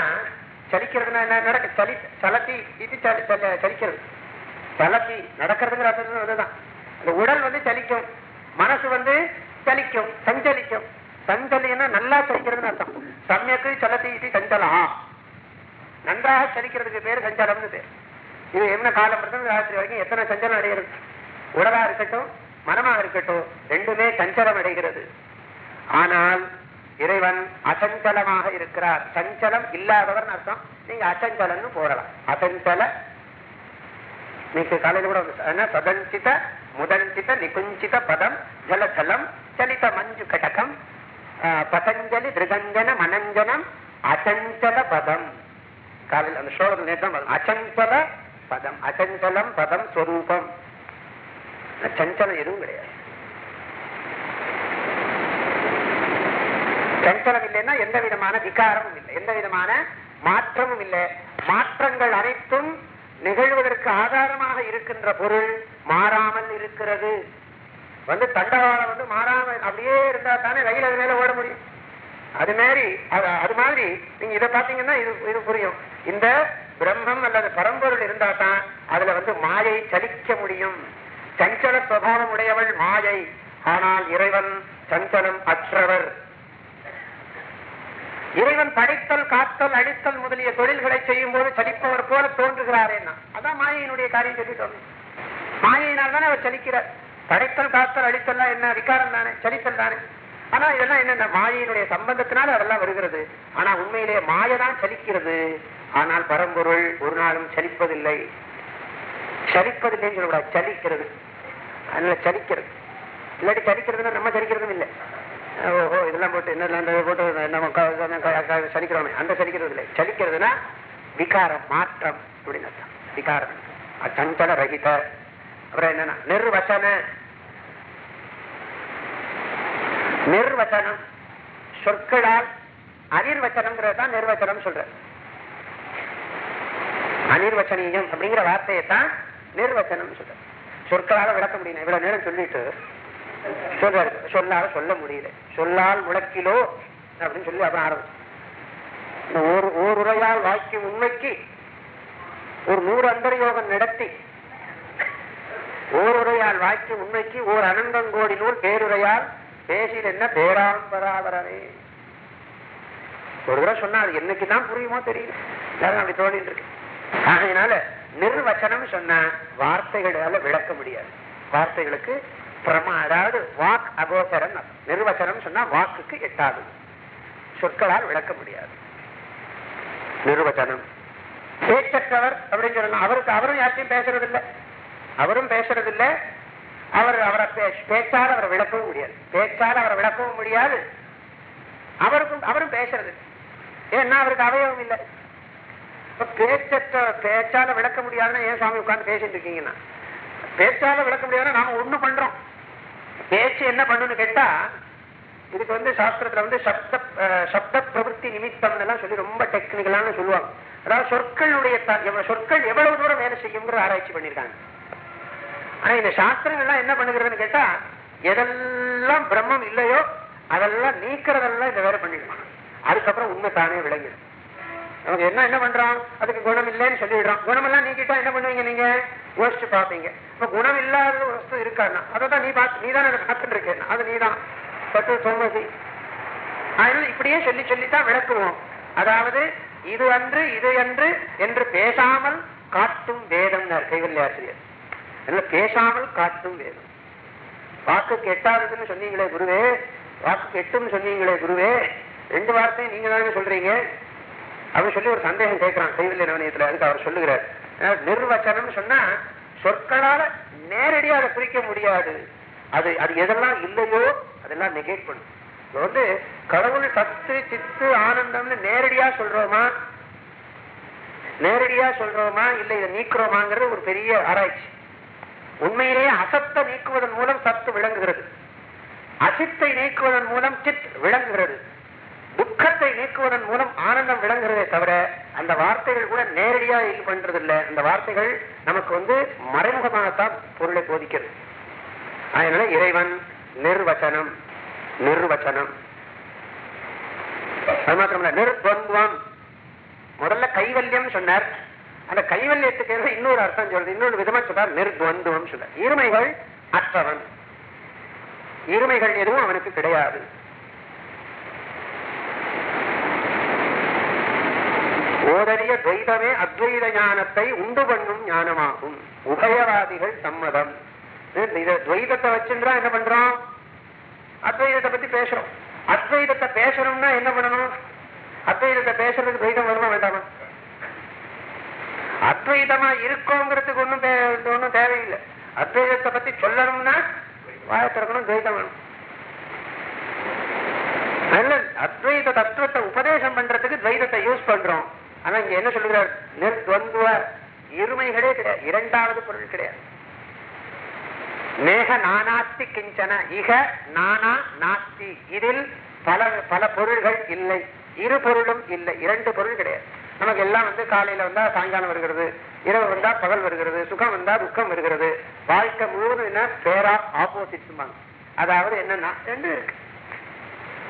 சலிக்கிறதுனா என்ன நடக்க? சலி சலத்தி இது சலிக்கிறது. சலத்தி நடக்கிறதுங்கிற அர்த்தம் அதுதான். இந்த உடல் வந்து சலிக்கும். மனசு வந்து சலிக்கும். சஞ்சலிக்கும். சஞ்சலின்னா நல்லா சலிக்கிறதுன்னு அர்த்தம். சமயக்கு சலத்தி இது சஞ்சலம் நன்றாக சலிக்கிறதுக்கு பேரு சஞ்சலம்னு பேர். இது என்ன காலம் இருந்து ராத்திரி வரைக்கும் எத்தனை சஞ்சலம் அடைகிறது? உடலா இருக்கட்டும் மனமா இருக்கட்டும் ரெண்டுமே சஞ்சலம் அடைகிறது. ஆனால் இறைவன் அசஞ்சலமாக இருக்கிறார். சஞ்சலம் இல்லாதவர் அர்த்தம். நீங்க அசஞ்சலன்னு போடலாம். அசஞ்சல நீங்க காலையில கூட வந்து, என்ன? சதஞ்சித முதஞ்சித நிகுஞ்சித பதம் ஜலஜலம் சலித மஞ்சு கடகம் ஆஹ், பதஞ்சலி திருகஞ்சன மனஞ்சனம் அச்சஞ்சல பதம். காலையில் அந்த ஸ்லோகத்தில் நேற்று தான் பார்த்தோம். அச்சஞ்சல பதம். அச்சஞ்சலம் பதம் ஸ்வரூபம் சஞ்சலம் இல்லைன்னா எந்த விதமான விகாரமும் இல்லை. எந்த விதமான மாற்றமும் இல்லை. மாற்றங்கள் அனைத்தும் நிகழ்வதற்கு ஆதாரமாக இருக்கின்ற பொருள் மாறாமல் இருக்கிறது. வந்து தண்டவாளம் வந்து மாறாமல் அப்படியே இருந்தா தானே ரயில் அது மேல ஓட முடியும். அது மாதிரி அது- அது மாதிரி நீங்க இதை பாத்தீங்கன்னா இது இது புரியும். இந்த பிரம்மம் அல்லது பரம்பொருள் இருந்தா தான் அதுல வந்து மாயை சலிக்க முடியும். சஞ்சல சுவாவம் உடையவள் மாயை. ஆனால் இறைவன் சஞ்சலம் அற்றவர். இறைவன் படைத்தல் காத்தல் அழித்தல் முதலிய தொழில்களை செய்யும் போது சலிப்பவர் போல தோன்றுகிறாரே அதான் மாயையினுடைய காரியம் சொல்லிட்டோம் மாயையினால் தானே அவர் சலிக்கிறார். படைத்தல் காத்தல் அழித்தல்லாம் என்ன? விகாரம் தானே? சலித்தல் தானே? ஆனா இதெல்லாம் என்னென்ன? மாயையினுடைய சம்பந்தத்தினால அதெல்லாம் வருகிறது. ஆனா உண்மையிலேயே மாயதான் சலிக்கிறது. ஆனால் பரம்பொருள் ஒரு நாளும் சலிப்பதில்லை. சலிப்பதில்லைன்னு சொல்லக்கூடாது சலிக்கிறது. அதனால சலிக்கிறது. இல்லாட்டி சலிக்கிறதுனா நம்ம சலிக்கிறதும் இல்லை. ஓஹோ இதெல்லாம் போட்டு என்னெல்லாம் போட்டு நம்ம சலிக்கிறோமே அந்த சலிக்கிறது இல்லை சலிக்கிறதுனா விகாரம் மாற்றம் அப்படின்னு அர்த்தம். விகாரம். அச்சஞ்சல ரகித. அப்புறம் என்னன்னா நிர்வசன நிர்வச்சனம் சொற்களால் அனிர்வச்சனம்ங்கிறது தான் நிர்வச்சனம் சொல்ற. அனிர்வச்சனீயம் அப்படிங்கிற வார்த்தையை தான் நிர்வச்சனம் சொல்ற. சொற்களால விளக்க முடியும் இவ்வளவு நேரம் சொல்லிட்டு சொல்றாரு. சொல்லால சொல்ல முடியல. சொல்லால் முழக்கிலோ அப்படின்னு சொல்லி அப்புறம் ஆரம்பிச்சு இந்த ஓர் உரையால் வாக்கியம் உண்மைக்கு ஒரு நூறு அந்தரயோகம் நடத்தி ஓருரையால் வாக்கி உண்மைக்கு ஓர் அனந்தங்கோடி நூல் பேருரையால் பேசில் என்ன? பேராம்பராவரவே ஒரு தடவை சொன்னா அது என்னைக்குதான் புரியுமோ தெரியல. எல்லாரும் அப்படி தோணிட்டு இருக்கு. ஆகையினால நிர்வச்சனம் சொன்னா வார்த்தைகளால விளக்க முடியாது. வார்த்தைகளுக்கு பிரமா அதாவது வாக் அகோபரம் நிர்வசனம் சொன்னா வாக்குக்கு எட்டாது. சொற்களால் விளக்க முடியாது. நிர்வசனம் பேச்சற்றவர் அப்படின்னு சொல்லலாம் அவருக்கு அவரும் யார்த்தையும் பேசுறதில்லை. அவரும் பேசுறதில்லை. அவர் அவரை பே- பேச்சால் அவரை விளக்கவும் முடியாது. பேச்சால் அவரை விளக்கவும் முடியாது. அவருக்கும் அவரும் பேசுறது. ஏன்னா அவருக்கு அவயவம் இல்லை. இப்ப பேச்சற்ற பேச்சால விளக்க முடியாதுன்னா ஏன் சுவாமி உட்காந்து பேசிட்டு இருக்கீங்கன்னா? பேச்சால விளக்க முடியாதுன்னா நாம ஒண்ணு பண்றோம். பேச்சு என்ன பண்ணுன்னு கேட்டா இதுக்கு வந்து சாஸ்திரத்துல வந்து சப்த சப்த பிரவருத்தி நிமித்தம் எல்லாம் சொல்லி ரொம்ப டெக்னிக்கலான சொல்லுவாங்க. அதாவது சொற்களுடைய சொற்கள் எவ்வளவு தூரம் வேலை செய்யுங்கிற ஆராய்ச்சி பண்ணிருக்காங்க ஆனா இந்த சாஸ்திரங்கள்லாம் என்ன பண்ணுகிறதுன்னு கேட்டா எதெல்லாம் பிரம்மம் இல்லையோ அதெல்லாம் நீக்கிறதெல்லாம் இந்த வேலை பண்ணிடுவாங்க அதுக்கப்புறம் உண்மை தானே விளங்கிடும் நமக்கு என்ன என்ன பண்றான்? அதுக்கு குணம் இல்லைன்னு சொல்லிடுறோம் குணமெல்லாம் நீக்கிட்டா என்ன பண்ணுவீங்க நீங்க? யோசிச்சு பார்ப்பீங்க. இப்ப குணம் இல்லாத ஒரு வஸ்து இருக்கான்னா அதை தான் நீ பார்த்து நீ தான் அதை பார்த்துட்டு இருக்கேன் அது நீ தான் பட்டு சோமசி அதனால இப்படியே சொல்லி சொல்லித்தான் விளக்குவோம். அதாவது இது அன்று இது அன்று என்று பேசாமல் காட்டும் வேதம் கைவல்யாசிரியர் அதனால பேசாமல் காட்டும் வேதம். வாக்கு கெட்டாததுன்னு சொன்னீங்களே குருவே வாக்கு கெட்டும்னு சொன்னீங்களே குருவே ரெண்டு வார்த்தையும் நீங்க தானே சொல்றீங்க. அப்படின்னு சொல்லி ஒரு சந்தேகம் கேட்கிறான் கைவில்லை நவனியத்துல அதுக்கு அவர் சொல்லுகிறார். நிர்வச்சனம் சொன்னா சொற்களால நேரடியா அதை குறிக்க முடியாது. அது அது எதெல்லாம் இல்லையோ அதெல்லாம் நெகேட் பண்ணும். இப்ப வந்து கடவுள் சத்து சித்து ஆனந்தம்னு நேரடியா சொல்றோமா? நேரடியா சொல்றோமா? இல்ல இதை நீக்கிறோமாங்கிறது ஒரு பெரிய ஆராய்ச்சி. உண்மையிலேயே அசத்தை நீக்குவதன் மூலம் சத்து விளங்குகிறது. அசித்தை நீக்குவதன் மூலம் சித் விளங்குகிறது. துக்கத்தை நீக்குவதன் மூலம் ஆனந்தம் விளங்குறதே தவிர அந்த வார்த்தைகள் கூட நேரடியா இது பண்றது இல்ல அந்த வார்த்தைகள் நமக்கு வந்து மறைமுகமாகத்தான் பொருளை போதிக்கிறது. அதனால இறைவன் நிர்வச்சனம் நிர்வச்சனம் அது மாத்திரமல்ல நிர்பந்துவம் முதல்ல கைவல்யம் சொன்னார். அந்த கைவல்யத்துக்கு இன்னொரு அர்த்தம் சொல்றது. இன்னொரு விதமா சொல்றார் நிர்பந்துவம் சொன்னார் இருமைகள் அற்றவன். இருமைகள் எதுவும் அவனுக்கு கிடையாது. ஓடறிய துவைதமே அத்வைத ஞானத்தை உண்டு பண்ணும் ஞானமாகும். உபயவாதிகள் சம்மதம். இத துவைதத்தை வச்சுன்றா என்ன பண்றோம்? அத்வைதத்தை பத்தி பேசுறோம். அத்வைதத்தை பேசணும்னா என்ன பண்ணணும்? அத்வைதத்தை பேசுறதுக்கு துவைதம் வருமா வேண்டாமா? அத்வைதமா இருக்கோங்கிறதுக்கு ஒன்றும் ஒன்றும் தேவையில்லை. அத்வைதத்தை பத்தி சொல்லணும்னா வாய திறக்கணும் துவைதம் வேணும். அதனால அத்வைத தத்துவத்தை உபதேசம் பண்றதுக்கு துவைதத்தை யூஸ் பண்றோம். ஆனா இங்க என்ன சொல்லுகிறார்? நிர்துவந்துவ இருமைகளே கிடையாது. இரண்டாவது பொருள் கிடையாது. மேக நானாஸ்தி கிஞ்சன இக நானா நாஸ்தி. இதில் பல பல பொருள்கள் இல்லை. இரு பொருளும் இல்லை. இரண்டு பொருள் கிடையாது. நமக்கு எல்லாம் வந்து காலையில வந்தா சாயங்காலம் வருகிறது இரவு வந்தா பகல் வருகிறது சுகம் வந்தா துக்கம் வருகிறது. வாழ்க்கை முழுவதும் என்ன? பேரா ஆப்போசிட் அதாவது என்னன்னா ரெண்டு இருக்கு.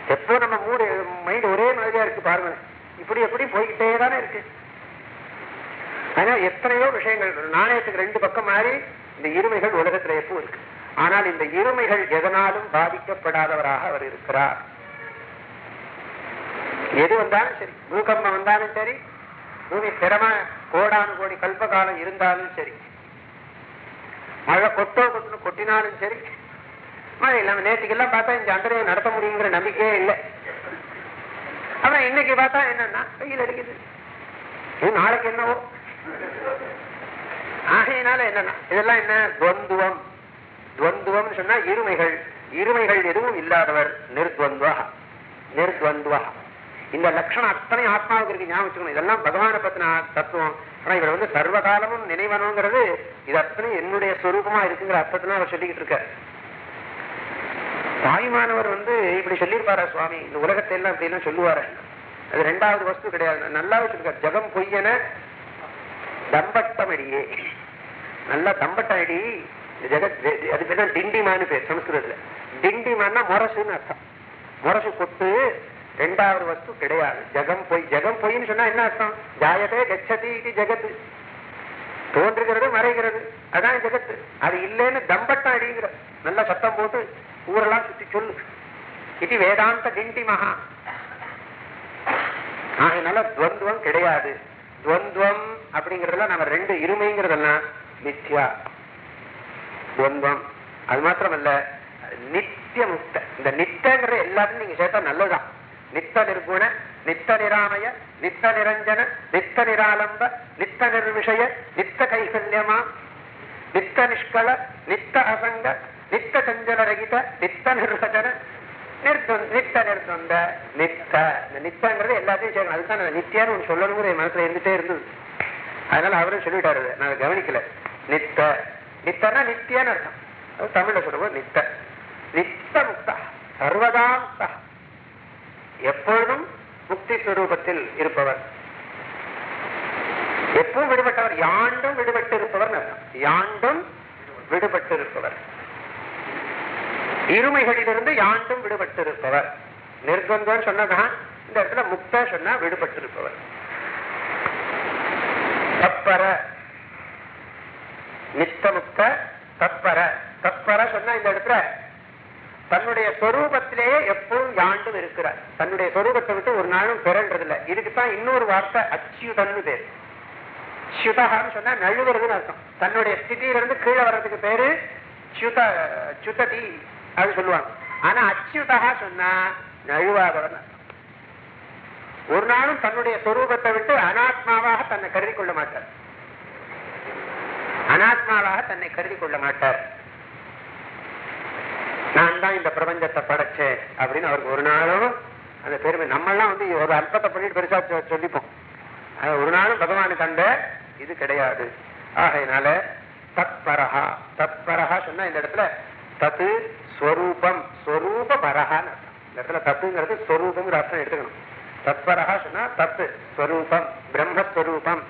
எப்போ நம்ம மூடு மைண்ட் ஒரே மாதிரியா இருக்கு பாருங்க இப்படி எப்படி போய்கிட்டே தானே இருக்கு? ஆனால் எத்தனையோ விஷயங்கள் நாணயத்துக்கு ரெண்டு பக்கம் மாறி இந்த இருமைகள் உலகத்துல எப்போ இருக்கு. ஆனால் இந்த இருமைகள் எதனாலும் பாதிக்கப்படாதவராக அவர் இருக்கிறார். எது வந்தாலும் சரி பூகம்பம் வந்தாலும் சரி பூமி சிரம கோடானு கோடி கல்பகாலம் இருந்தாலும் சரி மழை கொட்டோ கொட்டுன்னு கொட்டினாலும் சரி மழை இல்லாம நேற்றுக்கெல்லாம் பார்த்தா இந்த அந்தரையை நடத்த முடியுங்கிற நம்பிக்கையே இல்லை. அப்புறம் இன்னைக்கு பார்த்தா என்னன்னா வெயில் அடிக்குது. நாளைக்கு என்னவோ? ஆகையினால என்னன்னா இதெல்லாம் என்ன? துவந்துவம். துவந்துவம் சொன்னா இருமைகள். இருமைகள் எதுவும் இல்லாதவர் நிர்துவந்துவா நிர்துவந்துவா இந்த லட்சணம் அத்தனை ஆத்மாவுக்கு இருக்கு ஞாபகம் வச்சுக்கணும். இதெல்லாம் பகவான பத்தின தத்துவம். ஆனா இவர் வந்து சர்வகாலமும் நினைவனுங்கிறது இது அத்தனை என்னுடைய சொரூபமா இருக்குங்கிற அர்த்தத்தினா அவர் சொல்லிக்கிட்டு இருக்க தாய்மானவர் வந்து இப்படி சொல்லியிருப்பாரா சுவாமி? இந்த உலகத்தை எல்லாம் அப்படின்னா சொல்லுவாரு? அது ரெண்டாவது வஸ்து கிடையாது. நல்லா வச்சிருக்கார் ஜெகம் பொய்யன தம்பட்டமடியே. நல்லா தம்பட்டம் அடி ஜெகத் அது பேர் திண்டிமான்னு டிண்டிமான்னு பேர் சமஸ்கிருதத்துல. டிண்டிமான்னா முரசுன்னு அர்த்தம். முரசு கொத்து ரெண்டாவது வஸ்து கிடையாது. ஜெகம் பொய். ஜெகம் பொய்ன்னு சொன்னா என்ன அர்த்தம்? ஜாயதே கச்சதி இது ஜெகத்து. தோன்றுகிறது மறைகிறது. அதான் ஜெகத்து. அது இல்லைன்னு தம்பட்டம் அடிங்கிற நல்லா சத்தம் போட்டு ஊரெல்லாம் சுத்தி சொல்லு. இது வேதாந்த கிண்டி மகா. ஆகினால துவந்துவம் கிடையாது. துவந்துவம் அப்படிங்கறதெல்லாம் நம்ம ரெண்டு இருமைங்கிறதெல்லாம் மித்யா. துவந்தம் அது மாத்திரமல்ல நித்திய முக்த இந்த நித்தங்கிற எல்லாத்தையும் நீங்க சேர்த்தா நல்லதுதான். நித்த நிர்குண நித்த நிராமய நித்த நிரஞ்சன நித்த நிராலம்ப நித்த நிர்விஷய நித்த கைசல்யமா நித்த நிஷ்கல நித்த அசங்க நித்த சஞ்சல ரகித நித்த நிர்வச்சன நிர்துவந்த நித்த. நிர்துவந்த நித்த இந்த நித்தங்கிறது எல்லாத்தையும் சேர்க்கணும். அதுதான் நான் நித்தியான்னு ஒன்று சொல்லணுங்கிற என் மனசுல இருந்துட்டே இருந்தது. அதனால அவரும் சொல்லிட்டாரு நான் கவனிக்கல. நித்த. நித்தனா நித்தியான்னு அர்த்தம். அது தமிழ்ல சொல்லுவோம் நித்த. நித்த முக்தா சர்வதா முக்தா எப்பொழுதும் முக்தி ஸ்வரூபத்தில் இருப்பவர். எப்பவும் விடுபட்டவர். யாண்டும் விடுபட்டு இருப்பவர் அர்த்தம். யாண்டும் விடுபட்டு இருப்பவர் இருமைகளிலிருந்து யாண்டும் விடுபட்டிருப்பவர். நிர்பந்தம் சொன்னதான் இந்த இடத்துல முக்த சொன்னா விடுபட்டு இருப்பவர் தப்பர நித்தமுக்த தப்பர தப்பர சொன்னா இந்த இடத்துல தன்னுடைய சொரூபத்திலேயே எப்பவும் யாண்டும் இருக்கிறார். தன்னுடைய சொரூபத்தை விட்டு ஒரு நாளும் பிறன்றது இதுக்குத்தான் இன்னொரு வார்த்தை அச்சுதன்னு பேரு. சுதகான்னு சொன்னா நழுவுறதுன்னு அர்த்தம். தன்னுடைய ஸ்திதியிலிருந்து கீழே வர்றதுக்கு பேரு சுத சுததி அது சொல்லுவாங்க. ஆனா அச்சுதகா சொன்னா நழுவாதவன். ஒரு நாளும் தன்னுடைய சொரூபத்தை விட்டு அனாத்மாவாக தன்னை கருதி கொள்ள மாட்டார். அனாத்மாவாக தன்னை கருதி கொள்ள மாட்டார். நான் தான் இந்த பிரபஞ்சத்தை படைச்சேன் அப்படின்னு அவருக்கு ஒரு நாளும் அந்த பெருமை நம்மெல்லாம் வந்து ஒரு அற்பத்தை பண்ணிட்டு பெருசா சொல்லிப்போம். ஒரு நாளும் பகவானு கண்ட இது கிடையாது. ஆகையினால தத்பரஹா தத்பரஹா சொன்னா இந்த இடத்துல தத்து ஸ்வரூபம் ஸ்வரூப பரகான்னு அர்த்தம். இந்த இடத்துல தத்துங்கிறது ஸ்வரூபங்கிற அர்த்தம் எடுத்துக்கணும் தத்பரகா சொன்னா தத்து ஸ்வரூபம் பிரம்மஸ்வரூபம்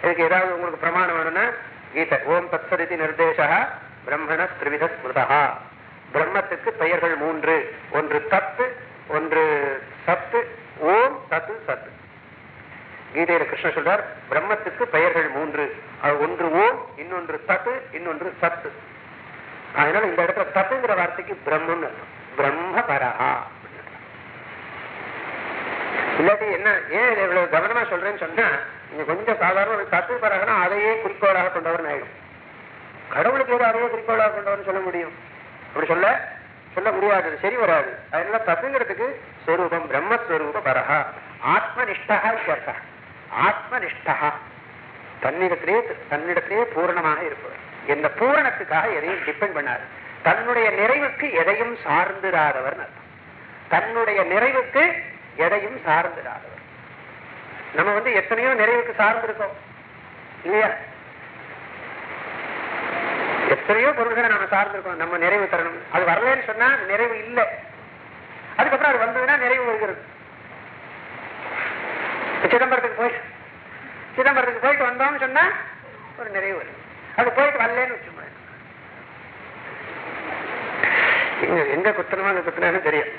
இதுக்கு ஏதாவது உங்களுக்கு பிரமாணம் வேணும்னா கீதை ஓம் தத்சரிதி நிர்தேசா பிரம்மண திரிவித ஸ்மிருதா பிரம்மத்துக்கு பெயர்கள் மூன்று ஒன்று தத்து ஒன்று சத்து ஓம் தத்து சத்து கீதையில கிருஷ்ண சொல்றார் பிரம்மத்துக்கு பெயர்கள் மூன்று அது ஒன்று ஓம் இன்னொன்று தத்து இன்னொன்று சத்து அதனால இந்த இடத்துல தத்துங்கிற வார்த்தைக்கு பிரம்மன் பிரம்ம பரஹா இல்லாட்டி என்ன ஏன் இதை இவ்வளவு கவனமா சொல்றேன்னு சொன்னா நீங்க கொஞ்சம் சாதாரண ஒரு தப்பு பரகனா அதையே குறிக்கோளாக கொண்டவர் ஆயிடும். கடவுளுக்கு ஏதோ அதையே குறிக்கோளாக கொண்டவர்னு சொல்ல முடியும்? அப்படி சொல்ல சொல்ல முடியாது சரி வராது. அதனால தப்புங்கிறதுக்கு ஸ்வரூபம் பிரம்மஸ்வரூப பரஹா. ஆத்மனிஷ்டா இத்தியர்த்தா ஆத்மனிஷ்டா தன்னிடத்திலே தன்னிடத்திலேயே பூரணமாக இருப்பவர். இந்த பூரணத்துக்காக எதையும் டிபெண்ட் பண்ணாரு தன்னுடைய நிறைவுக்கு எதையும் சார்ந்திராதவர் அர்த்தம். தன்னுடைய நிறைவுக்கு எதையும் சார்ந்திராதவர். நம்ம வந்து எத்தனையோ நிறைவுக்கு சார்ந்திருக்கோம். இல்லையா? எத்தனையோ பொருள்களை நம்ம சார்ந்திருக்கோம். நம்ம நிறைவு தரணும். அது வரலன்னு சொன்னா நிறைவு இல்லை. அதுக்கப்புறம் அது வந்ததுன்னா நிறைவு வருகிறது. சிதம்பரத்துக்கு போய் சிதம்பரத்துக்கு போயிட்டு வந்தோம்னு சொன்னா ஒரு நிறைவு வரும் அது போயிட்டு வரலன்னு வச்சுக்கோங்க. எங்க எங்க குத்தனமா அங்க குத்தனான்னு தெரியும்.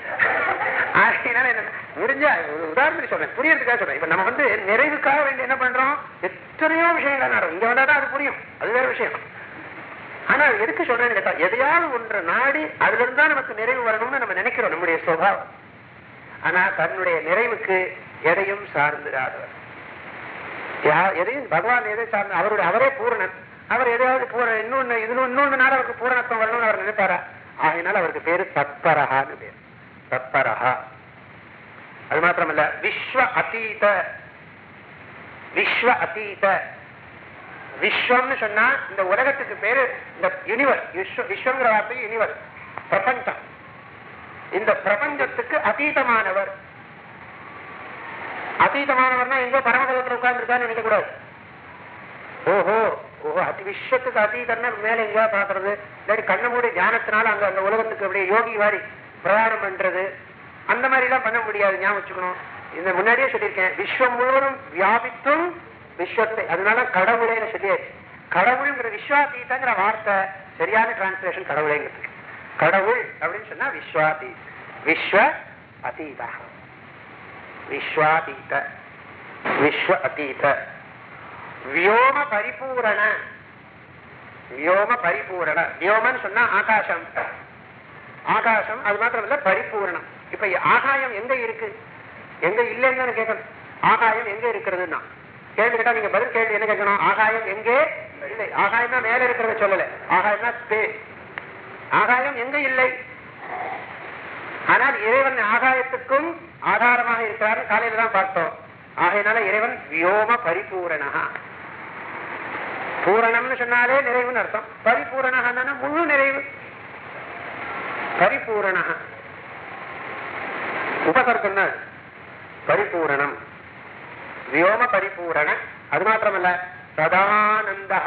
ஆகையினால என்ன முடிஞ்சா ஒரு உதாரணத்துக்கு சொல்றேன் புரியறதுக்காக சொல்றேன். இப்ப நம்ம வந்து நிறைவுக்காக வேண்டி என்ன பண்றோம்? எத்தனையோ விஷயங்கள் நடக்கும் இங்க வந்தாதான் அது புரியும். அது வேற விஷயம். ஆனா எதுக்கு சொல்றேன்னு கேட்டா எதையாவது ஒன்ற நாடி அதுல இருந்தா நமக்கு நிறைவு வரணும்னு நம்ம நினைக்கிறோம் நம்முடைய சுபாவம். ஆனா தன்னுடைய நிறைவுக்கு எதையும் சார்ந்திராதவர். எதையும் பகவான் எதை சார்ந்த அவருடைய அவரே பூரணன். அவர் எதையாவது பூர இன்னொன்னு இதுல இன்னொன்னு நாள் அவருக்கு பூரணத்துவம் வரணும்னு அவர் நினைப்பாரா? ஆகினால அவருக்கு பேரு தத்பரஹான்னு பேர். சத்பரஹா. அது மாத்திரமல்ல விஸ்வ அதீத விஸ்வ அத்தீத. விஸ்வம்னு சொன்னா இந்த உலகத்துக்கு பேரு இந்த யூனிவர்ஸ் விஸ்வ விஸ்வங்கிற வார்த்தை யூனிவர்ஸ் பிரபஞ்சம். இந்த பிரபஞ்சத்துக்கு அதீதமானவர். அதீதமானவர்னா எங்கோ பரமபதத்துல உட்கார்ந்துருக்கான்னு நினைக்க கூடாது ஓஹோ. ஓஹோ அதி விஸ்வத்துக்கு அதீதம்னா மேல எங்கேயா பாக்குறது? இல்லாட்டி கண்ணு மூடி தியானத்தினால அங்க அந்த உலகத்துக்கு அப்படியே யோகி மாதிரி பிரயாணம் பண்றது. அந்த மாதிரி எல்லாம் பண்ண முடியாது ஞாபகம் வச்சுக்கணும். இந்த முன்னாடியே சொல்லியிருக்கேன் விஸ்வம் முழுவதும் வியாபித்தும் விஸ்வத்தை. அதனால கடவுளேன்னு சொல்லியாச்சு. கடவுள்ங்கிற விஸ்வாதீதங்கிற வார்த்தை சரியான டிரான்ஸ்லேஷன் கடவுளேங்கிறதுக்கு கடவுள் அப்படின்னு சொன்னா விஸ்வாதீ. விஸ்வ அதீதா. விஸ்வாதீத. விஸ்வ அதீத. வியோம பரிபூரண. வியோம பரிபூரண. வியோமன்னு சொன்னா ஆகாசம். ஆகாசம் அது மாத்திரம் இல்ல பரிபூரணம். இப்ப ஆகாயம் எங்க இருக்கு? எங்க இல்லைன்னு கேட்கணும் ஆகாயம் எங்க இருக்கிறதுன்னா? கேள்விக்கிட்டா கேட்டா நீங்க பதில் கேள்வி என்ன கேட்கணும்? ஆகாயம் எங்கே? இல்லை. ஆகாயம் தான் மேல இருக்கிறத சொல்லல. ஆகாயம் ஸ்பேஸ் ஆகாயம் எங்க இல்லை? ஆனால் இறைவன் ஆகாயத்துக்கும் ஆதாரமாக இருக்கிறார் காலையில தான் பார்த்தோம். ஆகையினால இறைவன் வியோம பரிபூரணா பூரணம்னு சொன்னாலே நிறைவுன்னு அர்த்தம். பரிபூரணா முழு நிறைவு. பரிபூரண. உபசர்க்கம் பரிபூரணம். வியோம பரிபூரண. அது மாத்திரமல்ல. சதானந்தா.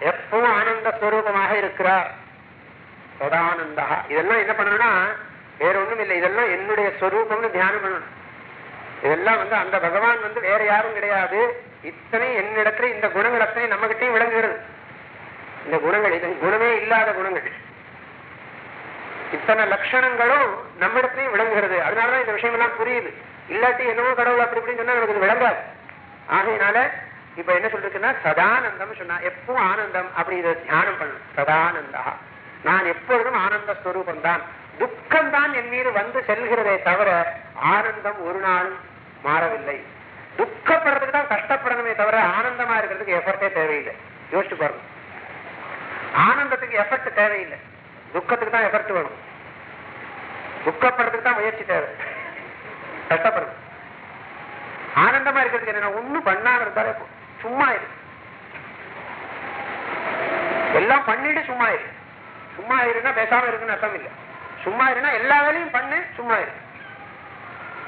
எப்பவும் ஆனந்த ஸ்வரூபமாக இருக்கிறார். சதானந்தா. இதெல்லாம் என்ன பண்ணணும்னா வேற ஒண்ணும் இல்லை இதெல்லாம் என்னுடைய ஸ்வரூபம்னு தியானம் பண்ணணும். இதெல்லாம் வந்து அந்த பகவான் வந்து வேற யாரும் கிடையாது. இத்தனை என்னிடத்துல இந்த குணங்கள் அத்தனை நம்ம கிட்டையும் விளங்குகிறது. இந்த குணங்கள் இது குணமே இல்லாத குணங்கள். இத்தனை லட்சணங்களும் நம்மிடத்திலையும் விளங்குகிறது. அதனாலதான் இந்த விஷயம் எல்லாம் புரியுது. இல்லாட்டி என்னவோ கடவுள் அப்படி இப்படின்னு சொன்னா நமக்கு இது விளங்காது. ஆகையினால இப்ப என்ன சொல்றதுன்னா சதானந்தம் சொன்னா எப்பவும் ஆனந்தம். அப்படி இதை தியானம் பண்ணும் சதானந்தா. நான் எப்பொழுதும் ஆனந்த ஸ்வரூபம் தான் துக்கம் தான் என் மீது வந்து செல்கிறதே தவிர ஆனந்தம் ஒரு நாளும் மாறவில்லை. துக்கப்படுறதுக்கு தான் கஷ்டப்படணுமே தவிர ஆனந்தமா இருக்கிறதுக்கு எஃபர்ட்டே தேவையில்லை. யோசிச்சு பாருங்க. ஆனந்தத்துக்கு எஃபர்ட் தேவையில்லை. துக்கத்துக்கு தான் எஃபர்ட் வேணும். துக்கப்படுறதுக்கு தான் முயற்சி தேவை. கஷ்டப்படுறது ஆனந்தமா இருக்கிறதுக்கு என்ன ஒண்ணும் பண்ணாம இருந்தாலே சும்மா இரு எல்லாம் பண்ணிட்டு சும்மா இரு சும்மா இருன்னா பேசாம இருக்குன்னு அர்த்தம் இல்லை. சும்மா இருன்னா எல்லா வேலையும் பண்ணு சும்மா இரு.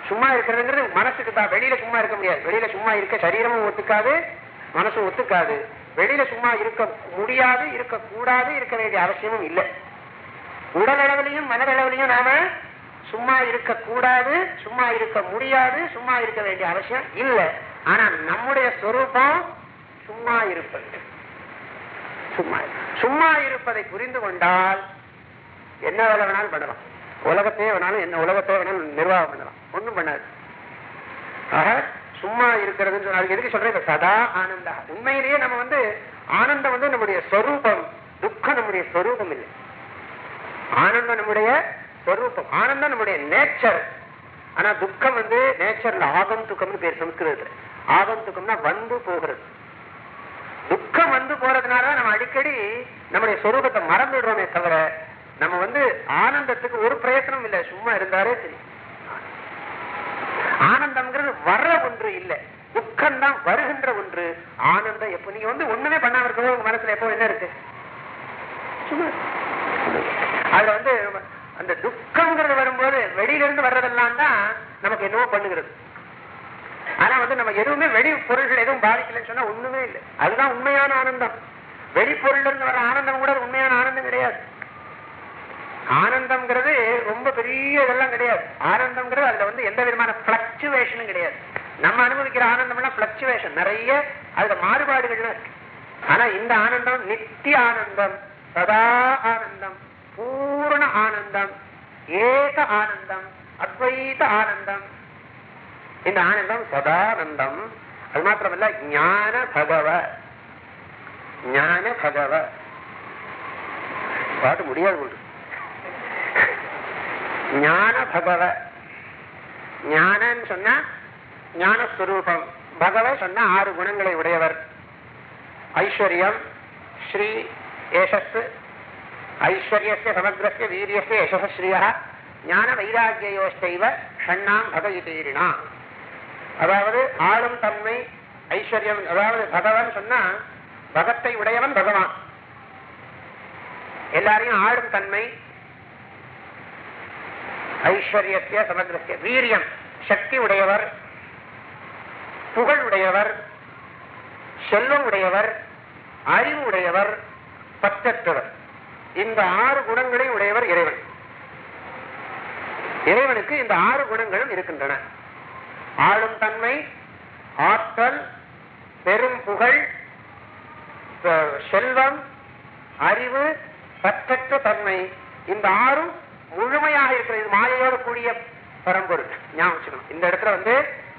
சும்மா இருக்கிறதுங்கிறது மனசுக்கு தான். வெளியில சும்மா இருக்க முடியாது. வெளியில சும்மா இருக்க சரீரமும் ஒத்துக்காது மனசும் ஒத்துக்காது. வெளியில சும்மா இருக்க முடியாது இருக்க கூடாது இருக்க வேண்டிய அவசியமும் இல்லை. உடல் அளவிலையும் மனதளவிலையும் நாம சும்மா இருக்க கூடாது சும்மா இருக்க முடியாது சும்மா இருக்க வேண்டிய அவசியம் இல்லை. ஆனா நம்முடைய சொரூபம் சும்மா இருப்பது. சும்மா சும்மா இருப்பதை புரிந்து கொண்டால் என்ன வேலை வேணாலும் பண்ணலாம். உலகத்தையே வேணாலும் என்ன உலகத்தையே வேணாலும் நிர்வாகம் பண்ணலாம். ஒண்ணும் பண்ணாது. ஆக சும்மா இருக்கிறதுன்னு எதுக்கு சொல்றேன் சதா ஆனந்தா. உண்மையிலேயே நம்ம வந்து ஆனந்தம் வந்து நம்முடைய ஸ்வரூபம் துக்கம் நம்முடைய ஸ்வரூபம் இல்லை. ஆனந்தம் நம்முடைய ஸ்வரூபம் ஆனந்தம் நம்முடைய நேச்சர் ஆனா துக்கம் வந்து நேச்சர்ல ஆகம் துக்கம்னு பேர் சம்ஸ்கிருதத்துல ஆகந்துக்கம்னா வந்து போகிறது. துக்கம் வந்து போறதுனால நம்ம அடிக்கடி நம்முடைய சொரூபத்தை மறந்துடுறோமே தவிர நம்ம வந்து ஆனந்தத்துக்கு ஒரு பிரயத்தனம் இல்லை. சும்மா இருந்தாலே சரி. ஆனந்தம்ங்கிறது வர்ற ஒன்று இல்லை. துக்கம் தான் வருகின்ற ஒன்று. ஆனந்தம் எப்போ? நீங்க வந்து ஒண்ணுமே பண்ணாம இருக்கவே உங்க மனசுல எப்போ என்ன இருக்கு? சும்மா அதுல வந்து அந்த துக்கம்ங்கிறது வரும்போது வெளியில இருந்து வர்றதெல்லாம் தான் நமக்கு என்னவோ பண்ணுகிறது. ஆனா வந்து நம்ம எதுவுமே வெளி பொருள்கள் எதுவும் பாதிக்கலைன்னு சொன்னா ஒண்ணுமே இல்லை. அதுதான் உண்மையான ஆனந்தம். வெளிப்பொருள் இருந்து வர ஆனந்தம் கூட அது உண்மையான ஆனந்தம் கிடையாது. ஆனந்தம்ங்கிறது ரொம்ப பெரிய இதெல்லாம் கிடையாது. ஆனந்தம்ங்கிறது அதுல வந்து எந்த விதமான பிளக்சுவேஷனும் கிடையாது. நம்ம அனுபவிக்கிற ஆனந்தம்னா பிளக்சுவேஷன் நிறைய அதுல மாறுபாடுகள்லாம் இருக்கு. ஆனா இந்த ஆனந்தம் நித்திய ஆனந்தம் சதா ஆனந்தம் பூர்ண ஆனந்தம் ஏக ஆனந்தம் அத்வைத ஆனந்தம். இந்த ஆனந்தம் சதானந்தம். அது மாத்திரமல்ல ஞான பகவ. ஞான பகவ. பாட்டு முடியாது ஞான பகவ ஞானன்னு சொன்னா ஞானஸ்வரூபம். பகவ சொன்னா ஆறு குணங்களை உடையவர். ஐஸ்வர்யம் ஸ்ரீ ஏஷஸ் ஐஸ்வர்யஸ்ய சமக்ரஸ்ய வீரியஸ்ய யசஸ்ரீயா ஞான வைராக்கியோஷ்டைவ ஷண்ணாம் பகவிதீரினா அதாவது ஆளும் தன்மை ஐஸ்வர்யம் அதாவது பகவான் சொன்னா பகத்தை உடையவன் பகவான். எல்லாரையும் ஆளும் தன்மை ஐஸ்வர்யத்திய சமகிரஸ்ய வீரியம் சக்தி உடையவர் புகழ் உடையவர் செல்வம் உடையவர் அறிவு உடையவர் பற்றற்றவர். இந்த ஆறு குணங்களையும் உடையவர் இறைவன். இறைவனுக்கு இந்த ஆறு குணங்களும் இருக்கின்றன. ஆளும் தன்மை ஆற்றல் பெரும் புகழ் செல்வம் அறிவு பற்றற்ற தன்மை. இந்த ஆறும் முழுமையாக இருக்கிறது இது மாயையோடு கூடிய பரம்பொருள். ஞாபகம் இந்த இடத்துல வந்து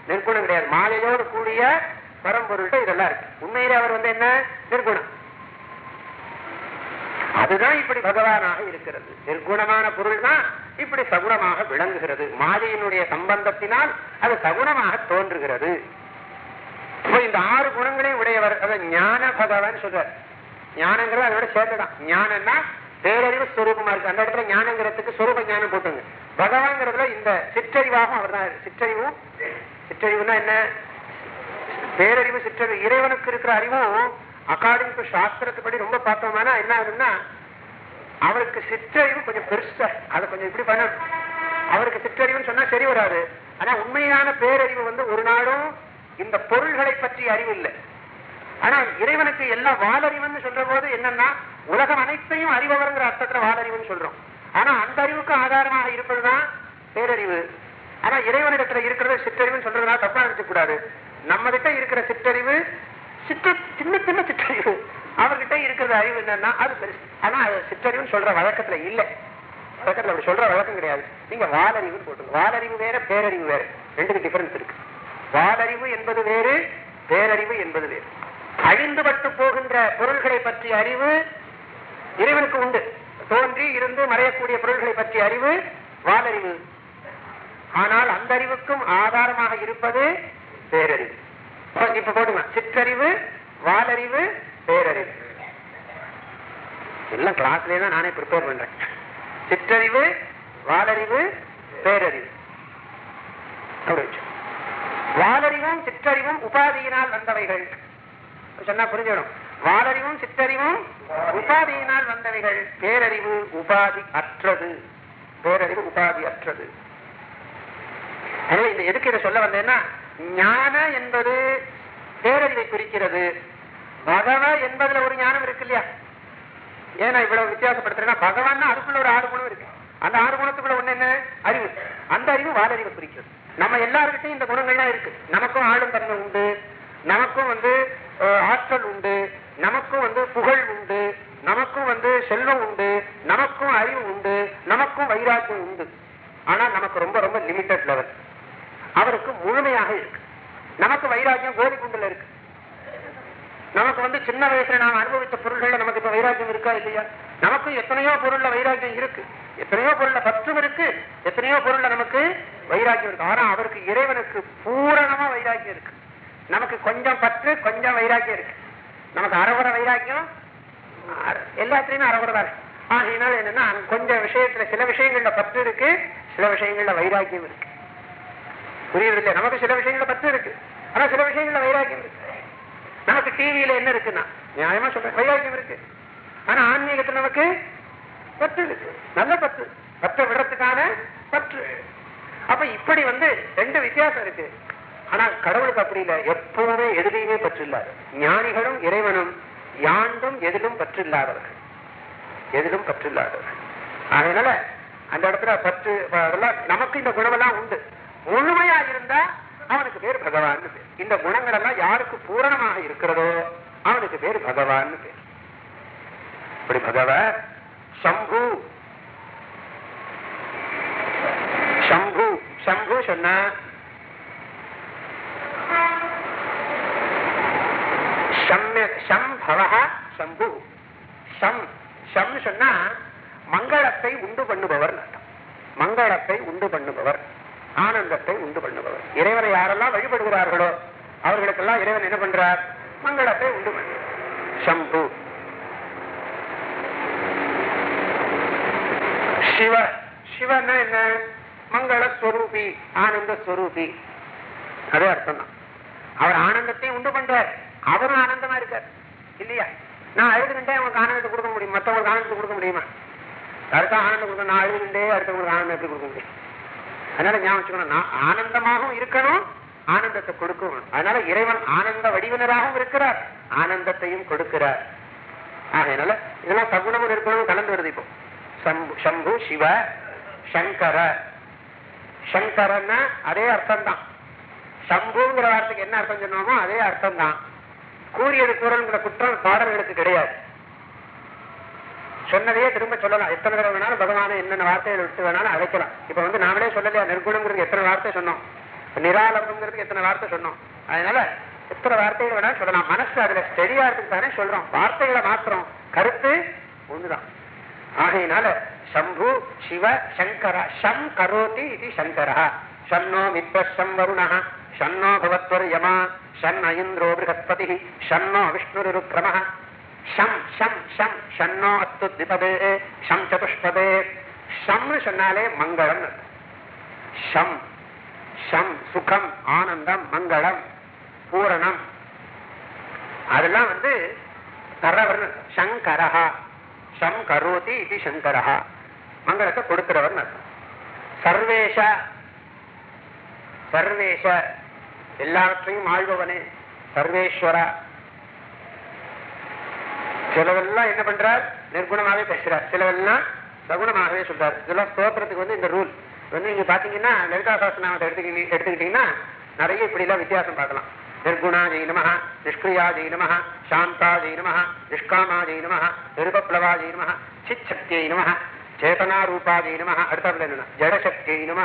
நிர்குணம் கிடையாது. மாயையோடு கூடிய பரம்பொருள் இதெல்லாம் இருக்கு. உண்மையிலே அவர் வந்து என்ன? நிற்குணம். அதுதான் இப்படி பகவானாக இருக்கிறது. நிர்குணமான பொருள் தான் இப்படி சகுணமாக விளங்குகிறது. மாயையினுடைய சம்பந்தத்தினால் அது சகுணமாக தோன்றுகிறது. இப்போ இந்த ஆறு குணங்களையும் உடையவர் அதை ஞான பகவான் சொல்றார். ஞானங்கிறது அதோட சேர்த்துதான். ஞானம்னா பேரறிவு ஸ்வரூபமா இருக்கு. அந்த இடத்துல ஞானங்கிறதுக்கு ஸ்வரூப ஞானம் போட்டுங்க. பகவான்ங்கிறதுல இந்த சிற்றறிவாகவும் அவர் தான் சிற்றறிவும் சிற்றறிவுனா என்ன? பேரறிவு சிற்றறிவு. இறைவனுக்கு இருக்கிற அறிவும் அகாடமிக் டு சாஸ்திரத்துப்படி ரொம்ப பார்த்தோம்னா என்ன ஆகுதுன்னா அவருக்கு சிற்றறிவு கொஞ்சம் பெருசா அதை கொஞ்சம் இப்படி பண்ணணும். அவருக்கு சிற்றறிவுன்னு சொன்னா சரி வராது. ஆனா உண்மையான பேரறிவு வந்து ஒரு நாளும் இந்த பொருள்களை பற்றி அறிவு இல்லை. ஆனா இறைவனுக்கு எல்லா வாலறிவுன்னு சொல்ற போது என்னன்னா உலகம் அனைத்தையும் அறிபவர்ங்கிற அர்த்தத்துல வாதறிவுன்னு சொல்றோம். ஆனா அந்த அறிவுக்கு ஆதாரமாக இருப்பதுதான் பேரறிவு. ஆனா இறைவனிடத்துல இருக்கிறது சிற்றறிவுன்னு சொல்றதுனால தப்பா நினைக்க கூடாது. நம்ம கிட்ட இருக்கிற சிற்றறிவு சிற்ற சின்ன சின்ன சிற்றறிவு. அவர்கிட்ட இருக்கிற அறிவு என்னன்னா அது பெருசு. ஆனா அது சிற்றறிவுன்னு சொல்ற வழக்கத்துல இல்லை. வழக்கத்துல அப்படி சொல்ற வழக்கம் கிடையாது. நீங்க வாலறிவுன்னு போட்டுங்க வாலறிவு வேற பேரறிவு வேற. ரெண்டுக்கு டிஃபரன்ஸ் இருக்கு. வாலறிவு என்பது வேறு பேரறிவு என்பது வேறு. அழிந்துபட்டு போகின்ற பொருள்களை பற்றிய அறிவு இறைவனுக்கு உண்டு. தோன்றி இருந்து மறையக்கூடிய பொருள்களை பற்றிய அறிவு வாலறிவு ஆனால் அந்த அறிவுக்கும் ஆதாரமாக இருப்பது பேரறிவு. இப்ப போடுங்க. சிற்றறிவு வாலறிவு பேரறிவு. எல்லாம் கிளாஸ்லேயே தான் நானே ப்ரிப்பேர் பண்றேன். சிற்றறிவு வாலறிவு பேரறிவு. வாலறிவும் சிற்றறிவும் உபாதியினால் வந்தவைகள். சொன்னா புரிஞ்சிடும் வாலறிவும் சிற்றறிவும் உபாதியினால் வந்தவைகள். பேரறிவு உபாதி அற்றது. பேரறிவு உபாதி அற்றது. எனவே இந்த எதுக்கு இதை சொல்ல வந்தேன்னா ஞான என்பது பேரறிவை குறிக்கிறது. பகவ என்பதுல ஒரு ஞானம் இருக்கு இல்லையா? ஏன்னா இவ்வளவு வித்தியாசப்படுத்துறேன்னா பகவான் அதுக்குள்ள ஒரு ஆறு குணம் இருக்கு. அந்த ஆறு குணத்துக்குள்ள ஒண்ணு என்ன? அறிவு. அந்த அறிவு வாலறிவை குறிக்கிறது. நம்ம எல்லாருக்கிட்டையும் இந்த குணங்கள்லாம் இருக்கு. நமக்கும் ஆளும் தன்மை உண்டு. நமக்கும் வந்து ஆற்றல் உண்டு. நமக்கும் வந்து புகழ் உண்டு நமக்கும் வந்து செல்வம் உண்டு நமக்கும் அறிவு உண்டு நமக்கும் வைராக்கியம் உண்டு. ஆனா நமக்கு ரொம்ப ரொம்ப லிமிட்டட் லெவல் அவருக்கு முழுமையாக இருக்கு. நமக்கு வைராக்கியம் கோடிக்குண்டுல இருக்கு. நமக்கு வந்து சின்ன வயசுல நாம் அனுபவித்த பொருள்கள்ல நமக்கு இப்ப வைராக்கியம் இருக்கா இல்லையா? நமக்கும் எத்தனையோ பொருள்ல வைராக்கியம் இருக்கு. எத்தனையோ பொருள்ல பற்றும் இருக்கு. எத்தனையோ பொருள்ல நமக்கு வைராக்கியம் இருக்கு. ஆனா அவருக்கு இறைவனுக்கு பூரணமா வைராக்கியம் இருக்கு. நமக்கு கொஞ்சம் பற்று கொஞ்சம் வைராக்கியம் இருக்கு. நமக்கு அறகுற வைராக்கியம்? எல்லாத்துலயுமே அறகுறை தான். இருக்கு ஆகையினால என்னன்னா கொஞ்சம் விஷயத்துல சில விஷயங்கள்ல பற்று இருக்கு சில விஷயங்கள்ல வைராக்கியம் இருக்கு. புரியுது நமக்கு சில விஷயங்கள்ல பற்று இருக்கு. ஆனா சில விஷயங்கள்ல வைராக்கியம் இருக்கு. நமக்கு டிவியில என்ன இருக்குன்னா நியாயமா சொல்றேன் வைராக்கியம் இருக்கு. ஆனா ஆன்மீகத்துல நமக்கு பற்று இருக்கு. நல்ல பற்று. பற்ற விடத்துக்கான பற்று. அப்ப இப்படி வந்து ரெண்டு வித்தியாசம் இருக்கு. ஆனா கடவுளுக்கு அப்படி இல்லை எப்பவுமே எதுலையுமே பற்று ஞானிகளும் இறைவனும் யாண்டும் எதிலும் பற்றில்லாதவர்கள். எதிலும் பற்றில்லாதவர்கள். அதனால அந்த இடத்துல பற்று நமக்கு இந்த குணமெல்லாம் உண்டு. முழுமையா இருந்தா அவனுக்கு பேர் பகவான் பேர். இந்த குணங்கள் எல்லாம் யாருக்கு பூரணமாக இருக்கிறதோ அவனுக்கு பேர் பகவான் பேர். இப்படி பகவ சம்பு. சம்பு சம்பு சொன்னா சம்பு சம் சம் சொன்னா மங்களத்தை உண்டு பண்ணுபவர் அர்த்தம். மங்களத்தை உண்டு பண்ணுபவர் ஆனந்தத்தை உண்டு பண்ணுபவர். இறைவனை யாரெல்லாம் வழிபடுகிறார்களோ அவர்களுக்கெல்லாம் இறைவன் என்ன பண்றார்? மங்களத்தை உண்டு பண்ணுவார் சம்பு. சிவ சிவன்னா என்ன? மங்கள ஸ்வரூபி ஆனந்த ஸ்வரூபி அதே அர்த்தம் தான் அவர் ஆனந்தத்தையும் உண்டு பண்றார். அவரும் ஆனந்தமா இருக்கார். இல்லையா? நான் அழுதுகிட்டே அவங்களுக்கு ஆனந்தத்தை கொடுக்க முடியும். மற்றவங்களுக்கு ஆனந்தத்தை கொடுக்க முடியுமா? அடுத்த ஆனந்தம் கொடுக்க நான் அழுதுகிட்டே அடுத்தவங்களுக்கு ஆனந்தம் எப்படி கொடுக்க முடியும்? அதனால ஞாபகம் வச்சுக்கணும். நான் ஆனந்தமாகவும் இருக்கணும் ஆனந்தத்தை கொடுக்கணும் அதனால இறைவன் ஆனந்த வடிவினராகவும் இருக்கிறார் ஆனந்தத்தையும் கொடுக்கிறார். ஆகையினால இதெல்லாம் சகுணமும் இருக்கணும் கலந்து வருது இப்போ. சம்பு சம்பு சிவ சங்கர. சங்கரன்னா அதே அர்த்தம் தான் சம்புங்கிற வார்த்தைக்கு என்ன அர்த்தம் சொன்னோமோ அதே அர்த்தம் தான் கூறியது கூறல்ங்கிற குற்றம் பாடல்களுக்கு கிடையாது. சொன்னதையே திரும்ப சொல்லலாம். எத்தனை தடவை வேணாலும் பகவானை என்னென்ன வார்த்தைகள் விட்டு வேணாலும் அழைக்கலாம். இப்ப வந்து நாமளே சொல்லலையா? நிர்குணங்கிறது எத்தனை வார்த்தை சொன்னோம்? நிராலம்பங்கிறதுக்கு எத்தனை வார்த்தை சொன்னோம்? அதனால எத்தனை வார்த்தைகள் வேணாலும் சொல்லலாம். மனசு அதுல தெளிவாகிறதுக்கு தானே சொல்றோம். வார்த்தைகளை மாத்திரம் கருத்து ஒண்ணுதான். ஆகையினால சம்பு சிவ சங்கர ஷம் கரோதி இது சங்கரா. ஷன்னோ மித்வசம் வருணா ஷன்னோ பவத்வரு யமா ஷன் ஐந்திரோ பிருகஸ்பதி ஷன்னோ விஷ்ணுருக்ரம ஷம் ஷம் ஷம் ஷன்னோ அத்து திபதே ஷம் சதுஷ்பதே ஷம்னு சொன்னாலே மங்களம் ஷம் ஷம் சுகம் ஆனந்தம் மங்களம் பூரணம். அதெல்லாம் வந்து தரவர் சங்கரஹா சம் கரோதி இது சங்கரஹா. மங்களத்தை கொடுக்கிறவர் சர்வேஷ சர்வேஷ எல்லாவற்றையும் ஆழ்பவனே சர்வேஸ்வரா. சிலவெல்லாம் என்ன பண்றார்? நிர்குணமாகவே பேசுறார். சிலவெல்லாம் சகுணமாகவே சொல்றார். இதெல்லாம் ஸ்தோத்திரத்துக்கு வந்து இந்த ரூல். வந்து நீங்க பாத்தீங்கன்னா லலிதா சாஸ்திரநாமத்தை எடுத்துக்கிட்டீங்க எடுத்துக்கிட்டீங்கன்னா நிறைய இப்படி எல்லாம் வித்தியாசம் பார்க்கலாம். நிர்குணா ஜெய் நம நிஷ்கிரியா ஜெய் நம சாந்தா ஜெய் நம நிஷ்காமா ஜெய் நம நிருபப்ளவா ஜெய் நம சிச்சக்தியை நம சேதனா ரூபா ஜெய் நம அடுத்தாப்புல என்ன? ஜடசக்தியை நம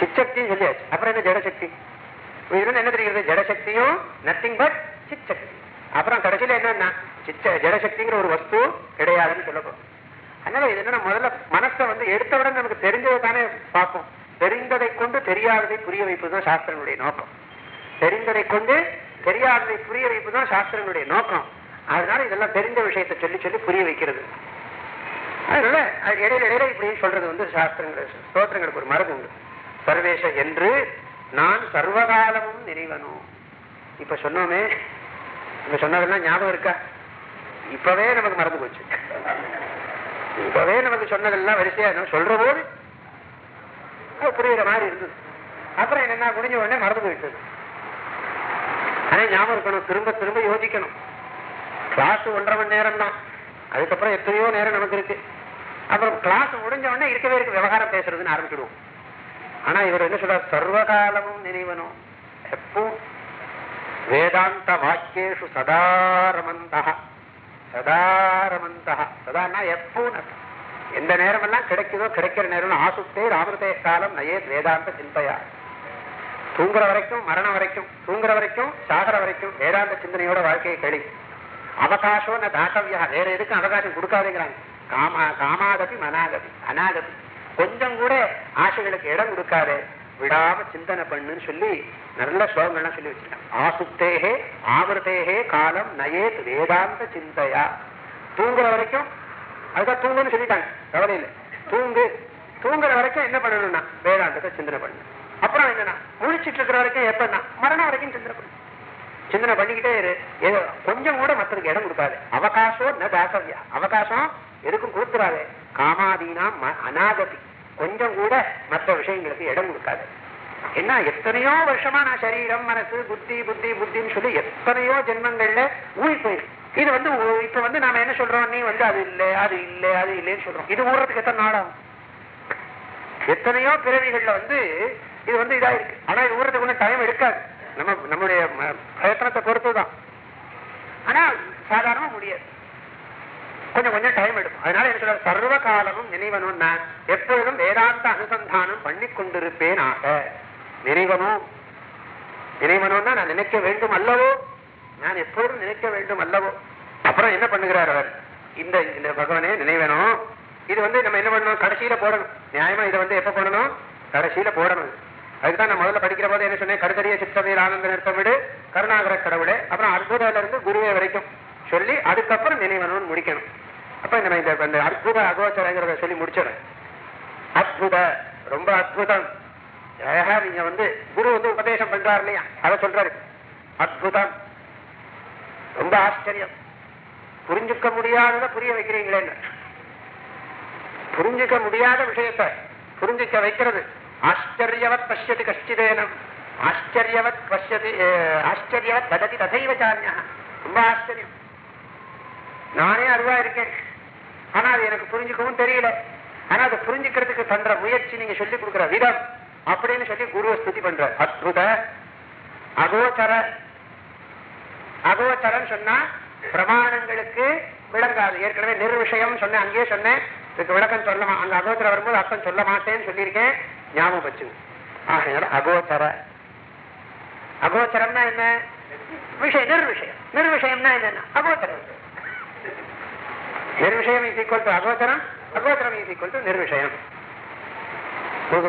சிச்சக்தின்னு சொல்லியாச்சு. அப்புறம் என்ன ஜடசக்தி? இதுல என்ன தெரிகிறது ஜடசக்தியும் நத்திங் பட் சிச்சக்தி. அப்புறம் கடைசியில என்னன்னா சிச்ச ஜடசக்திங்கிற ஒரு வஸ்து கிடையாதுன்னு சொல்லப்போம். அதனால இது என்னன்னா முதல்ல மனசை வந்து எடுத்தவுடன் நமக்கு தெரிஞ்சதை தானே பார்ப்போம். தெரிந்ததை கொண்டு தெரியாததை புரிய வைப்பது தான் சாஸ்திரங்களுடைய நோக்கம். தெரிந்ததை கொண்டு தெரியாததை புரிய வைப்பு தான் சாஸ்திரங்களுடைய நோக்கம். அதனால இதெல்லாம் தெரிந்த விஷயத்தை சொல்லி சொல்லி புரிய வைக்கிறது. அதனால அது இடையில இடையில இப்படி சொல்றது வந்து சாஸ்திரங்கள் ஸ்தோத்திரங்களுக்கு ஒரு மரபு உண்டு. சர்வேஷ என்று நான் சர்வகாலமும் நினைவனும் இப்ப சொன்னோமே இப்ப சொன்னதெல்லாம் ஞாபகம் இருக்கா? இப்பவே நமக்கு மறந்து போச்சு. இப்பவே நமக்கு சொன்னதெல்லாம் வரிசையா நம்ம சொல்ற போது புரியுற மாதிரி இருந்தது. அப்புறம் என்னன்னா முடிஞ்ச உடனே மறந்து போயிட்டது. ஆனா ஞாபகம் இருக்கணும். திரும்ப திரும்ப யோசிக்கணும். கிளாஸ் ஒன்றரை மணி நேரம் தான் அதுக்கப்புறம் எத்தனையோ நேரம் நமக்கு இருக்கு. அப்புறம் கிளாஸ் முடிஞ்ச உடனே இருக்கவே இருக்கு. விவகாரம் பேசுறதுன்னு ஆரம்பிச்சிடுவோம். ஆனா இவர் என்ன சொல்ற சர்வகாலமும் நினைவனும் எப்போ? வேதாந்த வாக்கியேஷு சதாரமந்தா சதாரமந்தா சதான்னா எப்போ எந்த நேரமெல்லாம் கிடைக்குதோ கிடைக்கிற நேரம் ஆசுத்தே ராமிருதே காலம் நயே வேதாந்த சிந்தையா. தூங்குற வரைக்கும் மரணம் வரைக்கும் தூங்குற வரைக்கும் சாகர வரைக்கும் வேதாந்த சிந்தனையோட வாழ்க்கையை கழி அவகாசம் தாக்கவியா வேற எதுக்கும் அவகாசம் கொடுக்காதேங்கிறாங்க. காமா காமாகதி மனாகதி. அனாகதி. கொஞ்சம் கூட ஆசைகளுக்கு இடம் கொடுக்காரு விடாம சிந்தனை பண்ணுன்னு சொல்லி நல்ல ஸ்லோகங்கள்லாம் சொல்லி வச்சிருக்காங்க. ஆசுத்தேகே ஆவர்த்தேகே காலம் நயேத் வேதாந்த சிந்தையா. தூங்குற வரைக்கும் அதுதான் தூங்குன்னு சொல்லிட்டாங்க கவலை இல்லை தூங்கு தூங்குற வரைக்கும் என்ன பண்ணணும்னா வேதாந்தத்தை சிந்தனை பண்ணு அப்புறம் என்னன்னா முழிச்சிட்டு இருக்கிற வரைக்கும் எப்பன்னா மரணம் வரைக்கும் சிந்தனை பண்ணு சிந்தனை பண்ணிக்கிட்டே இரு. ஏதோ கொஞ்சம் கூட மற்றதுக்கு இடம் கொடுக்காது. அவகாசம் ந தாசவியா அவகாசம் எதுக்கும் கொடுத்துறாதே. காமாதீனா ம- அநாகதி கொஞ்சம் கூட மற்ற விஷயங்களுக்கு இடம் கொடுக்காது. என்ன எத்தனையோ வருஷமா நான் சரீரம் மனசு புத்தி புத்தி புத்தின்னு சொல்லி எத்தனையோ ஜென்மங்கள்ல ஊறி போயிருக்கு. இது வந்து இப்ப வந்து நாம என்ன சொல்றோம்? நீ வந்து அது இல்லை அது இல்லை அது இல்லைன்னு சொல்றோம். இது ஊறதுக்கு எத்தனை நாளாகும் எத்தனையோ பிறவிகள்ல வந்து இது வந்து இதா இருக்கு ஆனா இது ஊறதுக்கு ஒன்றும் டைம் எடுக்காது. நம்ம நம்முடைய பிரயத்தனத்தை பொறுத்துதான். ஆனா சாதாரணமா முடியாது. கொஞ்சம் கொஞ்சம் டைம் எடுக்கும். அதனால எனக்கு சர்வ காலமும் நினைவனும் நான் எப்பொழுதும் வேதாந்த அனுசந்தானம் பண்ணி கொண்டிருப்பேன் ஆக நினைவனும் நினைவனும்னா நான் நினைக்க வேண்டும் அல்லவோ? நான் எப்பொழுதும் நினைக்க வேண்டும் அல்லவோ? அப்புறம் என்ன பண்ணுகிறார் அவர்? இந்த இந்த பகவானே நினைவனும் இது வந்து நம்ம என்ன பண்ணணும்? கடைசியில போடணும். நியாயமா இதை வந்து எப்ப போடணும்? கடைசியில போடணும். அதுதான் நான் முதல்ல படிக்கிற போது என்ன சொன்னேன்? கருத்தறிய சித்தமையில் ஆனந்த நிறுத்தமிடு கருணாகர கடவுளே அப்புறம் அற்புதத்துல இருந்து குருவே வரைக்கும். சொல்லி அதுக்கப்புறம் நினைவனவன் முடிக்கணும். அப்ப நம்ம இந்த அற்புத அகோச்சரங்கிறத சொல்லி முடிச்சிடறேன் அற்புத ரொம்ப அற்புதம். அழகா நீங்க வந்து குரு வந்து உபதேசம் பண்றாரு இல்லையா? அதை சொல்றாரு. அற்புதம். ரொம்ப ஆச்சரியம். புரிஞ்சுக்க முடியாதத புரிய வைக்கிறீங்களேன்னு புரிஞ்சுக்க முடியாத விஷயத்தை புரிஞ்சுக்க வைக்கிறது. ஆச்சரியவத் பசியது கஷ்டிதேனம். ஆச்சரியவத் பசியது ஆச்சரியவத் வததி ததைவ சாரியா ரொம்ப ஆச்சரியம். நானே அறிவா இருக்கேன். ஆனா அது எனக்கு புரிஞ்சுக்கவும் தெரியல. ஆனா அதை புரிஞ்சுக்கிறதுக்கு பண்ற முயற்சி நீங்க சொல்லி கொடுக்குற விதம் அப்படின்னு சொல்லி குருவை ஸ்துதி பண்ற அற்புத அகோச்சர. அகோச்சரம் சொன்னா பிரமாணங்களுக்கு விளங்காது. ஏற்கனவே நிர்விஷயம் சொன்னேன் அங்கேயே சொன்னேன். இதுக்கு விளக்கம் சொல்ல மா- அங்க அகோச்சரம் வரும்போது அர்த்தம் சொல்ல மாட்டேன்னு சொல்லியிருக்கேன். ஞாபகம் வச்சு ஆகையால அகோச்சர. அகோச்சரம்னா என்ன? விஷயம் நிர்விஷயம். நிர்விஷயம்னா என்னன்னா அகோச்சரம் நிர்விஷயம் இஸ் ஈக்குவல் டு அகோச்சரம் அகோச்சரம் இஸ் ஈக்குவல் டு நிர்விஷயம்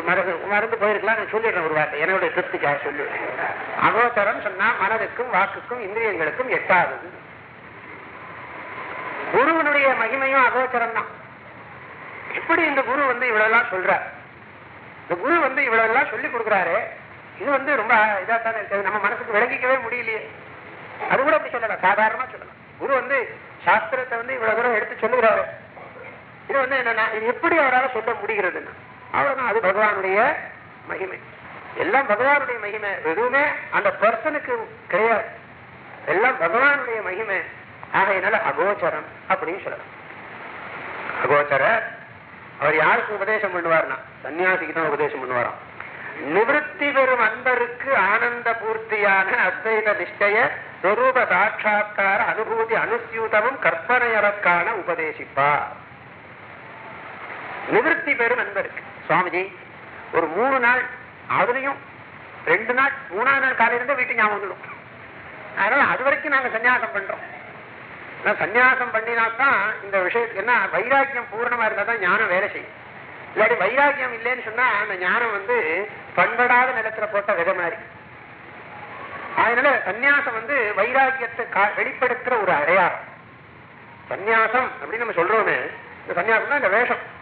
மருந்து மருந்து போயிருக்கலாம் நான் சொல்லிடுறேன் ஒரு வார்த்தை. என்னுடைய திருப்திக்காக சொல்லுவேன் அகோச்சரம் சொன்னா மனதுக்கும் வாக்குக்கும் இந்திரியங்களுக்கும் எட்டாதது. குருவனுடைய மகிமையும் அகோச்சரம் தான். எப்படி இந்த குரு வந்து இவ்வளவு சொல்றார்? இந்த குரு வந்து இவ்வளவு எல்லாம் சொல்லி கொடுக்குறாரு இது வந்து ரொம்ப இதா தானே இருக்குது. நம்ம மனசுக்கு விளங்கிக்கவே முடியலையே. அது கூட அப்படி சொல்லலாம். சாதாரணமா சொல்லலாம். குரு வந்து சாஸ்திரத்தை வந்து இவ்வளவு தூரம் எடுத்து சொல்லுகிறாரு. இது வந்து என்னன்னா இது எப்படி அவரால் சொல்ல முடிகிறதுன்னா அவ்வளவுதான். அது பகவானுடைய மகிமை. எல்லாம் பகவானுடைய மகிமை. எதுவுமே அந்த பர்சனுக்கு கிடையாது. எல்லாம் பகவானுடைய மகிமை. ஆகையினால அகோச்சரம் அப்படின்னு சொல்லலாம். அகோச்சர அவர் யாருக்கு உபதேசம் பண்ணுவார்னா? சன்னியாசிக்கு தான் உபதேசம் பண்ணுவாராம். நிவத்தி பெறும் அன்பருக்கு ஆனந்த பூர்த்தியான அத்வைத நிஷ்டய ஸ்வரூப சாட்சா்கார அனுபூதி அனுசியூதமும் கற்பனையறக்கான உபதேசிப்பார். நிவத்தி பெறும் அன்பருக்கு. சுவாமிஜி ஒரு மூணு நாள் அதுலயும் ரெண்டு நாள் மூணாவது நாள் காலையிலிருந்து வீட்டு ஞாபகம் வந்துடும். அதனால அது வரைக்கும் நாங்க சன்னியாசம் பண்றோம். ஆனா சன்னியாசம் பண்ணினாத்தான் இந்த விஷயத்துக்கு என்ன வைராக்கியம் பூர்ணமா இருந்தா தான் ஞானம் வேலை செய்யும். இல்லாட்டி வைராக்கியம் இல்லைன்னு சொன்னா அந்த ஞானம் வந்து பண்படாத நிலத்துல போட்ட விதை மாதிரி. அதனால சந்நியாசம் வந்து வைராக்கியத்தை கா- வெளிப்படுத்துற ஒரு அடையாளம். சந்நியாசம் அப்படின்னு நம்ம சொல்றோமே இந்த சந்நியாசம்னா இந்த வேஷம்.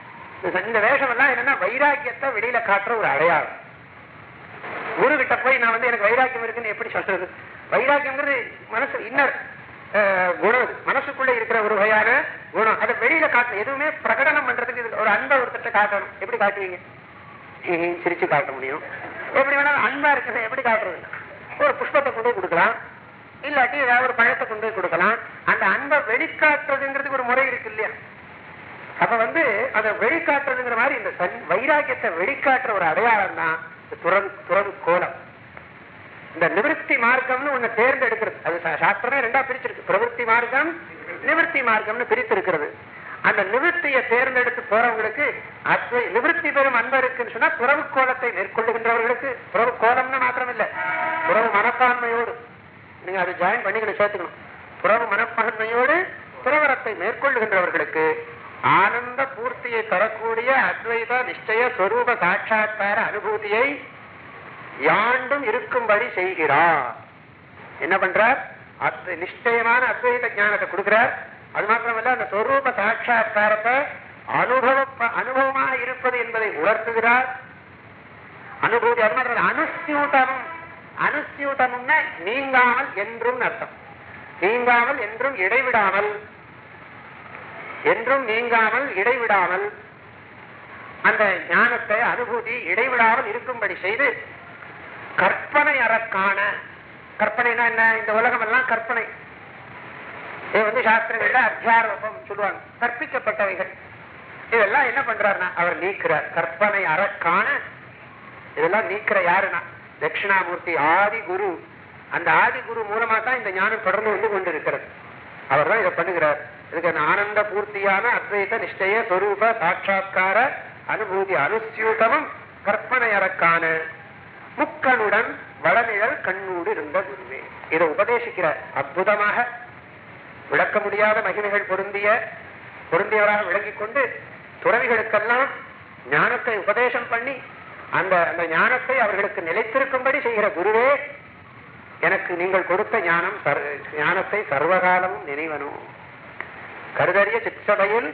இந்த வேஷம் எல்லாம் என்னன்னா வைராக்கியத்தை வெளியில காட்டுற ஒரு அடையாளம். குரு கிட்ட போய் நான் வந்து எனக்கு வைராக்கியம் இருக்குன்னு எப்படி சொல்றது? வைராக்கியம்ங்கிறது மனசு இன்னர் குணம். மனசுக்குள்ள இருக்கிற ஒரு வகையான குணம். அதை வெளியில காட்டணும். எதுவுமே பிரகடனம் பண்றதுக்கு ஒரு அன்பை ஒருத்தட்ட காட்டணும். எப்படி காட்டுவீங்க? சிரிச்சு காட்ட முடியும். எப்படி வேணாலும் அன்பா இருக்கிறத எப்படி காட்டுறது? ஒரு புஷ்பத்தை கொண்டு கொடுக்கலாம். இல்லாட்டி ஏதாவது ஒரு பழத்தை கொண்டு போய் கொடுக்கலாம். அந்த அன்பை வெளிக்காட்டுறதுங்கிறதுக்கு ஒரு முறை இருக்கு இல்லையா? அப்ப வந்து அதை வெளிக்காட்டுறதுங்கிற மாதிரி இந்த சன்- வைராக்கியத்தை வெளிக்காட்டுற ஒரு அடையாளம் தான் இந்த துறம் துறவு கோலம். இந்த நிவர்த்தி மார்க்கம்னு ஒண்ணு தேர்ந்தெடுக்கிறது. அது சாஸ்திரமே ரெண்டா பிரிச்சிருக்கு. பிரவருத்தி மார்க்கம் நிவர்த்தி மார்க்கம்னு பிரித்து இருக்கிறது அந்த நிவர்த்தியை தேர்ந்தெடுத்து போறவங்களுக்கு அத்வை நிவர்த்தி பெறும் அன்பருக்குன்னு சொன்னா துறவு கோலத்தை மேற்கொள்ளுகின்றவர்களுக்கு துறவு கோலம்னு மாத்திரம் இல்ல துறவு மனப்பான்மையோடு. நீங்க அதை ஜாயின் பண்ணிக்கணும் சேர்த்துக்கணும். துறவு மனப்பான்மையோடு துறவரத்தை மேற்கொள்ளுகின்றவர்களுக்கு ஆனந்த பூர்த்தியை தரக்கூடிய அத்வைத நிச்சய ஸ்வரூப சாட்சா்கார அனுபூதியை யாண்டும் இருக்கும்படி செய்கிறார். என்ன பண்றார்? அத்வை- நிச்சயமான அத்வைத ஞானத்தை கொடுக்கிறார். அது மாத்திரமல்ல அந்த சொரூப சாட்சா்காரத்தை அனுபவ அனுபவமாக இருப்பது என்பதை உணர்த்துகிறார். அனுபூதி அது மாத்திரம் இல்ல, நீங்காமல் என்றும் அர்த்தம். நீங்காமல் என்றும் இடைவிடாமல் என்றும் நீங்காமல் இடைவிடாமல் அந்த ஞானத்தை அனுபூதி இடைவிடாமல் இருக்கும்படி செய்து கற்பனை அறக்கான கற்பனைனா என்ன? இந்த உலகம் எல்லாம் கற்பனை. இது வந்து சாஸ்திரங்கள்ல அத்தியாரோபம் சொல்லுவாங்க. கற்பிக்கப்பட்டவைகள். இதெல்லாம் என்ன பண்றாருன்னா அவர் நீக்கிறார். கற்பனை அறக்கான இதெல்லாம் நீக்கிற யாருன்னா? தட்சிணாமூர்த்தி ஆதி குரு அந்த ஆதி குரு மூலமா தான் இந்த ஞானம் தொடர்ந்து வந்து கொண்டிருக்கிறது. அவர் தான் இதை பண்ணுகிறார். இதுக்கு அந்த ஆனந்த பூர்த்தியான அத்வைத நிஷ்டய சொரூப சாட்சா்கார அனுபூதி அனுசியூட்டமும் கற்பனை அறக்கான முக்கனுடன் வளநிழல் கண்ணூடு இருந்த குருவே. இதை உபதேசிக்கிறார் அற்புதமாக விளக்க முடியாத மகிமைகள் பொருந்திய பொருந்தியவராக விளங்கிக் கொண்டு துறவிகளுக்கெல்லாம் ஞானத்தை உபதேசம் பண்ணி அந்த அந்த ஞானத்தை அவர்களுக்கு நிலைத்திருக்கும்படி செய்கிற குருவே எனக்கு நீங்கள் கொடுத்த ஞானம் சர்- ஞானத்தை சர்வகாலமும் நினைவனும் கருதறிய சிற்சபையில்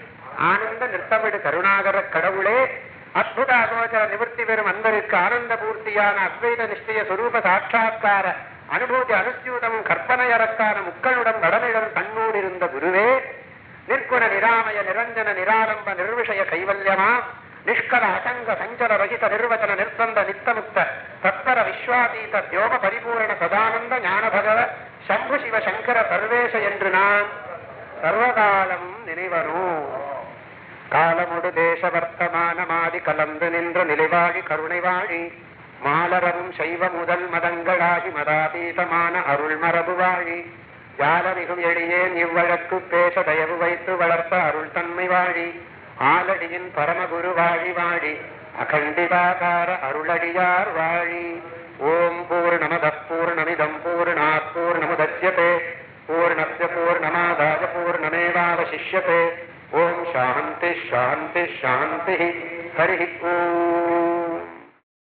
ஆனந்த நிறுத்தமிடு கருணாகர கடவுளே அற்புத அகோச்சர நிவர்த்தி பெறும் அன்பருக்கு ஆனந்த பூர்த்தியான அத்வைத நிஷ்டய சுரூப சாட்சா்கார அனுபூதி அனுஷ்டியுடம் கற்பனை கற்பனையறக்கான முக்களுடன் நடனிடம் கண்ணூர் இருந்த குருவே நிற்குண நிராமய நிரஞ்சன நிராலம்ப நிர்விஷய கைவல்யமா நிஷ்கல அசங்க சஞ்சல ரகித நிர்வச்சன நிர்பந்த நித்தமுக்த தத்பர விஸ்வாதீத தியோக பரிபூரண சதானந்த ஞான பகவ சம்பு சிவ சங்கர சர்வேச என்று நான் சர்வகாலம் நினைவரும் காலமுடு தேச வர்த்தமானமாதி கலந்து நின்ற நிலைவாழி கருணை வாழி மாலரவும் சைவ முதல் மதங்களாகி மதாதீதமான அருள் மரபு வாழி. யாலமிகும் எளியேன் இவ்வழக்கு பேச தயவு வைத்து வளர்த்த அருள் தன்மை வாழி. ஆலடியின் பரமகுரு வாழி வாழி. அகண்டிதாகார அருளடியார் வாழி. ஓம் பூர்ணமத பூர்ணமிதம் பூர்ணாத் பூர்ணமுதட்சியதே பூர்ணஸ்ய பூர்ணமாதாய பூர்ணமேவாவசிஷ்யते ஓம் சாந்தி ஷாந்தி ஷாந்தி ஹரி ஓம்.